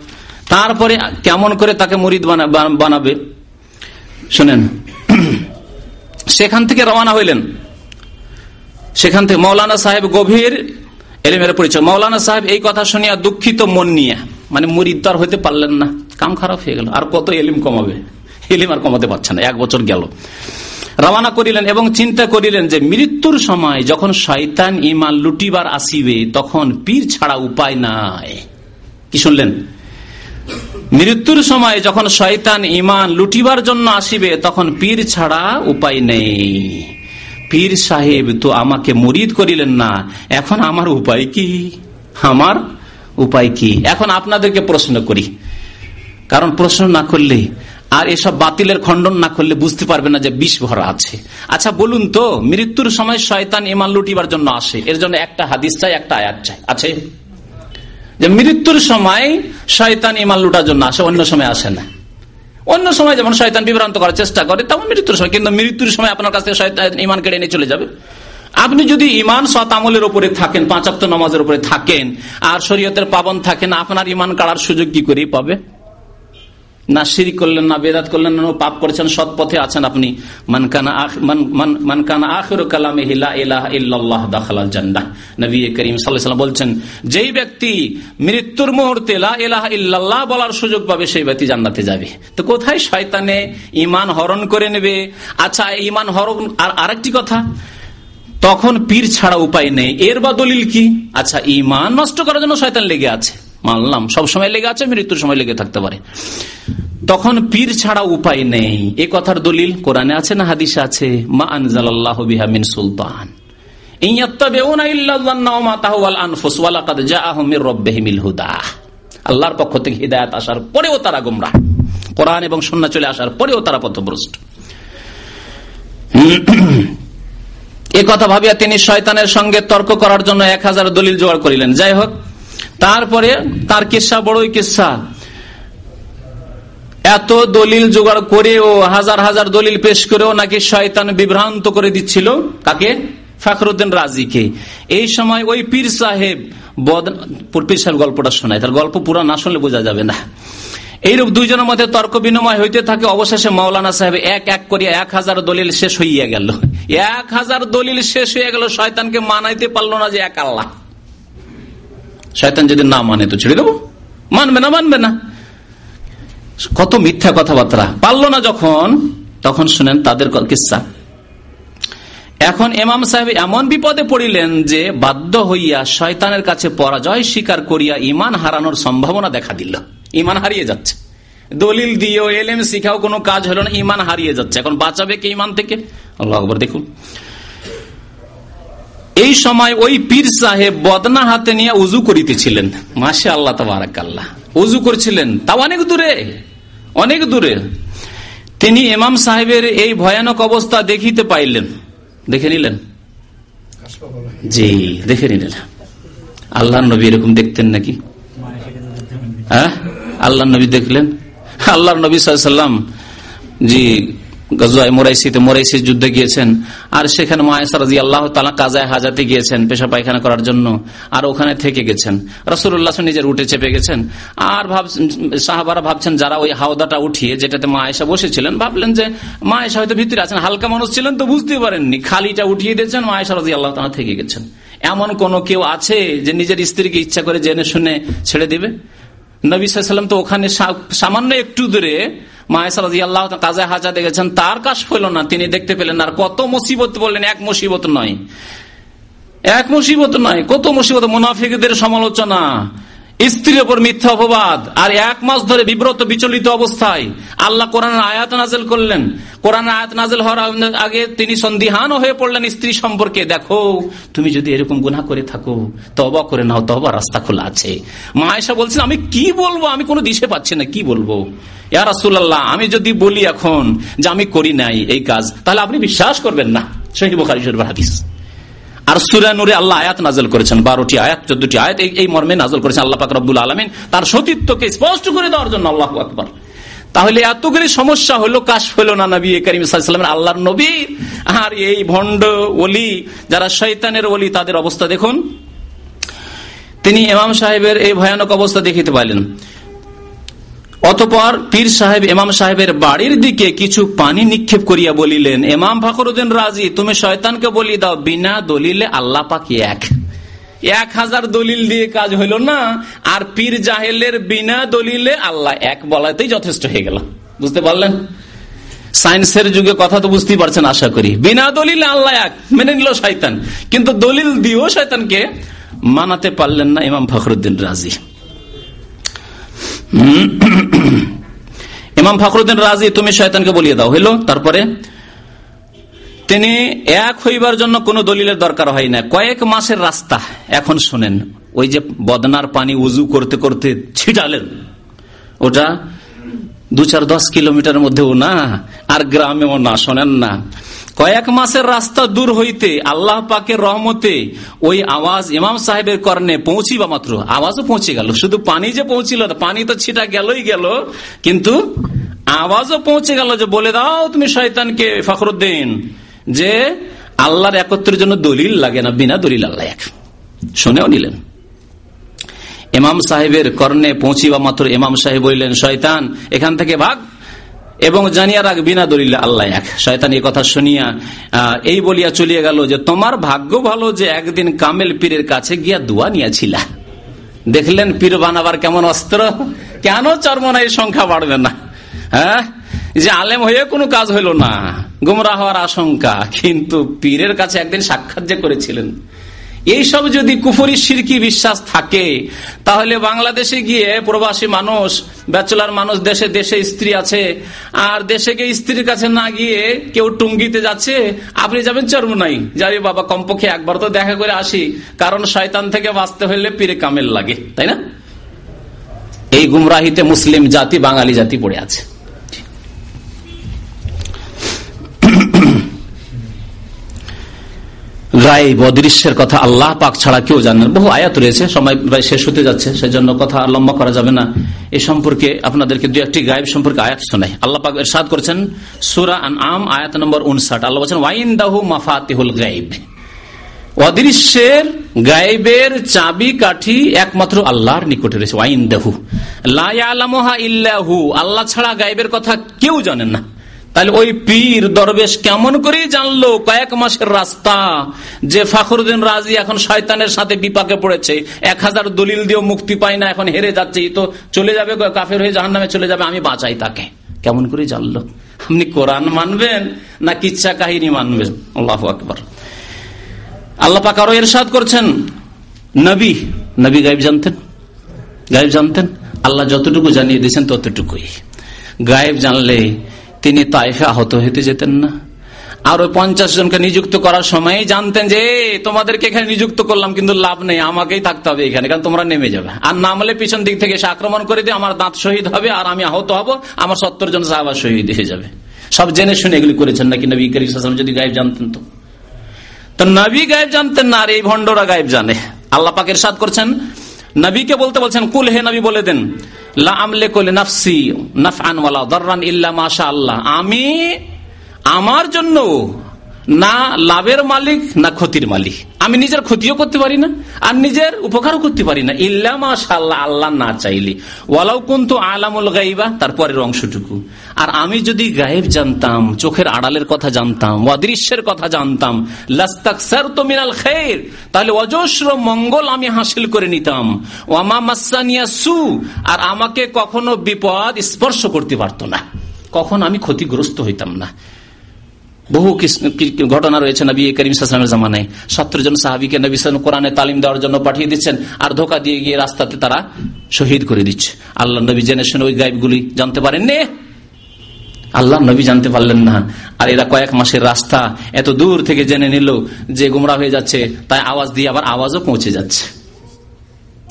তারপরে কেমন করে তাকে মরিদ বানাবে? শোনেন, [clears throat] সেখান থেকে রওনা হইলেন। সেখান থেকে মৌলানা সাহেব গভীর এলিমের পরিচয়। মৌলানা সাহেব এই কথা শুনিয়া দুঃখিত মন নিয়ে মানে মরিদ তো আর হইতে পারলেন না। কাম খারাপ হয়ে গেল। আর কত এলিম কমাবে? এলিম আর কমাতে পারছে না, এক বছর গেল। রওনা করিলেন এবং চিন্তা করিলেন যে মৃত্যুর সময় যখন শয়তান ইমান লুটিবার আসিবে, তখন পীর ছাড়া উপায় নাই। কি শুনলেন? মৃত্যুর সময় যখন শয়তান ইমান লুটিবার জন্য আসিবে, তখন পীর ছাড়া উপায় নেই। পীর সাহেব, তো আমাকে মরিদ করিলেন না, এখন আমার উপায় কি? আমার উপায় কি? এখন আপনাদেরকে প্রশ্ন করি। কারণ প্রশ্ন না করলে, আর এসব বাতিলের খণ্ডন না করলে বুঝতে পারবে না যে বিষ ভরা আছে। আচ্ছা বলুন তো, মৃত্যুর সময় শয়তান ইমান লুটিবার জন্য আসে। এর জন্য একটা হাদিস চাই, একটা আয়াত চাই। আছে? যে মৃত্যুর সময় শয়তান ইমান লুটার জন্য আসে, অন্য সময় আসে না। অন্য সময় যেমন শয়তান বিভ্রান্ত করার চেষ্টা করে, তেমন মৃত্যুর সময়। কিন্তু মৃত্যুর সময় আপনার কাছ শয়তান ইমান কেড়ে নিয়ে চলে যাবে। আপনি যদি ইমান সৎ আমলের উপরে থাকেন পাঁচাত্ত নামাজের উপরে থাকেন, আর শরীয়তের পাবন থাকেন আপনার ইমান কাড়ার সুযোগ কি করেই পাবে? না সিঁড়ি করলেন, না বেদাত করলেন, না পাপ করেছেন, সৎ পথে আছেন আপনি। মানকানা আখির কালামে হিলা ইলাহ ইল্লাল্লাহ দাখালাল জান্নাহ। নবী করিম সাল্লাল্লাহু বলছেন, যেই ব্যক্তি মৃত্যুর মুহূর্তে লা ইলাহা বলার সুযোগ পাবে, সেই ব্যক্তি জান্নাতে যাবে। তো কোথায় শয়তানে ইমান হরণ করে নেবে? আচ্ছা ইমান হরণ, আর আরেকটি কথা, তখন পীর ছাড়া উপায় নেই। এর বা দলিল কি? আচ্ছা ইমান নষ্ট করার জন্য শয়তান লেগে আছে। মানলাম। সব সময় লেগে আছে, মৃত্যুর সময় লেগে থাকতে পারে। তখন পীর ছাড়া উপায় নেই। এ কথার দলিল কোরআনে আছে না হাদিস আছে? মা আনজাল্লাহ বিহামিন সুলতান। আল্লাহর পক্ষ থেকে হৃদায়ত আসার পরেও তারা গুমরা কোরআন এবং সন্না চলে আসার পরেও তারা পথভ্রষ্ট। এ কথা ভাবিয়া তিনি শয়তানের সঙ্গে তর্ক করার জন্য এক হাজার দলিল জোগাড় করিলেন। যাই হোক তারপরে তার কিসা, বড়ই কিসা। এত দলিল জোগাড় করেও, হাজার হাজার দলিল পেশ করেও নাকি শয়তান বিভ্রান্ত করে দিচ্ছিল। কাকে? ফখরুদ্দিন রাজিকে। এই সময় ওই পীর সাহেব পীর সাহেব গল্পটা শোনায়। তার গল্প পুরা না শুনলে বোঝা যাবে না। এইরূপ দুইজনের মধ্যে তর্ক বিনিময় হইতে থাকে, অবশেষে মাওলানা সাহেব এক এক করিয়া এক হাজার দলিল শেষ হইয়া গেল। এক হাজার দলিল শেষ হয়ে গেল, শয়তানকে মানাইতে পারল না যে এক আল্লাহ। শয়তান যদি না মানে তো ছেড়ে দেবো। মানবে না মানবে না। কত মিথ্যা কথাবার্তা। পারল না যখন, তখন শুনেন তাদের কিসা। এখন এমাম সাহেব এমন বিপদে পড়িলেন যে বাধ্য হইয়া শয়তানের কাছে পরাজয় স্বীকার করিয়া ইমান হারানোর সম্ভাবনা দেখা দিল। ইমান হারিয়ে যাচ্ছে। দলিল দিয়েও এলএম শিখাও কোনো কাজ হলো না, ইমান হারিয়ে যাচ্ছে। এখন বাঁচাবে কে ইমান থেকে? আল্লাহ দেখুন। এই সময় ওই পীর সাহেব বদনা হাতে নিয়ে উজু করিতেছিলেন। মাসে আল্লাহ আল্লাহ উজু করছিলেন। তাও অনেক দূরে অনেক দূরে। তিনি ইমাম সাহেবের এই ভয়ানক অবস্থা দেখিতে পাইলেন। দেখে নিলেন? জি, দেখে নিলেন। আল্লাহ নবী এরকম দেখতেন নাকি? হ্যাঁ? আল্লাহ নবী দেখলেন? আল্লাহ নবী সাল্লাম জি যুদ্ধে গিয়েছেন। আর সেখানে আল্লাহ তালা কাজায় হাজাতে গিয়েছেন পেশা পায়খানা করার জন্য। আর ওখানে থেকে গেছেন। নিজের উঠে চেপে গেছেন। আর সাহাবারা ভাবছেন যারা ওই হাওদাটা উঠিয়ে যেটাতে বসেছিলেন, ভাবলেন যে মা আয়সা হয়তো ভিতরে আছেন, হালকা মানুষ ছিলেন তো বুঝতে পারেননি। খালিটা উঠিয়ে দিয়েছেন মা আয়সা রাজি আল্লাহ তালা থেকে গেছেন। এমন কোন কেউ আছে যে নিজের স্ত্রীকে ইচ্ছা করে জেনে শুনে ছেড়ে দিবে? নবী সাল্লাম তো ওখানে সামান্য একটু দূরে আল্লাহ কাজায় হাজা দেখেছেন, তার কাজ হইল না, তিনি দেখতে পেলেন আর কত মুসিবত বললেন, এক মুসিবত নয়। এক মুসিবত নয়, কত মুসিবত, মুনাফিকদের সমালোচনা। স্ত্রীর ওপর মিথ্যা অপবাদ আর এক মাস ধরে বিব্রত বিচলিত অবস্থায় আল্লাহ কোরআন আয়াত নাজেল করলেন। কোরআন আয়াত নাজেল হওয়ার আগে তিনি সন্দিহান হয়ে পড়লেন স্ত্রী সম্পর্কে। দেখো, তুমি যদি এরকম গুণা করে থাকো তবা করে নাও তবা রাস্তা খোলা আছে। মায়েশা বলছেন, আমি কি বলব? আমি কোনো দিশে পাচ্ছি না, কি বলব? ইয়া রাসুল্লাহ আমি যদি বলি এখন যে আমি করি নাই এই কাজ, তাহলে আপনি বিশ্বাস করবেন না। সেই বোখারি হাদিস। আর সুরা নুরে আল্লাহ আয়াত নাজল করেছেন, বারোটি আয়াত, চোদ্দটি আয়াত, এই মর্মে নাজল করেছেন আল্লাহ পাক রব্বুল আলমিন। তার সতীত্বকে স্পষ্ট করে দেওয়ার জন্য আল্লাহ আকবর। তাহলে এতগুলি সমস্যা হলো, কাশ হলো না নবী করিম সাল্লামের আল্লাহর নবী? আর এই ভণ্ড ওলি, যারা শৈতানের ওলি, তাদের অবস্থা দেখুন। তিনি ইমাম সাহেবের এই ভয়ানক অবস্থা দেখিতে পাইলেন। অতপর পীর সাহেব, ইমাম সাহেবের বাড়ির দিকে কিছু পানি নিক্ষেপ করিয়া বলিলেন এমাম ফখরুদ্দিন রাজি, তুমি শয়তানকে বলি দাও, বিনা দলিলে আল্লাহ পাকি এক। এক হাজার দলিল দিয়ে কাজ হইল না, আর পীর জাহেলের বিনা দলিলে আল্লাহ এক বলাতেই যথেষ্ট হয়ে গেল। বুঝতে পারলেন? সায়েন্সের যুগে কথা তো বুঝতেই পারছেন, আশা করি। বিনা দলিলে আল্লাহ এক, মেনে নিল শয়তান। কিন্তু দলিল দিয়েও শয়তানকে মানাতে পারলেন না ইমাম ফখরুদ্দিন রাজি। [coughs] ইমাম ফখরুদ্দিন রাজি, তুমি শয়তানকে বলিয়ে দাও। হইল, তারপরে তিনি এক হইবার জন্য কোনো দলিলের দরকার হয় না। কয়েক মাসের রাস্তা, এখন শোনেন, ওই যে বদনার পানি উজু করতে করতে ছিটালেন। ওটা দু চার দশ কিলোমিটার মধ্যেও না, আর গ্রামেও না, শোনেন না। কয়েক মাসের রাস্তা দূর হইতে আল্লাহ পাকের রহমতে ওই আওয়াজ ইমাম সাহেবের কর্ণে পৌঁছিবা মাত্র। আওয়াজও পৌঁছে গেল। শুধু পানি যে পৌঁছিল, পানি তো ছিটা গেলই গেল, কিন্তু আওয়াজও পৌঁছে গেল যে বলে দাও তুমি শয়তানকে ফখরুদ্দিন, যে আল্লাহর একত্রের জন্য দলিল লাগে না, বিনা দলিল আল্লাহ এক। শুনেও নিলেন। ইমাম সাহেবের কর্ণে পৌঁছিবা মাত্র ইমাম সাহেব বললেন, শয়তান, এখান থেকে ভাগ। এবং জানিয়া রাখ, বিনা দলিল আল্লাহ এক। শয়তান এই কথা শুনিয়া এই বলিয়া চলিয়া গেল যে, তোমার ভাগ্য ভালো যে একদিন কামেল পীরের কাছে গিয়া দোয়া নিয়েছিলা। দেখলেন পীর বানাবার কেমন অস্ত্র? কেন চর্মনা এই সংখ্যা বাড়বে না? হ্যাঁ? যে আলেম হয়ে কোনো কাজ হইল না। গুমরা হওয়ার আশঙ্কা। কিন্তু পীরের কাছে একদিন সাক্ষাৎ যে করেছিলেন এইসব যদি কুফরি সিরকি বিশ্বাস থাকে, তাহলে বাংলাদেশে গিয়ে প্রবাসী মানুষ, ব্যাচেলার মানুষ দেশে দেশে স্ত্রী আছে, আর দেশে গিয়ে স্ত্রীর কাছে না গিয়ে কেউ টুঙ্গিতে যাচ্ছে, আপনি যাবেন চর্ম নাই যারি বাবা, কমপক্ষে একবার তো দেখা করে আসি, কারণ শয়তান থেকে বাঁচতে হইলে পীরে কামেল লাগে, তাই না? এই গুমরাহিতে মুসলিম জাতি, বাঙালি জাতি পড়ে আছে। গায়েব অদৃশ্যের কথা আল্লাহ পাক ছাড়া কেউ জানেন বহু আয়াত রয়েছে, সময় প্রায় শেষ হতে যাচ্ছে, সেজন্য কথা লম্বা করা যাবে না। এ সম্পর্কে আপনাদেরকে দু একটি গায়েব সম্পর্কে আয়াত শোনাই। আল্লাহ পাক এরশাদ করেছেন, সুরা আন আম আয়াত নম্বর উনষাট। আল্লাহ বলছেন ওয়াইন দাহু মাফাতিহুল গাইব অদৃশ্যের, গায়েবের চাবি কাঠি একমাত্র আল্লাহর নিকটে রয়েছে ওয়াইন দাহু লাহা ইল্লাহু। আল্লাহ ছাড়া গায়েবের কথা কেউ জানেন না। তাহলে ওই পীর দরবেশ কেমন করে জানলো কয়েক মাসের রাস্তা? যে ফাখরুদ্দিন রাজি এখন শয়তানের সাথে বিপাকে পড়েছে। এক হাজার দলিল দিয়েও মুক্তি পায় না, এখন হেরে যাচ্ছে। তো চলে যাবে কাফের হয়ে জাহান নামে চলে যাবে, আমি বাঁচাই তাকে। কেমন করে জানলো? আপনি কোরআন মানবেন না কিচ্ছা কাহিনী মানবেন? আল্লাহ আকবর। আল্লাহ পাক আরও এরশাদ করছেন। নবী নবী গাইব জানতেন? গাইব জানতেন? আল্লাহ যতটুকু জানিয়ে দিয়েছেন ততটুকুই। গায়েব জানলে তিনি তাইফে আহত হইতে যেতেন না। আর ওই পঞ্চাশ জনকে নিযুক্ত করার সময় জানতেন যে তোমাদেরকে এখানে নিযুক্ত করলাম, কিন্তু লাভ নেই, আমাকেই থাকতে হবে এখানে, কারণ তোমরা নেমে যাবে। আর নামলে পিছন দিক থেকে এসে আক্রমণ করে দিয়ে আমার দাঁত শহীদ হবে, আর আমি আহত হব, আমার সত্তর জন সাহাবা শহীদ হয়ে যাবে। সব জেনে শুনে এগুলি করেছেন নাকি নবী করিম যদি গায়েব জানতেন তো। তো নবী গায়েব জানতেন না, আর এই ভণ্ডরা গায়েব জানে। আল্লাহ পাকের সাদ করছেন, নবীকে বলতে বলছেন, কুল হে নবী বলে দেন আমি আমার জন্য না লাভের মালিক, না ক্ষতির মালিক। আমি নিজের ক্ষতিও করতে পারি না, আর নিজের উপকারও করতে পারি না। ইল্লা মাশাল্লাহ আল্লাহ না চাইলি। ওয়ালাউ কিন্তু আলামুল গাইবা, তারপরের অংশটুকু। আর আমি যদি গায়েব জানতাম, চোখের আড়ালের কথা জানতাম অদৃশ্যের কথা জানতাম লাস্তাকসার তো মিনাল খের তাহলে অজস্র মঙ্গল আমি হাসিল করে নিতাম। ওয়ামা মাসানিয়া সু, আর আমাকে কখনো বিপদ স্পর্শ করতে পারতো না। কখন আমি ক্ষতিগ্রস্ত হইতাম না। বহু ঘটনা রয়েছে নবী করিম সালামের জামানায়। সত্তর জন সাহাবিকে নবী কোরআনে তালিম দেওয়ার জন্য পাঠিয়ে দিচ্ছেন আর ধোকা দিয়ে গিয়ে রাস্তাতে তারা শহীদ করে দিচ্ছে। আল্লাহ নবী জেনে শুনে ওই গাইবগুলি জানতে পারেন নে আল্লাহ নবী জানতে পারলেন না। আর এরা কয়েক মাসের রাস্তা এত দূর থেকে জেনে নিল যে গুমরা হয়ে যাচ্ছে, তাই আওয়াজ দিয়ে আবার আওয়াজও পৌঁছে যাচ্ছে।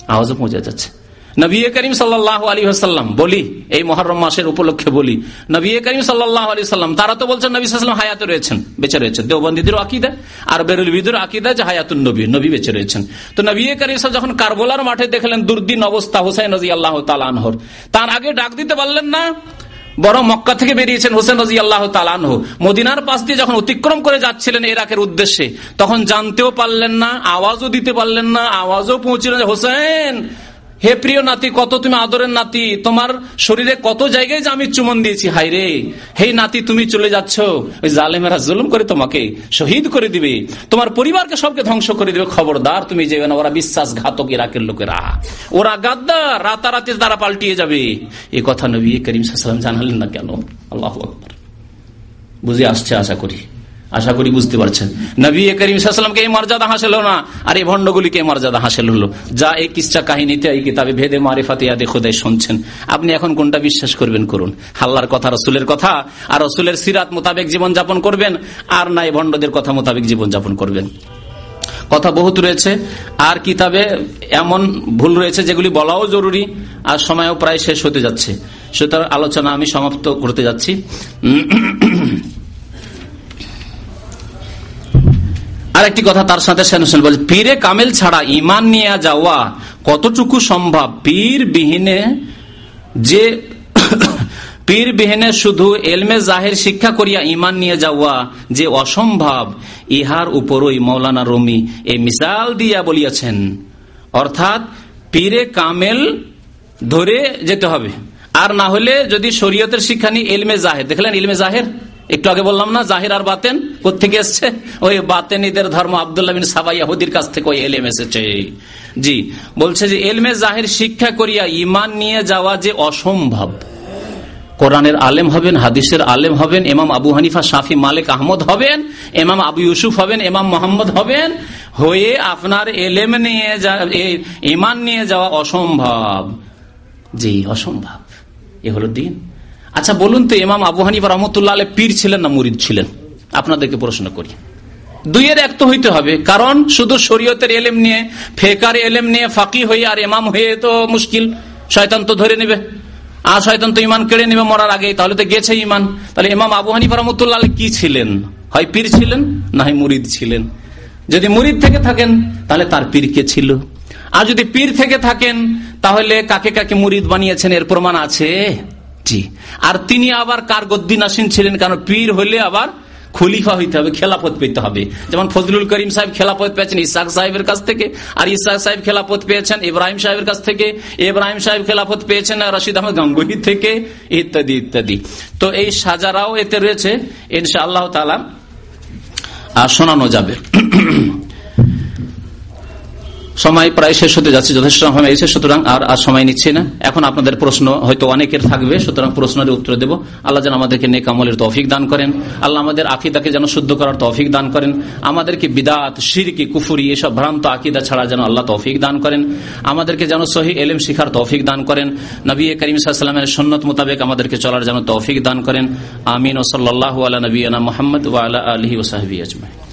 আওয়াজও পৌঁছে যাচ্ছে। নবী করিম সাল্লাহ আলী হাসাল্লাম বলি, এই মহরম মাসের উপলক্ষে বলি, নবী করিম সাল্লাহ আলী সাল্লাম তারা তো বলছেন নবী সাল্লাম হায়াতে রয়েছেন, বেঁচে রয়েছেন। দেওবন্দিদের আকিদা আর বেরুল বিদুর আকিদা যে হায়াতুন নবী নবী বেঁচে রয়েছেন। তো নবী করিম যখন কারবোলার মাঠে দেখলেন দুর্দিন অবস্থা হোসাইন রাজি আল্লাহ তালানহর তার আগে ডাক দিতে পারলেন না বড় মক্কা থেকে বেরিয়েছেন হোসেন রাজি আল্লাহ তালানহ মদিনার পাশ দিয়ে যখন অতিক্রম করে যাচ্ছিলেন এরাকের উদ্দেশ্যে, তখন জানতেও পারলেন না, আওয়াজও দিতে পারলেন না, আওয়াজও পৌঁছিলেন হোসেন হে প্রিয় নাতি, কত তুমি আদরের নাতি? তোমার শরীরে কত জায়গায় যে আমি চুমন দিয়েছি? হাই রে! হে নাতি, তুমি চলে যাচ্ছ। ওই জালেমেরা জুলুম করে তোমাকে শহীদ করে দিবে। তোমার পরিবারকে সবকে ধ্বংস করে দিবে। খবরদার তুমি যাবে না, ওরা বিশ্বাসঘাতক ইরাকের লোকেরা। ওরা গাদ্দার, রাতারাতি তারা পাল্টিয়ে যাবে। এ কথা নবী করিম সাল্লাম জানালেন না কেন? আল্লাহ বুঝে আসছে আশা করি। আশা করি বুঝতে পারছেন। নবী করিম এই মর্যাদা হাসিল না। আর এই ভণ্ডগুলিকে এই মর্যাদা হাসিল হলো। যা এই কিসা কাহিনীতে, এই কিতাবে ভেদে মারিফাতে ইয়াদে খোদাই শুনছেন। আপনি এখন কোনটা বিশ্বাস করবেন করুন। হাল্লার কথা, রসুলের কথা, আর রসুলের সিরাত মোতাবেক জীবন যাপন করবেন, আর নাই ভণ্ডদের কথা মোতাবেক জীবন যাপন করবেন। কথা বহুত রয়েছে। আর কিতাবে এমন ভুল রয়েছে যেগুলি বলাও জরুরি, আর সময়ও প্রায় শেষ হতে যাচ্ছে। সুতরাং আলোচনা আমি সমাপ্ত করতে যাচ্ছি। আরেকটি কথা তার সাথে বলছে পীরে কামেল ছাড়া ইমান নিয়ে যাওয়া কতটুকু সম্ভব? পীর বিহীনে যে পীর বিহীনে শুধু এলমে জাহের শিক্ষা করিয়া ইমান নিয়ে যাওয়া যে অসম্ভব, ইহার উপরই মৌলানা রমি এই মিসাল দিয়া বলিয়াছেন। অর্থাৎ পীরে কামেল ধরে যেতে হবে। আর না হলে যদি শরীয়তের শিক্ষা নিয়ে এলমে জাহের, দেখলেন ইলমে জাহের? একটু আগে বললাম না, জাহির আর বাতেন কোথেকে এসছে? ওই বাতেনিদের ধর্ম আবদুল্লাহ বিন ইয়াহুদির কাছ থেকে ওই এলেম এসেছে। জি, বলছে যে এলমে জাহির শিক্ষা করিয়া ইমান নিয়ে যাওয়া যে অসম্ভব। কোরআনের আলেম হবেন, হাদিসের আলেম হবেন এমাম আবু হানিফা, শাফি মালিক আহমদ হবেন এমাম আবু ইউসুফ হবেন এমাম মোহাম্মদ হবেন, হয়ে আপনার এলেম নিয়ে ইমান নিয়ে যাওয়া অসম্ভব। জি, অসম্ভব। এ হলো দিন। আচ্ছা বলুন তো, ইমাম আবু হানিফা রহমতুল্লাহ পীর ছিলেন না মুরিদ ছিলেন? আপনাদেরকে প্রশ্ন করি। দুইয়ের এক তো হইতে হবে, কারণ শুধু শরীয়তের এলেম নিয়ে, ফেকার এলেম নিয়ে ফাঁকি হয়ে আর এমাম হয়ে তো মুশকিল। শয়তান তো ধরে নেবে। আর শয়তান তো ইমান কেড়ে নেবে মরার আগে তাহলে তো গেছে ইমান। তাহলে ইমাম আবু হানিফা রহমতুল্লাহ কি ছিলেন? হয় পীর ছিলেন না হয় মুরিদ ছিলেন? যদি মুরিদ থেকে থাকেন, তাহলে তার পীর কে ছিল? আর যদি পীর থেকে থাকেন, তাহলে কাকে কাকে মুরিদ বানিয়েছেন? এর প্রমাণ আছে। জি আর তিনি আবার কার গদ্দিনাসীন ছিলেন কারণ পীর হলে আবার খলিফা হইতে হবে খেলাপথ পেতে হবে। যেমন ফজলুল করিম সাহেব খেলাপথ পেয়েছেন ইসাক সাহেবের কাছ থেকে, আর ইসাক সাহেব খেলাপথ পেয়েছেন ইব্রাহিম সাহেবের কাছ থেকে, ইব্রাহিম সাহেব খেলাপথ পেয়েছেন রশিদ আহমদ গাঙ্গুহি থেকে, ইত্যাদি ইত্যাদি। তো এই সাজারাও এতে রয়েছে ইনশা আল্লাহ তালা শোনানো যাবে। সময় প্রায় শেষ হতে যাচ্ছে, যথেষ্ট সময় এসে সুতরাং আর আর সময় নিচ্ছে না। এখন আপনাদের প্রশ্ন হয়তো অনেকের থাকবে, সুতরাং প্রশ্নের উত্তর দেব। আল্লাহ যেন আমাদেরকে নেকামলের তৌফিক দান করেন। আল্লাহ আমাদের আকিদাকে যেন শুদ্ধ করার তৌফিক দান করেন। আমাদেরকে বিদাত সিরকি কুফুরি এসব ভ্রান্ত আকিদা ছাড়া যেন আল্লাহ তৌফিক দান করেন। আমাদেরকে যেন সহি এলেম শিখার তৌফিক দান করেন। নবী করিম সাল্লামের সন্ন্যত মোতাবেক আমাদেরকে চলার যেন তৌফিক দান করেন। আমিন ও সাল্লাহ আলা নবীনা মোহাম্মদ ওয়ালা আলহি ওসাহাবি আজমাই